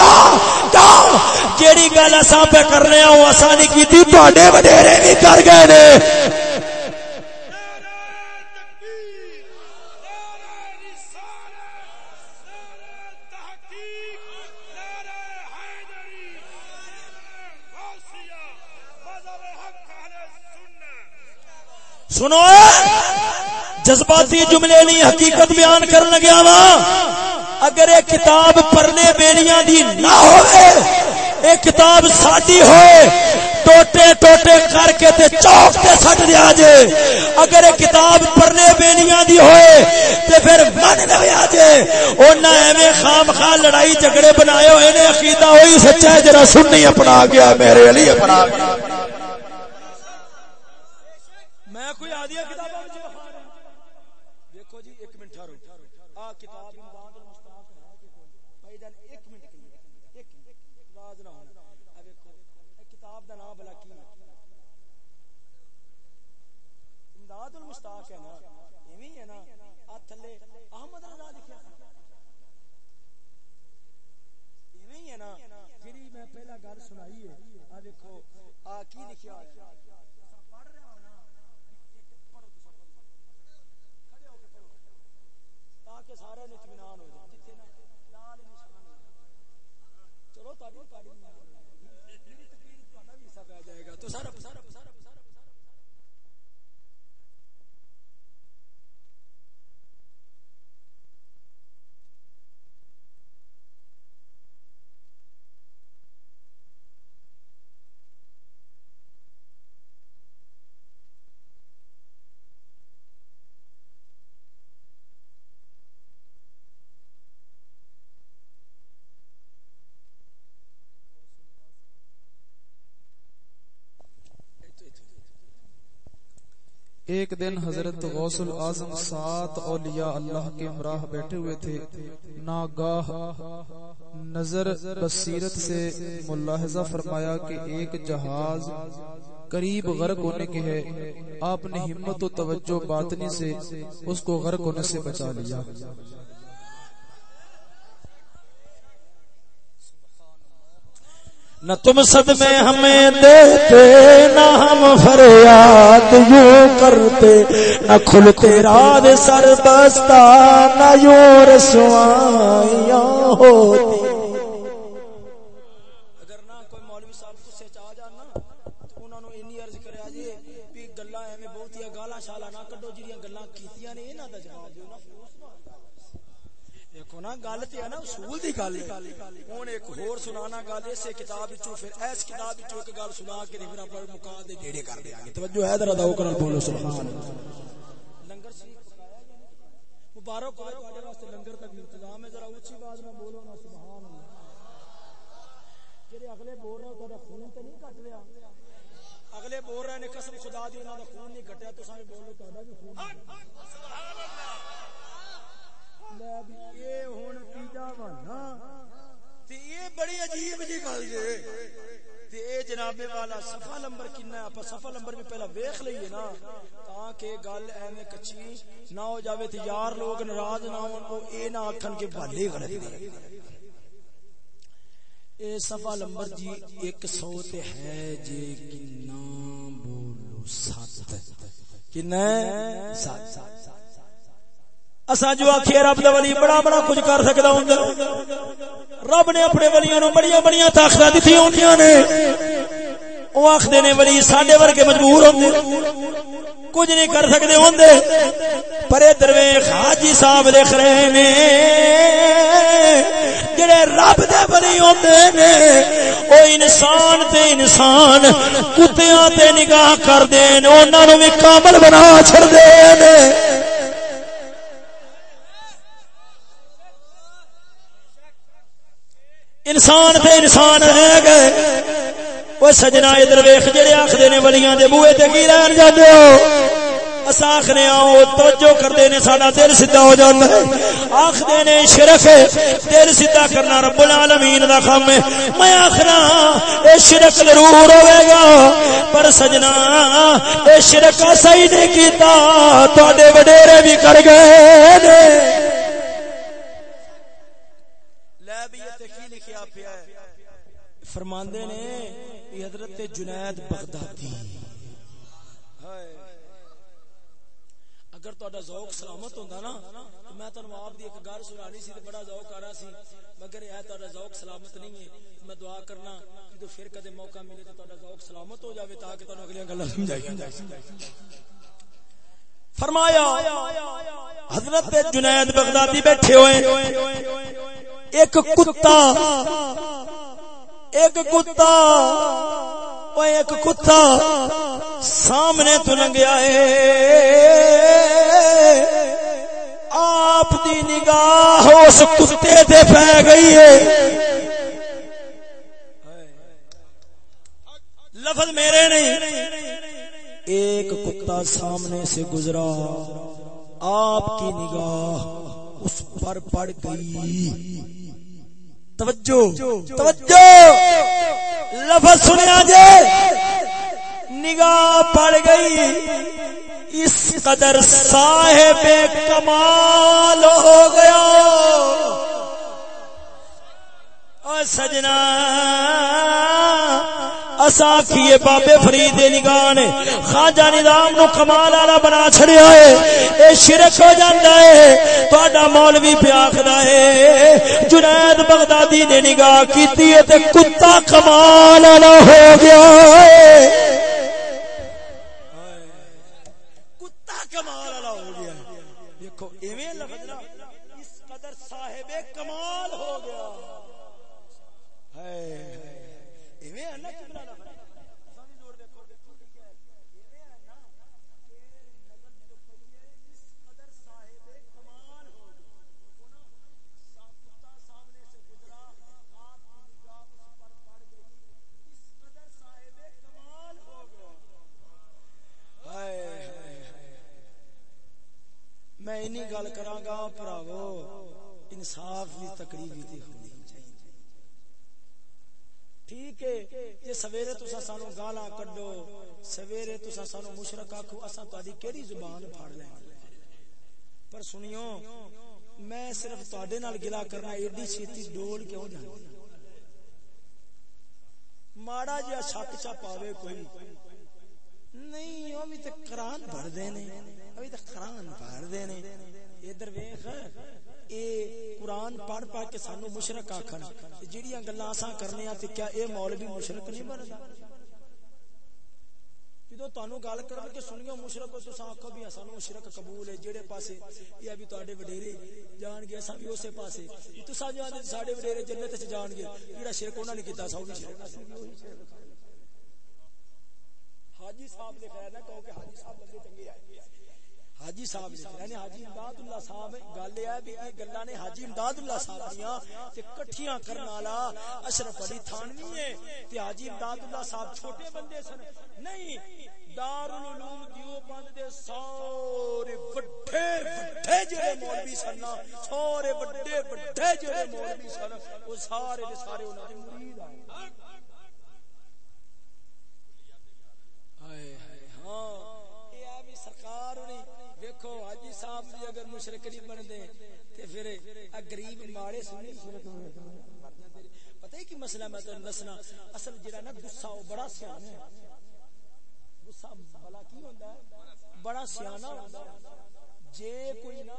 کیوں جیڑی گل اساں پہ کرنے او ہاں، اساں نہیں کیتی، تواڈے وڈیرے نہیں کر گئے نے۔ سنو، جذباتی جملے نہیں، حقیقت بیان کر لگیا وا۔ اگر ایک کتاب پڑھنے بیڑیاں دی نہ ہوئے، ایک کتاب ساڈی ہوئے، ٹوٹے ٹوٹے کر کے تے چوک تے سٹ دیا جے۔ اگر ایک کتاب پڑھنے بیڑیاں دی ہوئے، تے پھر من لیا جے۔ اونا ایویں خام خواہ لڑائی جھگڑے بنائے ہوئے نے، عقیدہ وہی سچا ہے جرا سننی اپنا گیا، میرے علی اپنا گیا۔ میں کوئی دیا کتاباں دیکھو جی ایک منٹ ٹھہرو آ کتاب امداد المشتاق ہے کہ بھائی جان ایک منٹ کے لیے ایک منٹ راز نہ ہونا ا دیکھو اے کتاب دا نام بلا کی امداد المشتاق ہے نا ایویں ہے نا آ تھلے احمد رضا لکھیا ایویں ہے نا جڑی میں پہلا گل سنائی ہے آ دیکھو آ کی لکھیا ہے تاکہ سارے نے اطمینان ہو جائے جتنے لال نشان چلو تاری تاری میری تقریر تہاڈا بھی حصہ پہ جائے گا تو سارا سارا سارا ایک دن حضرت غوث العظم سات اولیاء اللہ کے ہمراہ بیٹھے ہوئے تھے۔ ناگاہ نظر بصیرت سے ملاحظہ فرمایا کہ ایک جہاز قریب غرق ہونے کے ہے۔ آپ نے ہمت و توجہ باطنی سے اس کو غرق ہونے سے بچا لیا۔ نہ تم صدمے ہمیں دیتے، نہ ہم فریاد یوں کرتے۔ نہ کھلتے رات سر بستا نہ یوں رسوائیاں ہوتی۔ اگر نہ کوئی مولوی صاحب آ جانا، تو انہاں نو اینی عرض کریا جی بھی گلاں ایویں گالاں نہ کڈو، جڑیاں گلاں کیتیاں نے، انہاں دا جواب دیو نا دیکھو نا، گل تے ہے نا، اصول دی گل ہن ایک ہور سنانا گل اس کتاب وچوں، پھر اس کتاب وچوں ایک گل سنا کے پھر اپنا مکا دے ڈیڑے کر دیا گے۔ توجہ ہے ذرا دعو کرن، بولو سبحان اللہ۔ لنگر شریف پکایا گیا مبارک ہو، تواڈے واسطے لنگر تک انتظام ہے۔ ذرا اونچی آواز میں بولو نا، سبحان اللہ۔ جڑے اگلے بول رہے ہو تہاڈا خون تے نہیں کٹ لیا اگلے بول رہے نے قسم خدا دی، انہاں دا خون نہیں کٹیا۔ تساں بھی بولو تہاڈا بھی خون سبحان اللہ لے بھی اے ہن تیجا وانا تے اے بڑی عجیب جی گل جے۔ تے اے جناب والا صفحہ نمبر کنا ہے؟ اپا صفحہ نمبر بھی پہلا ویکھ لئیے نا۔ تاکہ گل ایویں کچی نہ ہو جاوے تے یار لوگ ناراض نہ ہون، او اے نہ آکھن کے بھالے غلط نے۔ اے صفحہ نمبر جی 100 تے ہے جے کنا بولو 7 کنا 7 اسا جو آخے رب دا ولی، بڑا بڑا کچھ کر سکدا ہوندا۔ رب نے اپنے ولیاں نو بڑیاں بڑیاں طاقتاں دتیاں ہوندیاں نے۔ او آکھدے نے، ولی ساڈے ورگے مجبور ہوندے۔ کچھ نہیں کر سکدے ہوندے پر اے درویش حاجی صاحب لکھ رہے نے۔ جڑے رب دے ولی ہوندے نے، او انسان تے انسان، کتیاں تے نگاہ کر دین انہاں نو وی کامل بنا چھڑ دے نے۔ انسان تے انسان ہے گئے۔ وہ سجنا ادھر ویخ جڑے آخر نے ولیاں دے بوئے تے کی رہن جاندے ہو؟ اسا آخنے آؤ توجہ کردے نے ساڈا دل سیدھا ہو جاندا ہے۔ آخدے نے شرک دل سیدھا کرنا رب العالمین دا کام ہے۔ میں آخنا، اے شرک ضرور ہوے گا۔ پر سجنا، اے شرک صحیح نہیں کیتا، تواڈے وڈیرے بھی کر گئے نے۔ فرماندے نے یہ حضرت جنید بغدادی۔ اگر تہاڈا ذوق سلامت ہوندا نا، تو میں تانوں آپ دی ایک گل سنانی سی تے بڑا ذوق آ رہا سی۔ مگر یہ تہاڈا ذوق سلامت نہیں ہے، میں دعا کرنا کہ تو پھر کدے موقع ملے تو تہاڈا ذوق سلامت ہو جاوے تاکہ تانوں اگلیاں گلاں سمجھائی فرمایا، حضرت جنید بغدادی بیٹھے ہوئے۔ ایک کتا ایک کتا وہ ایک کتا سامنے تو لنگیا ہے۔ آپ دی نگاہ اس کتے تے پہ گئی ہے۔ لفظ میرے نہیں۔ ایک کتا سامنے سے گزرا۔ آپ کی نگاہ اس پر پڑ گئی۔ توجہ توجہ۔ لفظ سنیا جے، نگاہ پڑ گئی۔ اس قدر صاحب کمال ہو گیا۔ اور سجنا اسا کیے بابے فرید نگاہ نے، خواجہ نظام نو کمال والا بنا چھڑیا ہے۔ اے شرک ہو جاندا ہے۔ تہاڈا مولوی پیا آکھدا ہے، جنید بغدادی نے نگاہ کیتی ہے تے کتا کمال والا ہو گیا ہے۔ کتا کمال والا ہو گیا دیکھو، ایویں لفظ نا اس قدر صاحب کمال ہو گیا۔ ہے ایویں ہے نا کی میں گل کراں گا بھراوو انصاف ہونی چاہیے ٹھیک ہے جے سویرے تسا سانو گالاں کڈو، سویرے تسا سانو مشرک آکھو، اساں تہاڈی کیڑی زبان پھاڑ لیں؟ پر سنیو، میں صرف تواڈے نال گلا کرنا، ایڈی چھیتی ڈول کیوں جاندی؟ ماڑا جا شک چا پاوے کوئی؟ نہیں ابھی تو قرآن پڑھ دے نے ابھی تو قرآن پڑھ دے ادھر ویخ اے قرآن پڑھ پڑھ کے سانو مشرک آکھن۔ جیڑیاں گلاں اساں کرنے تے کیا اے مولوی مشرک نہیں بندا؟ جدو تانوں گل کرن سنیو مشرک آکھو بھی سانو مشرک قبول ہے جڑے پاسے ابھی تواڈے وڈیرے جان گے، اساں بھی پاسے۔ جان ساڈے وڈیرے جنت وچ جان گے جڑا شرک انہاں نے کیتا سا بھی شرک حاجی صاحب نے کہو کہ حاجی صاحب بندے چنگے آئے۔ حاجی صاحب نے یعنی حاجی امداد اللہ صاحب، گل یہ ہے بھی یہ گلاں نے حاجی امداد اللہ صاحب دیاں، تے کٹھیاں کرن والا اشرف علی تھانوی ہے تے حاجی امداد اللہ صاحب چھوٹے بندے سن۔ نہیں، دارالعلوم دیوبند دے سارے بڑے بڑے جڑے مولوی سن سارے بڑے بڑے جڑے مولوی سن، وہ سارے دے سارے انہاں دے مرید آئے۔ ہاں۔ دیکھو، حاجی صاحب بھی اگر مشرک نہیں بن دے تے پھر غریب ماڑے سنی پتہ ہے کی مسئلہ میں تو دسنا، اصل جڑا نا غصہ او بڑا سیانا ہے۔ غصہ بلا کی ہوندا ہے؟ بڑا سیانا ہوندا ہے۔ جے کوئی نا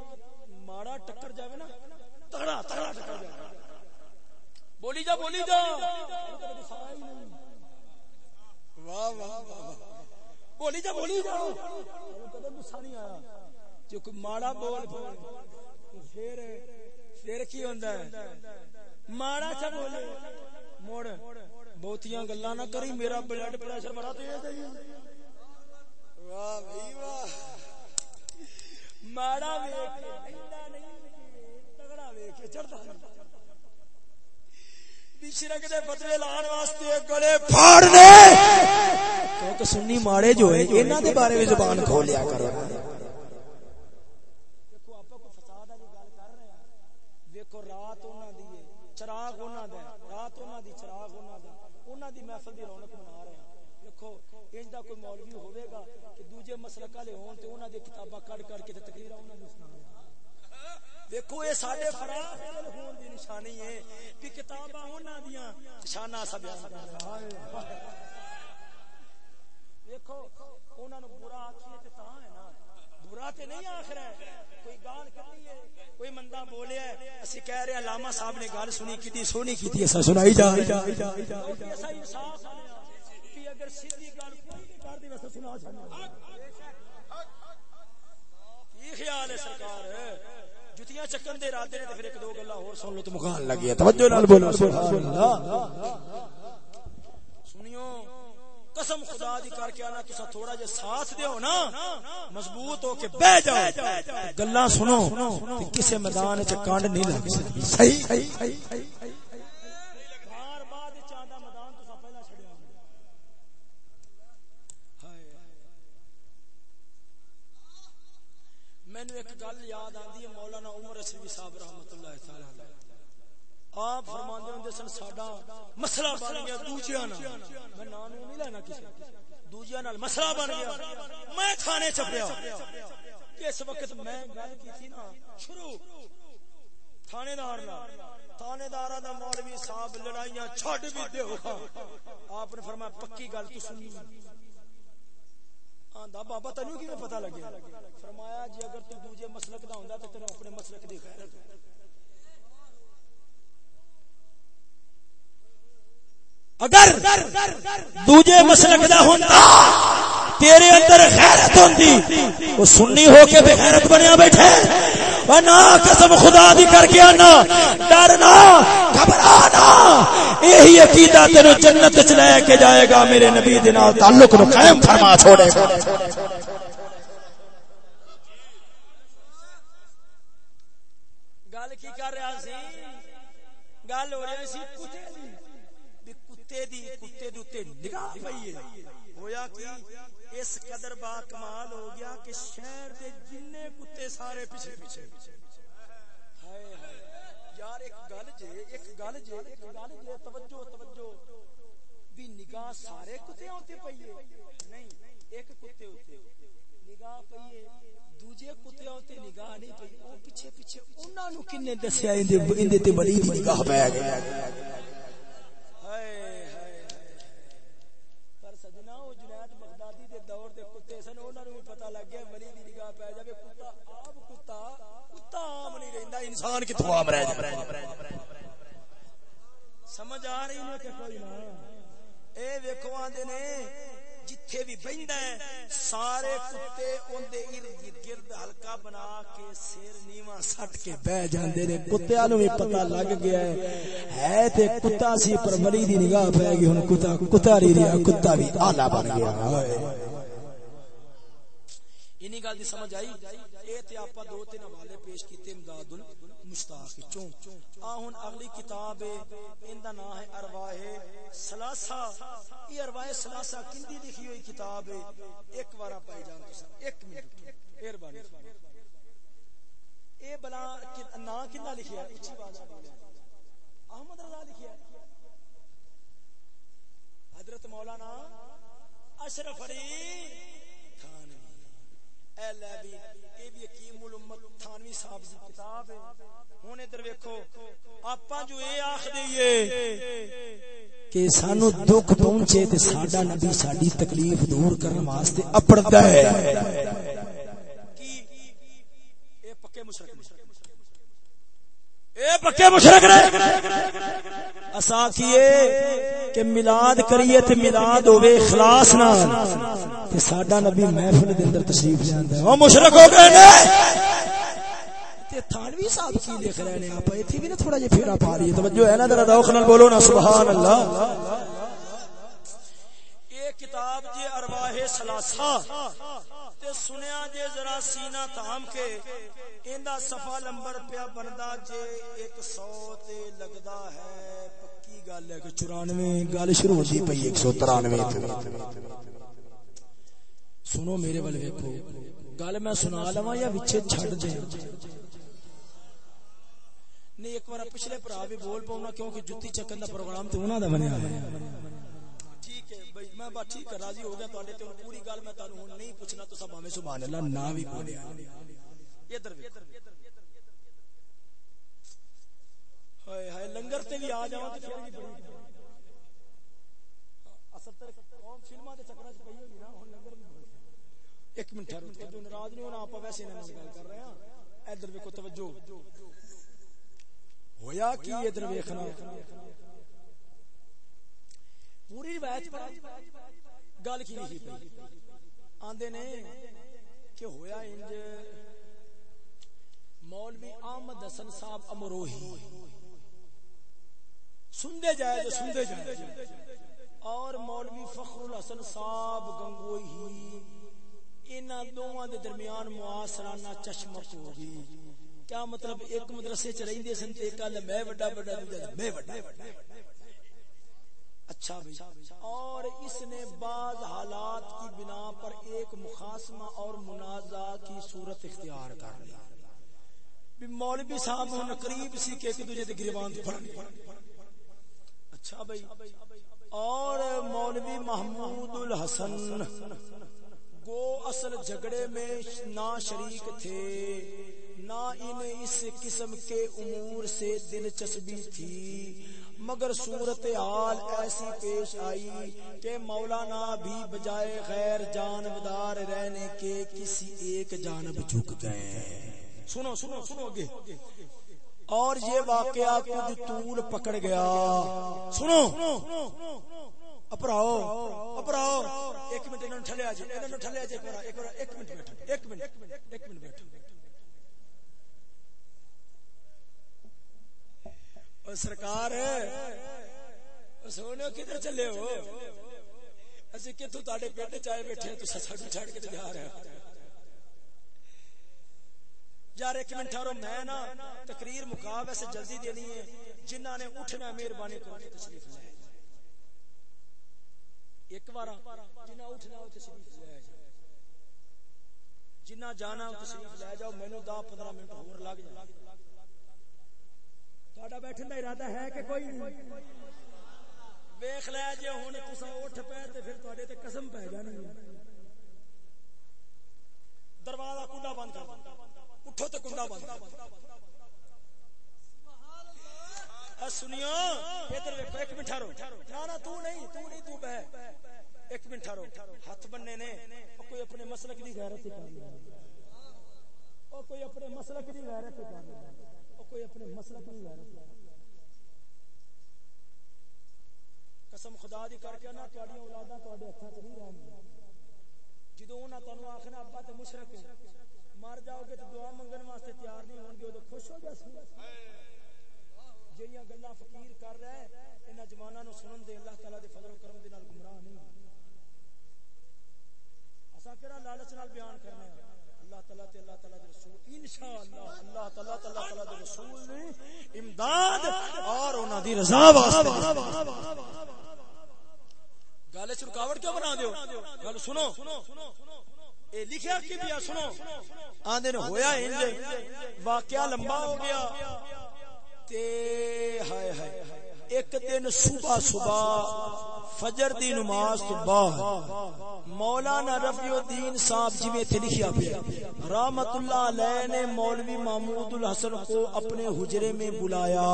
ماڑا ٹکر جاوے نا، تگڑا تگڑا ٹکر جاوے۔ بولی جا بولی جا۔ واہ واہ واہ۔ بولی جا بولی جا۔ کدے غصہ نہیں آیا جو کوئی ماڑا بول پھر پھر کی ہوندا ہے؟ ماڑا چا بولے؟ موڑ بہتیاں گلاں نہ کری میرا بلڈ پریشر بڑا تیز ہے واہ بھائی واہ۔ ماڑا ویکھ کے نہیں تگڑا ویکھ کے چڑھدا شرک دے فتوی لان واسطے گلے۔ پھاڑنے کیونکہ سنی ماڑے جو ہے انہاں دے بارے میں زبان کھولیا کرو۔ دیکھو آپا کو فساد والی گل کر رہے ہیں۔ دیکھو رات انہاں دی ہے چراغ انہاں دا رات انہاں دی چراغ انہاں دا انہاں دی محفل دی رونق بنا رہے ہیں۔ دیکھو انج دا کوئی مولوی ہوے گا کہ مسلک والے ہون تے انہاں دی کتاباں کڈ کڈ کے تے تقریرا انہاں دی سنا دیکھو، یہ سارے فراغ ہون دی نشانی ہے کہ کتاباں انہاں دیاں شانہ سب دیکھو، انہاں نو برا آکھیے تے تاں ہے نا۔ برا تے نہیں آکھ رہا ہے۔ کوئی گال کرنی ہے، کوئی مندا بولیا ہے۔ اسی کہہ رہے علامہ صاحب نے گل سنی کیتی سونی کیتی اسا سنائی جا ایسا انصاف کہ اگر سیدھی گل کوئی نہیں کر دی ویسے سنا چھڑنا۔ کی خیال ہے سرکار۔ جتیاں چکن دے ارادے نے تے پھر ایک دو گلاں اور سن لو تے مکان توجہ نال بولو سبحان اللہ سنیو قسم خدا دی کر کے آنا تسا تھوڑا جے ساتھ دیو نا مضبوط ہو کے بیٹھ جاؤ۔ گلاں سنو تے کسے میدان وچ کانڈ نہیں لگ سکتی۔ صحیح؟ بار بعد چاندا میدان تسا پہلا چھڑیا مینو ایک گل یاد آندی ہے مولانا عمر رسوی صاحب رحمت اللہ تعالی آپ فرماندے ہوندے سن ساڈا مسئلہ بن گیا دوجیاں نال۔ میں نام نہیں لینا کسی دوجیاں نال مسئلہ بن گیا۔ میں تھانے چپیا اس وقت میں گل کی تھی نا، شروع۔ تھانے دار نال۔ تھانے دار دا مولوی صاحب لڑائیاں چھڈ بھی دیو آپ نے فرمایا، پکی گل تو سنی آندا، بابا تینو کیویں پتہ لگیا؟ فرمایا جی اگر تو دوجے مسلک دا ہوندا تے تیرا اپنے مسلک دی غیرت اگر دوجے مسلک دا ہوندا، تیرے اندر غیرت ہوندی، وہ سنی ہو کے بے غیرت بنیا بیٹھے۔ نا قسم خدا دی کر کے آنا ڈرنا گھبرانا یہی عقیدہ تینو جنت چ لے کے جائے گا، میرے نبی دے نال تعلق نو قائم فرما چھوڑے۔ گا گل کی کر رہا سی گل ہو رہی سی کتے دی بھی کتے دی کتے دے اوتے نگاہ پئی ہے ہویا کی اس قدر با کمال ہو گیا کہ شہر دے جننے کتے سارے پیچھے پیچھے یار، ایک گل جے، ایک گل جے، ایک گل جے، توجہ توجہ بھی نگاہ سارے کتے ہوتے پئیے نہیں، ایک کتے ہوتے نگاہ پئیے دوجے کتے ہوتے نگاہ نہیں پئی، او پیچھے پیچھے انہاں نو کنے دسیا ایندے ایندے تے بڑی نگاہ پے گئی آپ کتا کتا عام انسان کتھوں عام رہ جائے سمجھ آ رہی ہے کہ کوئی نہ۔ اے ویکھو آندے نے، جتھے بھی بہندا ہے، سارے کتے اوندے ارد گرد ہلکا بنا کے سر نیواں سٹ کے بیٹھ جاندے نے۔ کتےاں نوں بھی پتہ لگ گیا ہے۔ ہے تے کتا سی، پر ولی دی نگاہ پے گئی۔ ہن کتا کتا نہیں رہیا کتا بھی آلہ بن گیا۔ ہائے اینی گل دی سمجھ آئی؟ اے تے آپا دو تین حوالے پیش کیتے امداد المشتاق چوں آ ہن اگلی کتاب ہے ایندا نام ہے ارواح ثلاثہ یہ ارواح ثلاثہ کندی لکھی ہوئی کتاب ہے؟ ایک بار پائی جان تساں ایک منٹ۔ مہربانی۔ اے بلا نام کنا لکھیا ہے؟ اچھی بات احمد رضا لکھیا ہے۔ حضرت مولانا اشرف علی اے لے بھی اے بھی حکیم الامت تھانوی صاحب دی کتاب ہے۔ ہن ادھر ویکھو، آپاں جو اے آکھ دئیے کہ سانو دکھ پہنچے تے ساڈا نبی ساڈی تکلیف دور کرن واسطے اپڑدا ہے۔ کی؟ اے پکے مشرک اے پکے مشرک رہے اسا کیے کہ میلاد کریے تے میلاد ہوے اخلاص نال تے ساڈا نبی محفل دے اندر تشریف لیندا ہے۔ او مشرک ہو گئے نے۔ تے تھانوی صاحب کی لکھ رہے نے اپ ایتھے بھی نا تھوڑا جے پھیرا پا رہی ہے۔ توجہ ہے نا، ذرا ذوق نال بولو نا، سبحان اللہ۔ یہ کتاب جے ارواح ثلاثہ تے سنیا جے ذرا سینہ تھام کے، ایندا صفحہ نمبر پیا بندا جے 100 تے لگدا ہے۔ پکی گل ہے کہ 94 گل شروع ہوندی پئی 193 تے۔ سنو میرے ول ویکھو، گل میں سنا لواں یا وچے چھڈ دے؟ نہیں، ایک بار پچھلے بھرا بھی بول پاؤں کیونکہ جتی چکن دا پروگرام تے انہاں دا بنیا ہے۔ ٹھیک بھائی میں بات ٹھیک ہے، راضی ہو گیا تواڈے تے پوری گل میں تانوں ہن نہیں پوچھنا، تو سب ہمیں سبحان اللہ نہ بھی بولیا ادھر ہائے ہائے، لنگر تے بھی آ جاواں تے پھر بھی بڑی اصل تے قوم فلماں دے چکراں وچ پئی ہوئی نا، ہن لنگر بھی ایک منٹ ٹھہرو تے ناراض نہیں ہونا آپ ویسے نہ گل کر رہے ہیں ادھر ویکھو، توجہ۔ ہویا کی ادھر ویکھنا؟ پوری روایت پر گل کی لکھی پئی۔ آندے نے کہ ہویا انج مولوی احمد حسن صاحب امروہی۔ سندے جائے جو سندے جائے۔ اور مولوی فخر الحسن صاحب گنگوئی انہاں دوواں دے درمیان معاصرانہ چشمش ہو گئی۔ کیا مطلب ایک مدرسے چ رہندے سن تے کل میں بڑا بڑا دوجا میں بڑا اچھا بھائی اور اس نے بعض حالات کی بنا پر ایک مخاسمہ اور منازع کی صورت اختیار کر لی۔ بھی مولوی صاحب ہن قریب سی کہ ایک دوجے دے گریبان تے پھڑ اچھا بھائی۔ اور مولوی محمود الحسن گو اصل جھگڑے میں نہ شریک تھے نہ انہیں اس قسم کے امور سے دلچسپی تھی۔ مگر صورت حال ایسی پیش آئی کہ مولانا بھی بجائے غیر جانبدار رہنے کے کسی ایک جانب جھک گئے سنو سنو سنو گے اور یہ واقعہ کچھ طول پکڑ گیا۔ سنو۔ اپراؤ اپراؤ ایک منٹ، انہوں نے ٹھلے آجے، انہوں نے ٹھلے آجے۔ ایک منٹ ایک منٹ بیٹھو ایک منٹ ایک منٹ۔ بیٹھو سرکار سونے کدھر چلے ہو اسی کتوں تاڑے پیٹ چائے بیٹھے تو ساڈو چھڑ کے جا رہے یار ایک منٹ ٹھہرو میں نا تقریر مکا ویسے جلدی دینی ہے جنہاں نے اٹھنا مہربانی کر کے تشریف لے ایک بار جنہاں اٹھنا ہو تشریف لے جنہاں جانا تشریف لے جاؤ مینوں 10 15 منٹ ہور لگ جائے تہاڈا بیٹھن دا ارادہ ہے کہ کوئی نہیں ویکھ لے جے ہن تساں اٹھ پے تے پھر تے قسم پے جانی دروازہ کنڈا بند کر اٹھو تے کنڈا بند سنیو ادھر ویکھو ایک منٹ ٹھہرو نہ نہ تو نہیں تو نہیں تو بہ ایک منٹ ٹھہرو ہاتھ بننے نے کوئی اپنے مسلک دی غیرت سے کر اپنے مسلک کی غیرت کر کوئی اپنے مسلک کی غیرت قسم خدا دی کر کے نہ تہاڈی اولاداں تہاڈے ہتھاں تے نہیں رہندیاں جدوں انہاں تانوں آکھنا، ابا تے مشرک ہے، مر جاؤ گے تو دعا منگن واسطے تیار نہیں ہون گے تو خوش ہو جاسی جڑیاں گلاں فقیر کر رہا ہے انہاں جواناں نو سنن دے اللہ تعالی دے فضل و کرم دے نال گمراہ نہیں۔ اساں کیڑا لالچ نال بیان کرنا ہے اللہ تعالی تے اللہ تعالی دے رسول انشاءاللہ اللہ تعالی تے اللہ تعالی دے رسول نے امداد اور انہاں دی رضا واسطے گل چ رکاوٹ کیوں بنا دیو؟ گل سنو۔ اے لکھیا کی بیا سنو؟ آندے نے ہویا انج، واقعہ لمبا ہو گیا۔ تے ہائے ہائے، ایک دن صبح صبح فجر دی نماز تو بعد مولانا رفیع الدین صاحب جی میں تھے لکھیا پیا، رحمت اللہ علیہ نے مولوی محمود الحسن کو اپنے حجرے میں بلایا۔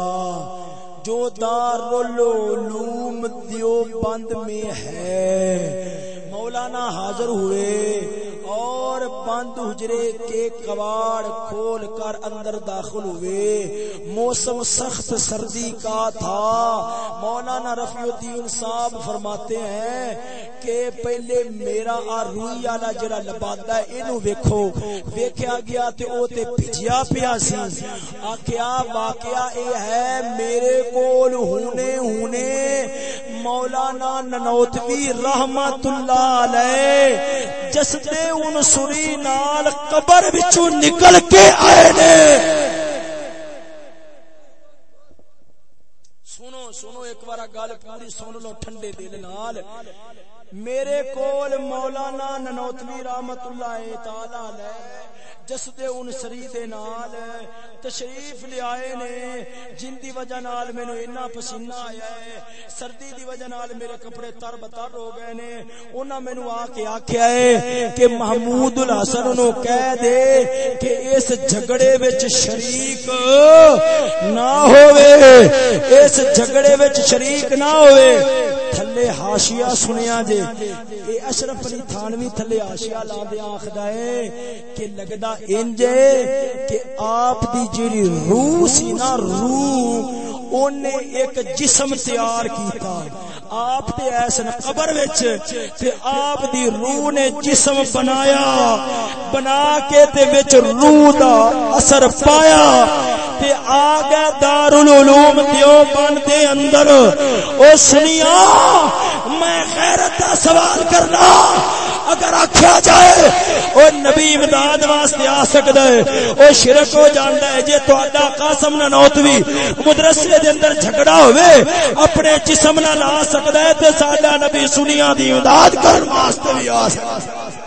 جو دار العلوم دیوبند میں ہے۔ مولانا حاضر ہوئے اور بند حجرے کے کباڑ کھول کر اندر داخل ہوئے۔ موسم سخت سردی کا تھا۔ مولانا رفیع الدین صاحب فرماتے ہیں کہ پہلے میرا آ روئی والا جڑا لبادا ہے، اینو ویکھو۔ ویکھیا گیا تے او تے بھجیا پیا سی۔ آکھیا، واقعہ اے ہے، میرے کول ہونے ہونے مولانا ننوتوی رحمت اللہ علیہ جس دے ان نال قبر وچوں نکل کے آئے نے۔ سنو ایک بار گل پوری سن لو ٹھنڈے دل نال۔ میرے کول مولانا ننوتوی رحمت اللہ تعالی علیہ جس دے ان سری دے نال تشریف لے آئے نے، جن دی وجہ نال مینوں اتنا پسینہ آیا ہے، سردی دی وجہ نال میرے کپڑے تر بتر ہو گئے نے، انہاں مینوں آ کے آکھیا ہے کہ محمود الحسن نو کہہ دے کہ اس جھگڑے وچ شریک نہ ہوئے، اس جھگڑے وچ شریک نہ ہوئے۔ تھلے ہاشیا سنیا جے اے اشرف علی تھانوی تھلے ہاشیا لا دے آکھدا ہے کہ لگدا انج کہ آپ دی جیڑی روح سی نا، روح اونے ایک جسم تیار کیتا۔ آپ تے ایسن قبر وچ تے آپ دی روح نے جسم بنایا، بنا کے تے وچ روح دا اثر پایا۔ تے آگے دارالعلوم دیوبند دے اندر۔ او سنیا، میں غیرت دا سوال کرنا، اگر آخیا جائے او نبی امداد واسطے آ سکدا ہے او شرک ہو جاندا ہے، جے تہاڈا قاسم نہ نوتوی مدرسے دے اندر جھگڑا ہوئے اپنے جسم نہ لا سکدا ہے، تے ساڈا نبی سنیا دی امداد کرن واسطے بھی آ سکدا ہے۔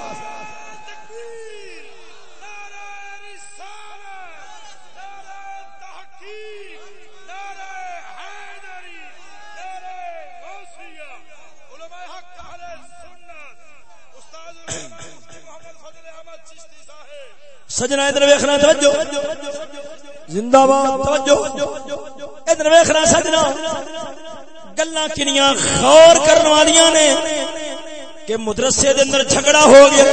سجنا ادھر ویخنا توجہ۔ زندہ باد۔ توجہ۔ ادھر ویخنا سجنا۔ گلا کنیا غور کرنے والی نے کہ مدرسے دے اندر جھگڑا ہو گیا،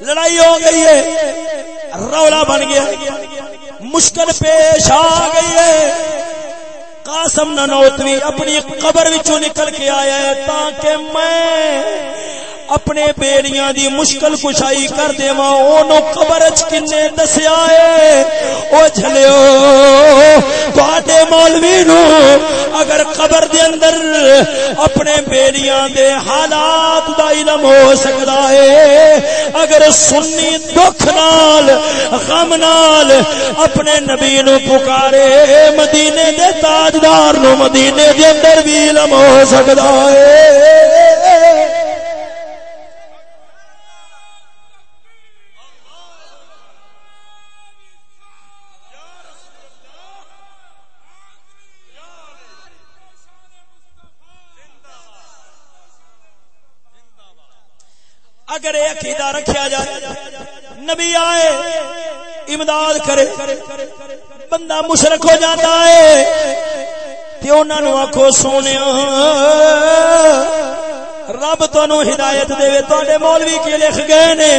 لڑائی ہو گئی ہے، رولا بن گیا، مشکل پیش آ گئی ہے۔ قاسم ننوتوی اپنی قبر وچوں نکل کے آیا ہے تاکہ میں اپنے بیڑیاں دی مشکل کشائی کر دے ماں اونو قبر اچ کنے دسیا ہے۔ او جھلیو تواڈے مولوی نو اگر قبر دے اندر اپنے بیڑیاں دے حالات دا علم ہو سکدا ہے، اگر سنی دکھ نال، غم نال اپنے نبی نو پکارے، مدینے دے تاجدار نو مدینے دے اندر بھی علم ہو سکدا ہے۔ اگر یہ عقیدہ رکھیا جائے، نبی آئے، امداد کرے، بندہ مشرک ہو جاتا ہے، تے انہاں نو آکھو سونیا، رب تانوں ہدایت دے تواڈے مولوی کی لکھ گئے نے،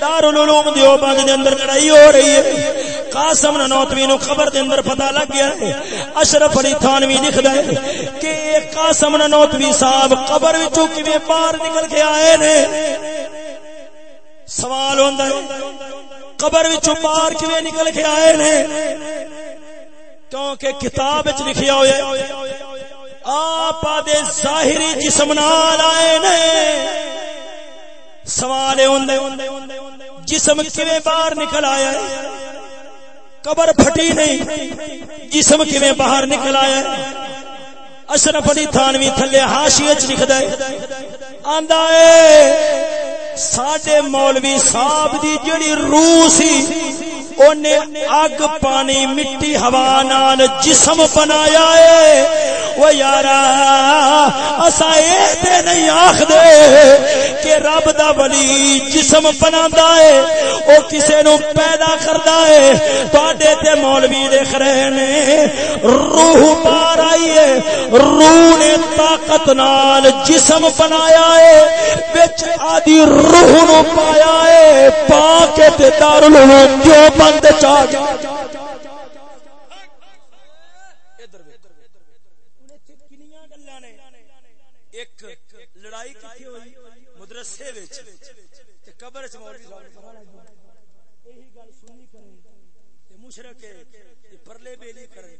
دارالعلوم دیوبند دے اندر لڑائی ہو رہی ہے۔ قاسم نوتوی نو خبر دے اندر پتہ لگ گیا ہے۔ اشرف علی تھانوی لکھدا ہے کہ قاسم نوتوی صاحب قبر وچوں کیویں باہر نکل کے آئے نے؟ سوال ہوندا ہے، قبر وچوں باہر کیویں نکل کے آئے نے؟ کیونکہ کتاب وچ لکھیا ہوا ہے، آپ دے ظاہری جسم نال آئے نے۔ سوال ہوندے جسم کیویں باہر نکل آیا ہے؟ قبر پھٹی نہیں۔ جسم کیویں باہر نکل آیا؟ ہے اشرف علی تھانوی تھلے حاشیے چ لکھدا ہے۔ آندا ہے، ساڈے مولوی صاحب دی جڑی روح سی، اونے اگ پانی، مٹی، ہوا، نال جسم بنایا ہے۔ وہ یارا اسا اے تے نہیں آکھ دے کہ رب دا ولی جسم بناندا ہے او کسے نو پیدا کردا ہے تواڈے تے مولوی دیکھ رہے نے روح باہر آئی ہے روح نے طاقت نال جسم بنایا ہے وچ آدی روح نو پایا ہے پا کے تے دارالعلوم جو بند چا جا قبر چ مولوی صاحب یہی گل سنی کرے تے مشرک پرلے بیلی کرے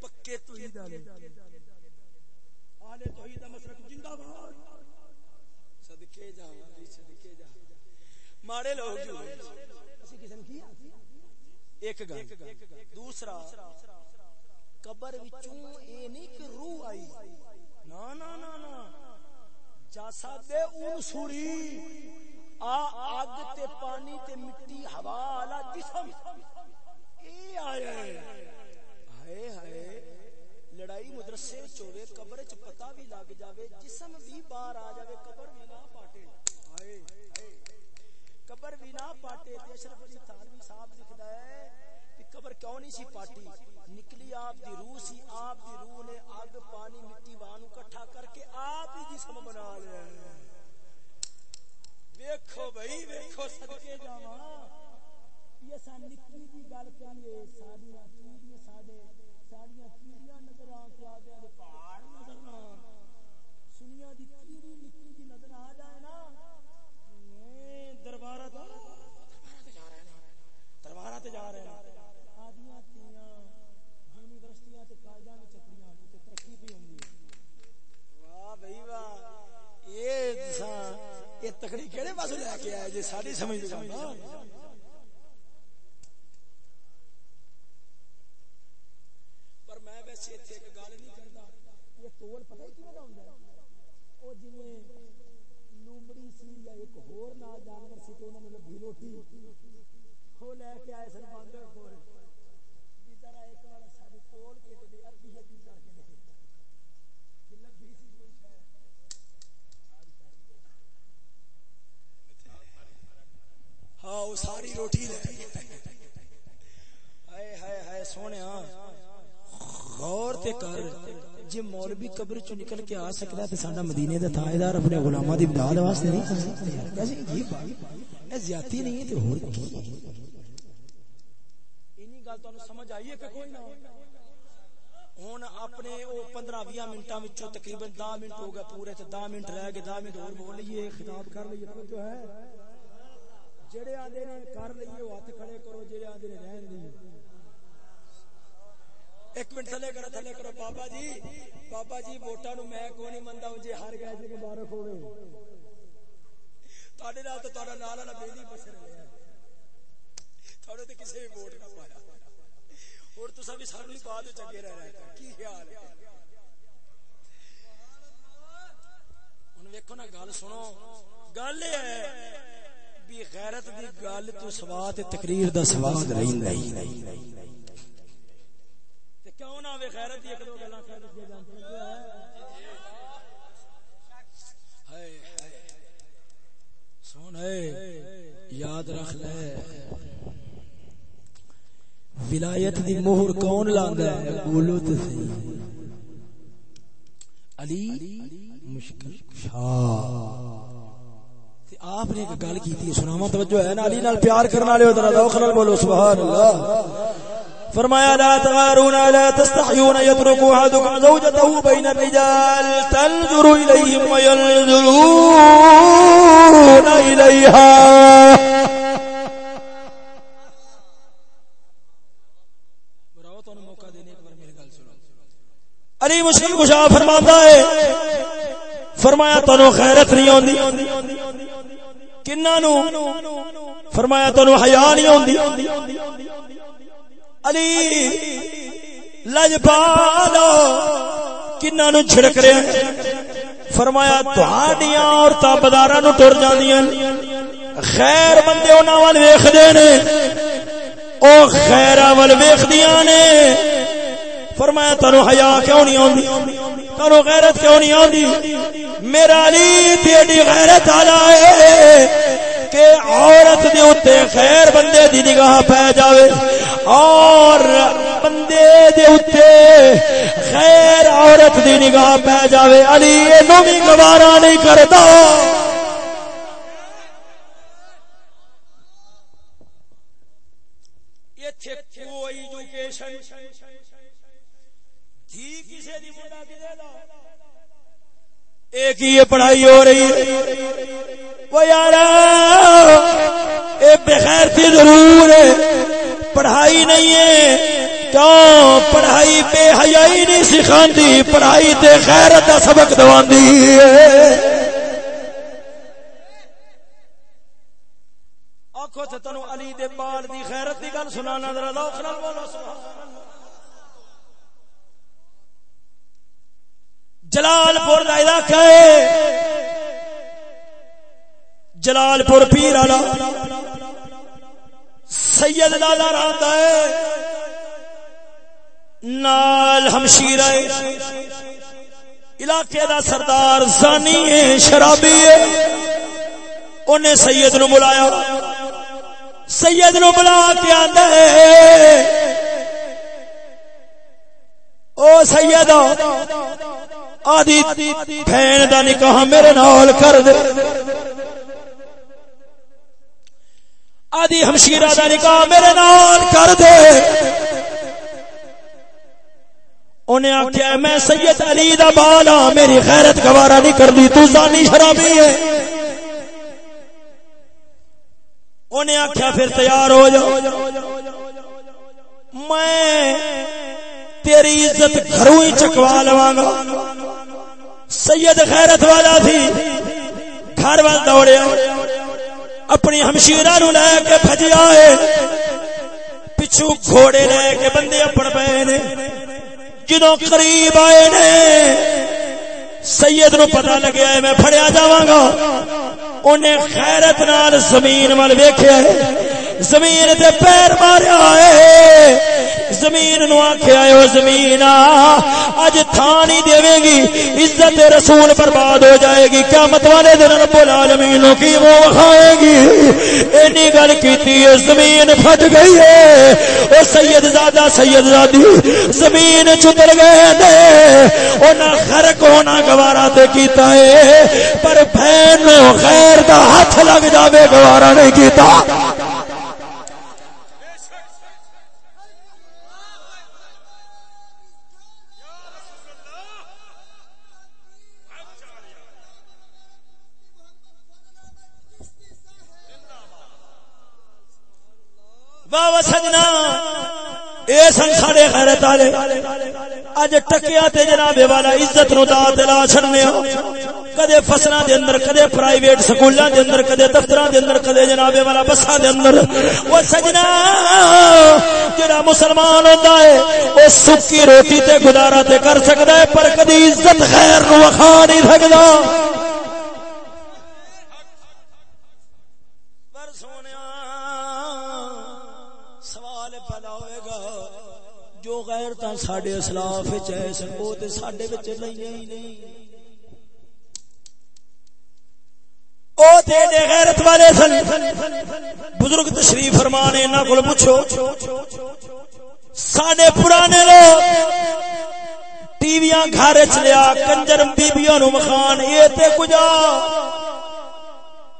پکے توحید والے۔ اہل توحید دا زندہ باد۔ جاواں دی جا۔ ماڑے لوگ جو اسی کیا ایک گل۔ دوسرا، قبر وچوں اے نہیں کہ روح آئی۔ نا نا نا نا۔ جسد اون سوری۔ آ آگ تے پانی تے مٹی، ہوا والا جسم۔ اے آیا ہے ہائے ہائے۔ لڑائی مدرسے چوے قبر چ پتہ بھی لگ جاوے، جسم بھی باہر آ جاوے، قبر بھی نہ پاٹے۔ ہائے قبر بھی نہ پاٹے تے اشرف علی تھانوی صاحب لکھدا ہے کہ قبر کیوں نہیں سی پاٹی؟ نکلی آپ دی روح سی، آپ دی روح نے آگ، پانی، مٹی، وانو کٹھا کر کے آپ ہی جسم بنا لیا۔ ہے ویکھو بھائی، ویکھو صدکے جاواں۔ یہ سن نکی دی گل کریے ساڈیاں چیڑیاں ساڈے ساڈیاں چیڑیاں نظر آ کے آ دے پہاڑ نظر نہ سنیاں دی کیڑی نکی دی نظر آ جائے نا۔ دربارہ تو دربارہ تے جا رہے ہیں آدیاں تیاں یونیورسٹیاں تے کالجاں وچ چکریاں تے ترقی بھی ہوندی واہ بھائی واہ یہ تکڑی کہڑے پاس لے کے آئے جی ساری سمجھ پر میں ویسے اتنے ایک گل نہیں کرتا یہ تول پتہ ہی کیوں ہوندا ہے؟ او جویں لومڑی سی یا ایک ہور نال جانور سی تے انہاں نے لبھی روٹی ہو لے کے آئے سن باندر کھول ذرا ایک بار ساری تول کے تے ادھی ادھی کر کے لبھی سی ہاں ساری روٹی سونے ہاں۔ غور تے کر جی مولوی قبر چ نکل کے آ سکتا ہے ساڈا مدینے دا تاجدار اپنے غلاماں دی امداد واسطے نہیں کر سکتا؟ یہ زیادتی نہیں ہے تے ہور کی؟ اینی گل تانوں سمجھ آئی ہے کہ کوئی نہ ہن اپنے او 15 20 منٹاں وچوں تقریباً 10 منٹ ہو گئے پورے تے 10 منٹ رہ گئے 10 منٹ اور بول لئیے خطاب کر لئیے جو ہے جڑے آدھے نے کر لئیے، وہ ہاتھ کھڑے کرو، جڑے آدھے نے رہن دیئے ایک منٹ تھلے کرو تھلے کرو۔ بابا جی بابا جی ووٹاں نو میں کوئی نہیں مندا جے ہر گئے جے مبارک ہوے تواڈے نال تے تواڈا نال والا بیلی بسر لیا تھوڑے تے کسے بھی ووٹ نہ پایا۔ اور تساں بھی سانو ہی پا دو چنگے رہ رہے کی خیال ہے؟ ہن ویکھو نا، گل سنو۔ گل ہے بھی غیرت دی گل تو سواد تقریر دا سواد رہندا ہی تے کیوں نہ ہوے غیرت دی ایک دو گلاں کر دیا جانتے ہائے ہائے۔ سن اے، یاد رکھ لے۔ ولایت دی مہر کون لاندا ہے؟ بولو تے صحیح۔ علی مشکل شاہ۔ آپ نے ایک گل کی سناوا توجہ ہے نا علی نال پیار کرنے والے ذرا ذوق نال بولو، سبحان اللہ۔ فرمایا، لا تغارون لا تستحيون يترك احدكم زوجته بين الرجال تنظر اليهم وينظرون اليها علی مشکل کشا فرماتا ہے، فرمایا تنو خیرت نہیں ہوندی کنہ نو فرمایا تنو حیا نہیں ہوندی علی لج پالو کنہ نو چھڑک رہے ہیں فرمایا تہاڈیاں عورتاں بازاراں نو ٹر جاندیاں خیر بندے انہاں ول ویکھدے نے او خیراں ول ویکھدیاں نے فرمایا تنو حیا کیوں نہیں آندی تنو غیرت کیوں نہیں آندی؟ میرا علی تیری غیرت آلا ہے کہ عورت دے اتے خیر بندے دی نگاہ پہ جاوے اور بندے دے اتے خیر عورت دی نگاہ پہ جاوے۔ علی اینو بھی گوارا نہیں کرتا۔ کوئی ایجوکیشن ایک ہی پڑھائی ہو رہی ہے۔ وہ یار بغیر تھی ضرور پڑھائی نہیں ہے۔ کیوں پڑھائی پہ حیائی نہیں سکھاندی، پڑھائی تے خیرت کا سبق دواندی ہے۔ آخو تے تنو علی دے بال دی خیرت دی گل سنانا، ذرا ذوق نال بولو، سبحان اللہ۔ جلال پور کا علاقہ ہے۔ جلال پور پیر والا سید لالا رہتا ہے۔ نال ہمشیر علاقے دا سردار زانی ہے، شرابی ہے۔ انہیں سید نو بلایا۔ سید نو بلا کے آدھا ہے۔ او سید آدھی بہن دا نکاح میرے نال کر دے۔ آدھی ہمشیرہ دا نکاح میرے نال کر دے۔ انہیں آخیا میں سید علی دا بالا، میری غیرت گوارا نہیں کر دی تو زانی شرابی ہے۔ انہیں آخیا پھر تیار ہو جاؤ۔ میں تیری عزت گھروں ہی چکوا لوا گا۔ سید غیرت والا تھی۔ گھر وال دوڑے اپنی ہمشیرہ نو لے کے بھجیا ہے پچھو گھوڑے لے کے بندے اپن پے نے۔ جدو قریب آئے نے۔ سید نو پتہ لگیا ہے میں پھڑیا جاواں گا۔ انہیں خیرت نال زمین وال ویکھیا ہے۔ زمین تے پیر ماریا ہے زمین نو آخیا او زمین اج تھان ہی دے گی، عزت رسول برباد ہو جائے گی۔ قیامت والے دن رب العالمین کی وہ وکھائے گی؟ اینی گل کیتی ہے، زمین پھٹ گئی ہے۔ او سید زادہ، سید زادی، زمین چتر گئے نے او نہ خرق ہونا گوارا تے کیتا ہے۔ پر بہن نو خیر دا ہاتھ لگ جاوے، گوارا نہیں کیتا۔ بابا سجنا۔ اے سن ساڈے غیرت والے، اج ٹکیا تے جناب والا عزت نو دا دلا چھڑنے کدے فصلاں دے اندر، کدے پرائیویٹ سکولاں دے اندر، کدے دفتراں دے اندر، کدے جناب والا بساں دے اندر۔ او سجنا، جڑا مسلمان ہوندا ہے او سکی روٹی تے گزارا تے کر سکدا ہے، پر کدی عزت خیر نو وکھا نہیں سکدا۔ غیر تا ساڈے اسلاف وچ ہے او تے ساڈے وچ نہیں او تے دے غیرت والے سن بزرگ تشریف فرمانے انہاں کول پوچھو ساڈے پرانے لوگ ٹی گھر چ لیا کنجر بیبیاں نو مخان اے تے کجا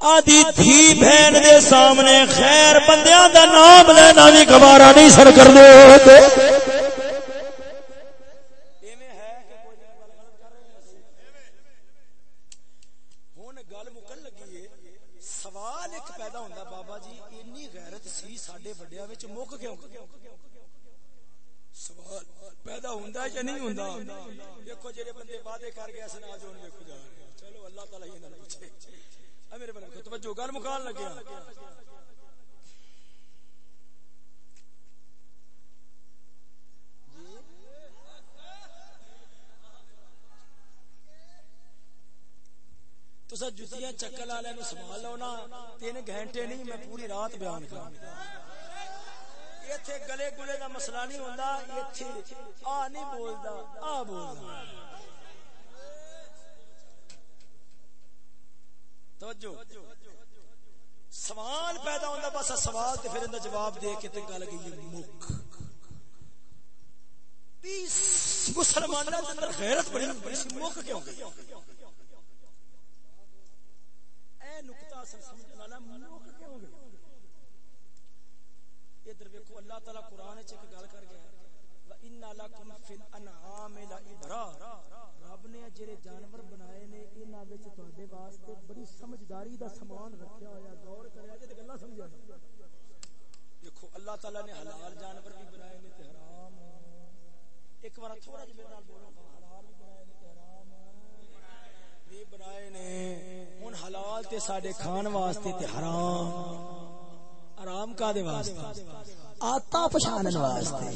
آدھی تھی بہن دے سامنے خیر بندیاں دا نام لینا بھی گوارا نہیں سر کر دے پیدا ہوندا یا نہیں ہوندا دیکھو جڑے بندے وعدے کر گئے سن اج ہن دیکھو جا چلو اللہ تعالی انہاں نوں پوچھے اے میرے بندے توجہ گل مکان لگیا تو جتیاں چکل والے نو سنبھال لو نا، تین گھنٹے نہیں، میں پوری رات بیان کروں ایتھے گلے گلے دا مسئلہ نہیں ہوندا، ایتھے آ نہیں بولدا، آ بولدا۔ توجہ۔ سوال پیدا ہوندا، بس سوال تے پھر اندا جواب دے کے تے گل گئی مک مسلمانوں دے اندر غیرت بڑی بڑی مک کیوں گئی اے نقطہ اصل سمجھ والا مک کیوں گئی ادھر ویکھو، اللہ تعالی قرآن چ ایک گل کر گیا ان لکم فی الانعام لعبرا رب نے جڑے جانور بنائے نے، انہاں وچ تواڈے واسطے بڑی سمجھداری دا سامان رکھیا ہویا۔ غور کریا جے گلاں سمجھیا۔ دیکھو اللہ تعالی نے حلال جانور بھی بنائے نے تے حرام۔ ایک بار تھوڑا جے میرے نال بولو حلال بھی بنائے نے تے حرام بھی بنائے نے، ہن حلال تے ساڈے کھان واسطے تے حرام آرام کا دے واسطے؟ آتا پچھانن واسطے۔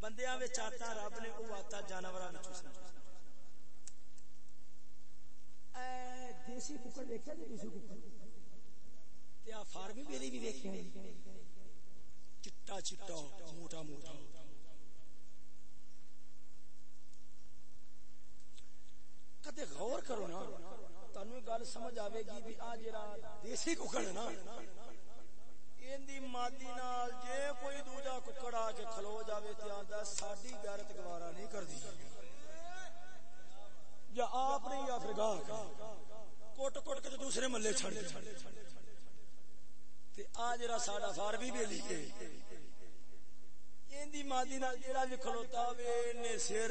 بندیاں وچ آتا۔ رب نے او آتا جانوراں وچ اے دیسی ککڑ جی، دیسی ککڑ۔ تے آ فارمی بیلی بھی چٹا چٹا، موٹا موٹا۔ کدے غور کرو نا تانوں گل سمجھ آوے گی بھی آ جڑا دیسی ککڑ ہے نا۔ ایندی مادی نال جے کوئی دوجا ککڑ آ کے کھلو جاوے تے آندا ساڈی غیرت گوارا نہیں کردی۔ یا آپ نے یا پھر گاہ۔ کوٹ کوٹ کے دوسرے ملے چھڑ دے۔ تے آ جڑا ساڈا بیلی ہے مادی نال جڑا وی کھلوتا وے نے سر۔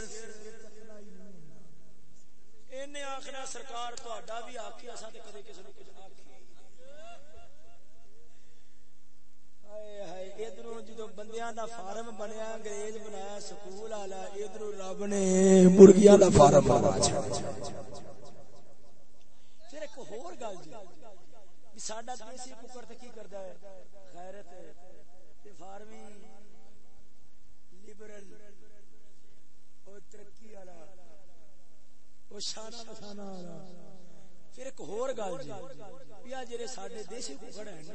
آخنا سرکار بھی آخی اصا تو کدے کسی کچھ ادھر جدو بندیاں دا فارم بنیا، انگریز بنایا، سکول والا ادھر رب نے مرغیاں دا فارم پھر ایک ہور گل جی۔ ساڈا دیسی ککر تے کی کردا ہے؟ غیرت تے فارمی لبرل او ترقی والا پھر ایک ہور گل جی پیا جڑے ساڈے دیسی ککڑ ہیں نا،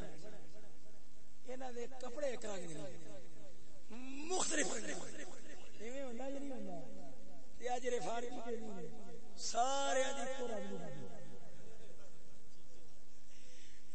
انہاں دے کپڑے ایک رنگ دے مختلف ایویں ہوندا یا نہیں ہوندا؟ پیا جڑے فارغ کے نہیں سارے دی پورا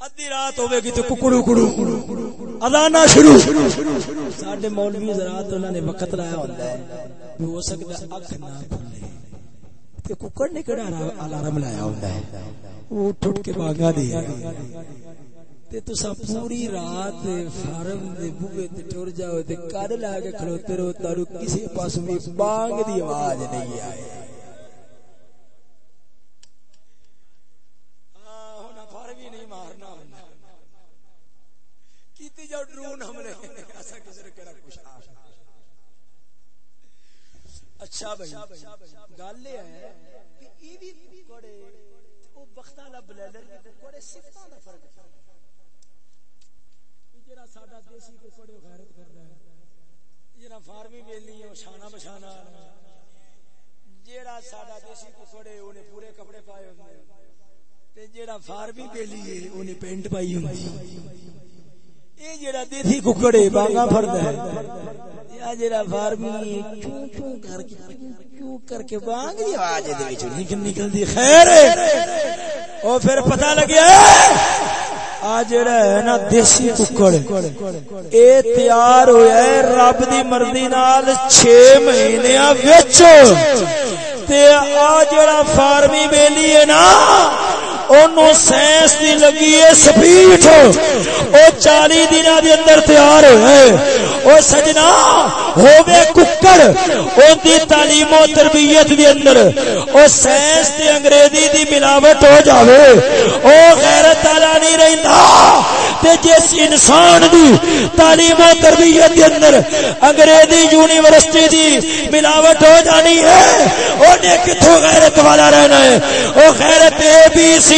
ادی رات ہوے گی تو ککڑو کڑو ادانا شروع ساڈے مولوی حضرات انہاں نے وقت لایا ہوندا ہے ہو سکتا اکھ نہ کھلے تے ککڑ نے کڑا الارم لایا ہوندا ہے وہ اٹھ اٹھ کے بھاگا دے تے تسا پوری رات فارم دے بوئے تے ٹر جاؤ تے کڈ لا کے کھلوتے رہو تارو کسی پاسوں بھی بانگ دی آواز نہیں آئے کیتی جاؤ ڈرون حملے ایسا کسی نے کہنا کچھ اچھا بھائی، گل یہ ہے کہ یہ بھی کوڑے او بختہ والا بلیلر کے کوڑے صفتاں دا فرق ہے۔ جڑا ساڈا دیسی کو کوڑے غیرت کردا ہے جنا فارمی ویلی ہے شانہ بشانہ۔ جیڑا ساڈا دیسی ککڑے اونے پورے کپڑے پائے ہوندے۔ تے جیڑا فارمی ویلی ہے اونے پینٹ پائی ہوندی۔ اے جیڑا دیسی ککڑے بانگا پھڑدا ہے یا جیڑا فارمی چوں چوں کر کے چوں کر کے بانگ دی آواز دے وچ نکل نکلدی خیر او پھر پتہ لگیا آ جڑا ہے نا دیسی ککڑ اے تیار ہویا ہے رب دی مرضی نال 6 مہینیاں وچ تے آ جڑا فارمی بیلی ہے نا اونوں سائنس دی لگی ہے سپیٹ او 40 دناں دے اندر تیار ہویا ہے او سجنا ہووے ککڑ۔ اون دی تعلیم و تربیت دی اندر۔ او سائنس تے انگریزی دی ملاوٹ ہو جاوے۔ او غیرت والا نہیں رہندا۔ تے جس انسان دی تعلیم و تربیت دی اندر انگریزی یونیورسٹی دی ملاوٹ ہو جانی ہے، اونے کتھوں غیرت والا رہنا ہے؟ او غیرت اے بی سی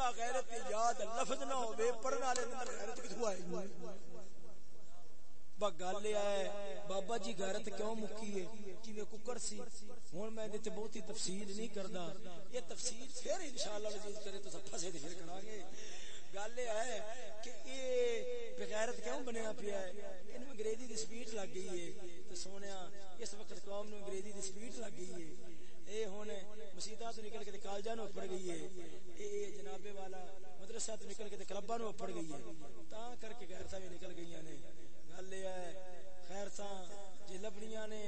کا غیرت یاد لفظ نہ ہوے پڑھن والے اندر غیرت کتھوں آئے گی؟ گل ہے، بابا جی غیرت کیوں مکی ہے؟ جویں ککڑ سی؟ ہن میں تے بہت تفصیل نہیں کردا۔ یہ تفصیل پھر انشاءاللہ عزیز کرے تو سب پھسے تے پھر کراں گے۔ گل یہ ہے کہ یہ بغیرت کیوں بنیا پیا ہے؟ ان انگریزی دی سپیڈ لگ گئی ہے۔ تو سونیا، اس وقت قوم نو انگریزی دی سپیڈ لگ گئی ہے۔ اے ہن مسیتا تو نکل کے کالجا نو پڑ گئی ہے۔ اے جناب والا، مدرسہ تو نکل کے کلبا نو پڑ گئی ہے۔ تا کر کے غیر بھی نکل گئی نے۔ گل یہ ہے، خیر سا جی لبنیاں نے،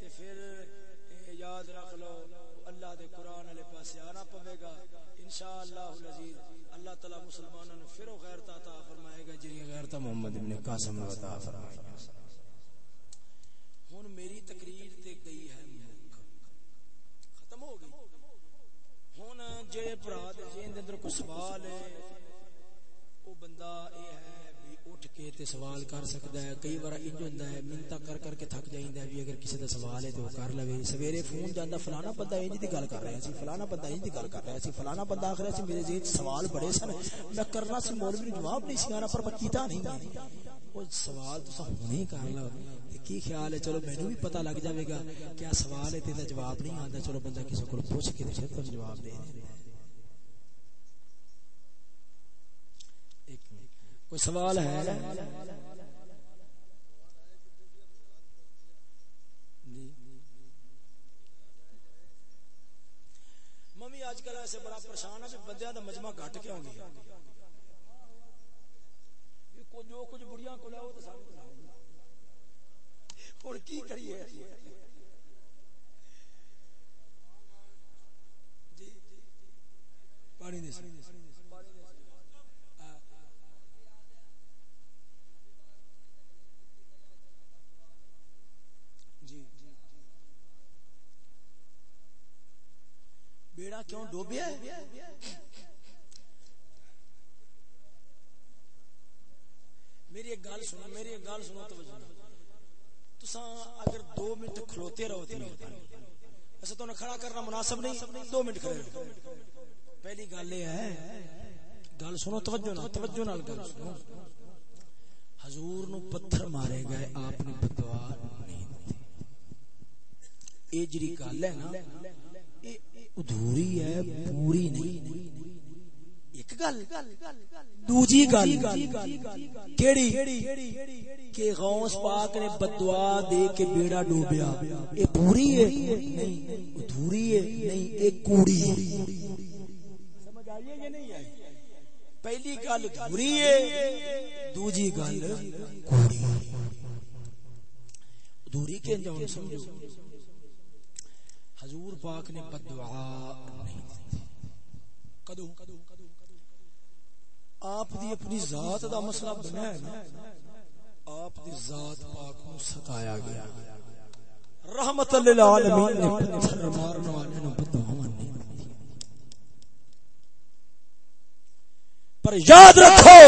تے پھر یاد رکھ لو، اللہ دے قرآن والے پاس آنا پوے گا۔ انشاءاللہ العزیز، اللہ تعالی مسلمانوں نے پھر غیرت عطا فرمائے گا جی غیرت محمد ابن قاسم نے عطا فرمائے گا۔ ہن میری تقریر تے گئی ہے۔ جڑے بھرا دے ذہن دے اندر کوئی سوال ہے او بندہ اے ہے بھی اٹھ کے تے سوال کر سکدا ہے کئی بار انج ہوندا ہے منتا کر کر کے تھک جائیندا ہے بھی اگر کسی دا سوال ہے تے او کر لوے سویرے فون جاندا فلانا بندہ انج دی گل کر رہا سی فلانا بندہ انج دی گل کر رہا سی فلانا بندہ آکھ رہا سی میرے ذہن سوال بڑے سن میں کرنا سی مولوی نو جواب نہیں سی آنا پر میں کیتا نہیں او سوال تو ہنے کر لو کی خیال ہے چلو مینوں بھی پتہ لگ جاوے گا کیا سوال ہے تے جواب نہیں آندا چلو بندہ کسی کو پوچھ کے تے جواب دے دے کوئی سوال ہے؟ جی۔ ممی، آج کل ایسے بڑا پریشان ہے بندے کا مجمع گھٹ کیوں گیا جو کچھ بڑیا کو لاؤ تو اور کی کریے؟ جی۔ پانی دے بیڑا کیوں ڈوبیا میری ایک گل سنو، میری ایک گل سنو، توجہ تسا اگر دو منٹ کھلوتے رہو تھی ایسا تو کھڑا کرنا مناسب نہیں، دو منٹ کھڑے رہو۔ پہلی گل یہ ہے گل سنو، توجہ نہ توجہ نال گل سنو۔ حضور نو پتھر مارے گئے، آپ نے بدعا نہیں دی اے جڑی گل ہے نا ادھوری ہے، پوری نہیں۔ ایک گل۔ دوجی گل۔ کیڑی؟ کہ غوث پاک نے بدعا دے کے بیڑا ڈوبیا۔ اے پوری ہے؟ نہیں۔ ادھوری ہے؟ نہیں۔ اے کوڑی ہے۔ سمجھ یا نہیں آئی؟ پہلی گل ادھوری ہے، دوجی گل کوڑی ادھوری کے انجام سمجھو۔ حضور پاک نے بدعا نہیں کدو آپ دی اپنی ذات دا مسئلہ بنا ہے آپ دی ذات پاک نو ستایا گیا۔ رحمت للعالمین نے پتھر مارن والے نو بددعا نہیں پر یاد رکھو،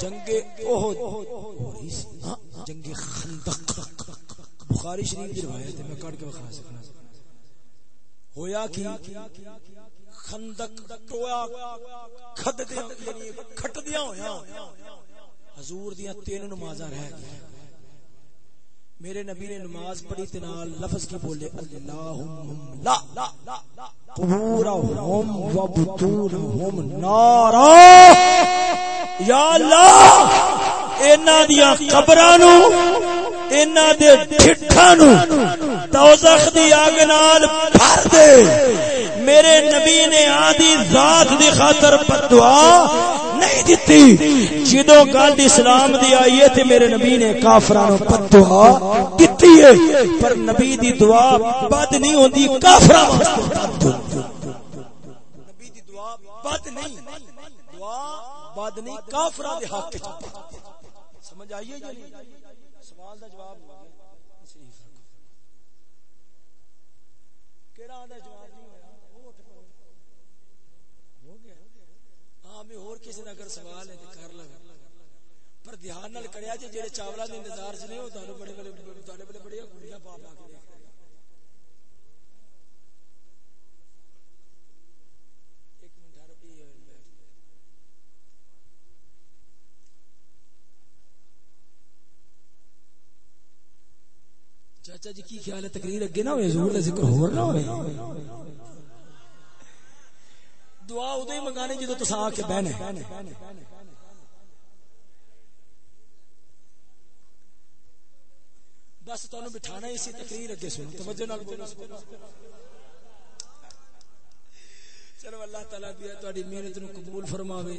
جنگ اوہد ہاں، جنگ خندق بخاری شریف کی روایت ہے، میں کٹ کے بخا سکتا ہویا کی خندق، ٹویا کھد دیا یعنی کھٹ دیا ہویا حضور دیا تین نمازاں رہ گئی میرے نبی نے نماز پڑھی تنال لفظ کی بولے، اللہم لا، قبورہم و بطورہم نارا۔ یا اللہ اینا دیا قبرانو اینا دے ٹھٹھانو دوزخ دی آگ نال بھر دے۔ میرے نبی نے آدھی ذات دی خاطر بدعا نہیں دیتی جدو گل اسلام دی آئی ہے تے میرے نبی نے کافرانو بدعا دیتی ہے، پر نبی دی دعا بد نہیں ہوندی کافرانو نبی دی دعا بد نہیں، دعا بد نہیں کافرانو دی حق سمجھ آئیے یا نہیں؟ دا جواب ہو گیا کیڑا آندا جواب نہیں ہویا۔ وہ تے ہو گیا۔ ہاں میں اور کسی دا اگر سوال ہے تے کر لگا۔ پر دھیان نال کریا جے جی، جڑے چاولاں دے انتظار چ نہیں ہو تانوں بڑے بڑے تواڈے بڑے بڑے گولیاں پا پا کے دیکھ رہے ایک منٹ ہر بھی چاچا جی کی خیال ہے؟ تقریر اگے نہ ہوئے، حضور دا ذکر ہور نہ ہوئے۔ دعا ادو ہی منگانی جدو تسا آ کے بہنے۔ بس تمہیں بٹھانا اسی تقریر اگے سنو، توجہ نال بولو۔ چلو، اللہ تعالی بھی تہاڈی محنت نو قبول فرماوے۔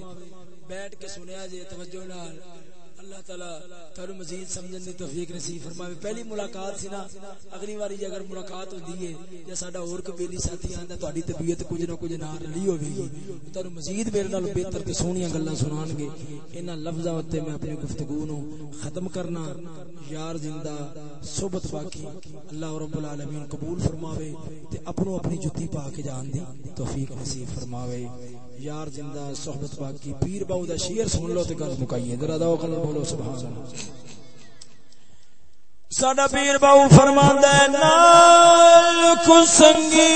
بیٹھ کے سنیا جے، توجہ نال۔ اللہ تعالی تھانو مزید سمجھن دی توفیق نصیب فرماوے۔ پہلی ملاقات سی نا، اگلی واری جے اگر ملاقات ہوندی ہے یا ساڈا اور کوئی ساتھی آندا تہاڈی طبیعت کچھ نہ کچھ نال رلی ہوے گی۔ تھانو مزید میرے نال بہتر تے سونیاں گلاں سنان گے۔ انہاں لفظاں تے میں اپنی گفتگو نو ختم کرنا، یار زندہ، صحبت باقی، اللہ رب العالمین قبول فرماوے تے اپنو اپنی جُتی پا کے جان دی توفیق نصیب فرماوے۔ یار زندہ صحبت باقی، پیر باو دا شعر سن لو تے گل مکائیے ذرا داو کل بولو سبحان اللہ۔ ساڈا پیر باو فرماندا ہے نال کو سنگی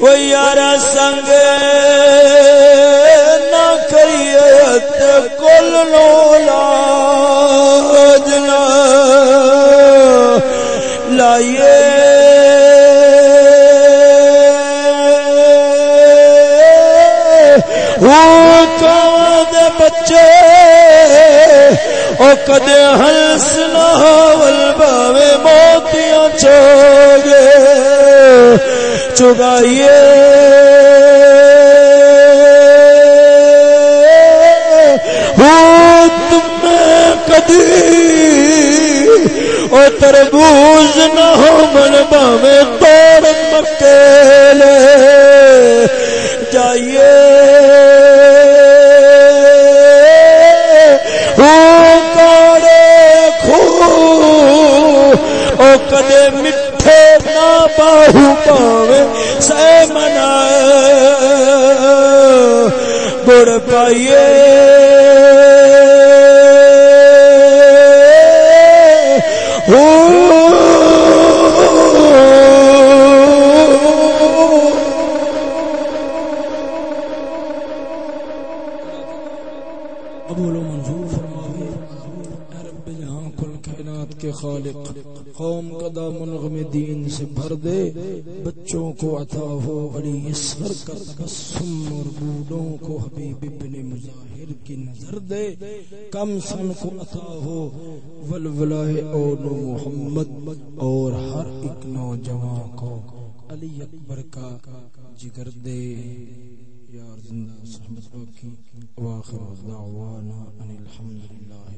او یارا سنگ، نہ کریے تے کل نو لاج نہ۔ دے بچے او کدے ہنس نہ ول باوے موتیاں چوگے چگائیے۔ کدی او تربوز نہ ہو، من باوے توڑ مکیلے۔ جائیے۔ منا گڑ پائیے قوم دین سے بھر دے، بچوں کو عطا ہو علی اصغر کا تبسم اور بوڑھوں کو حبیب ابن مظاہر کی نظر دے۔ کم سن کو عطا ہو ولولائے اون محمد اور ہر ایک نوجوان کو علی اکبر کا جگر دے۔ یا زندہ صحبت باقی واخر دعوانا ان الحمدللہ۔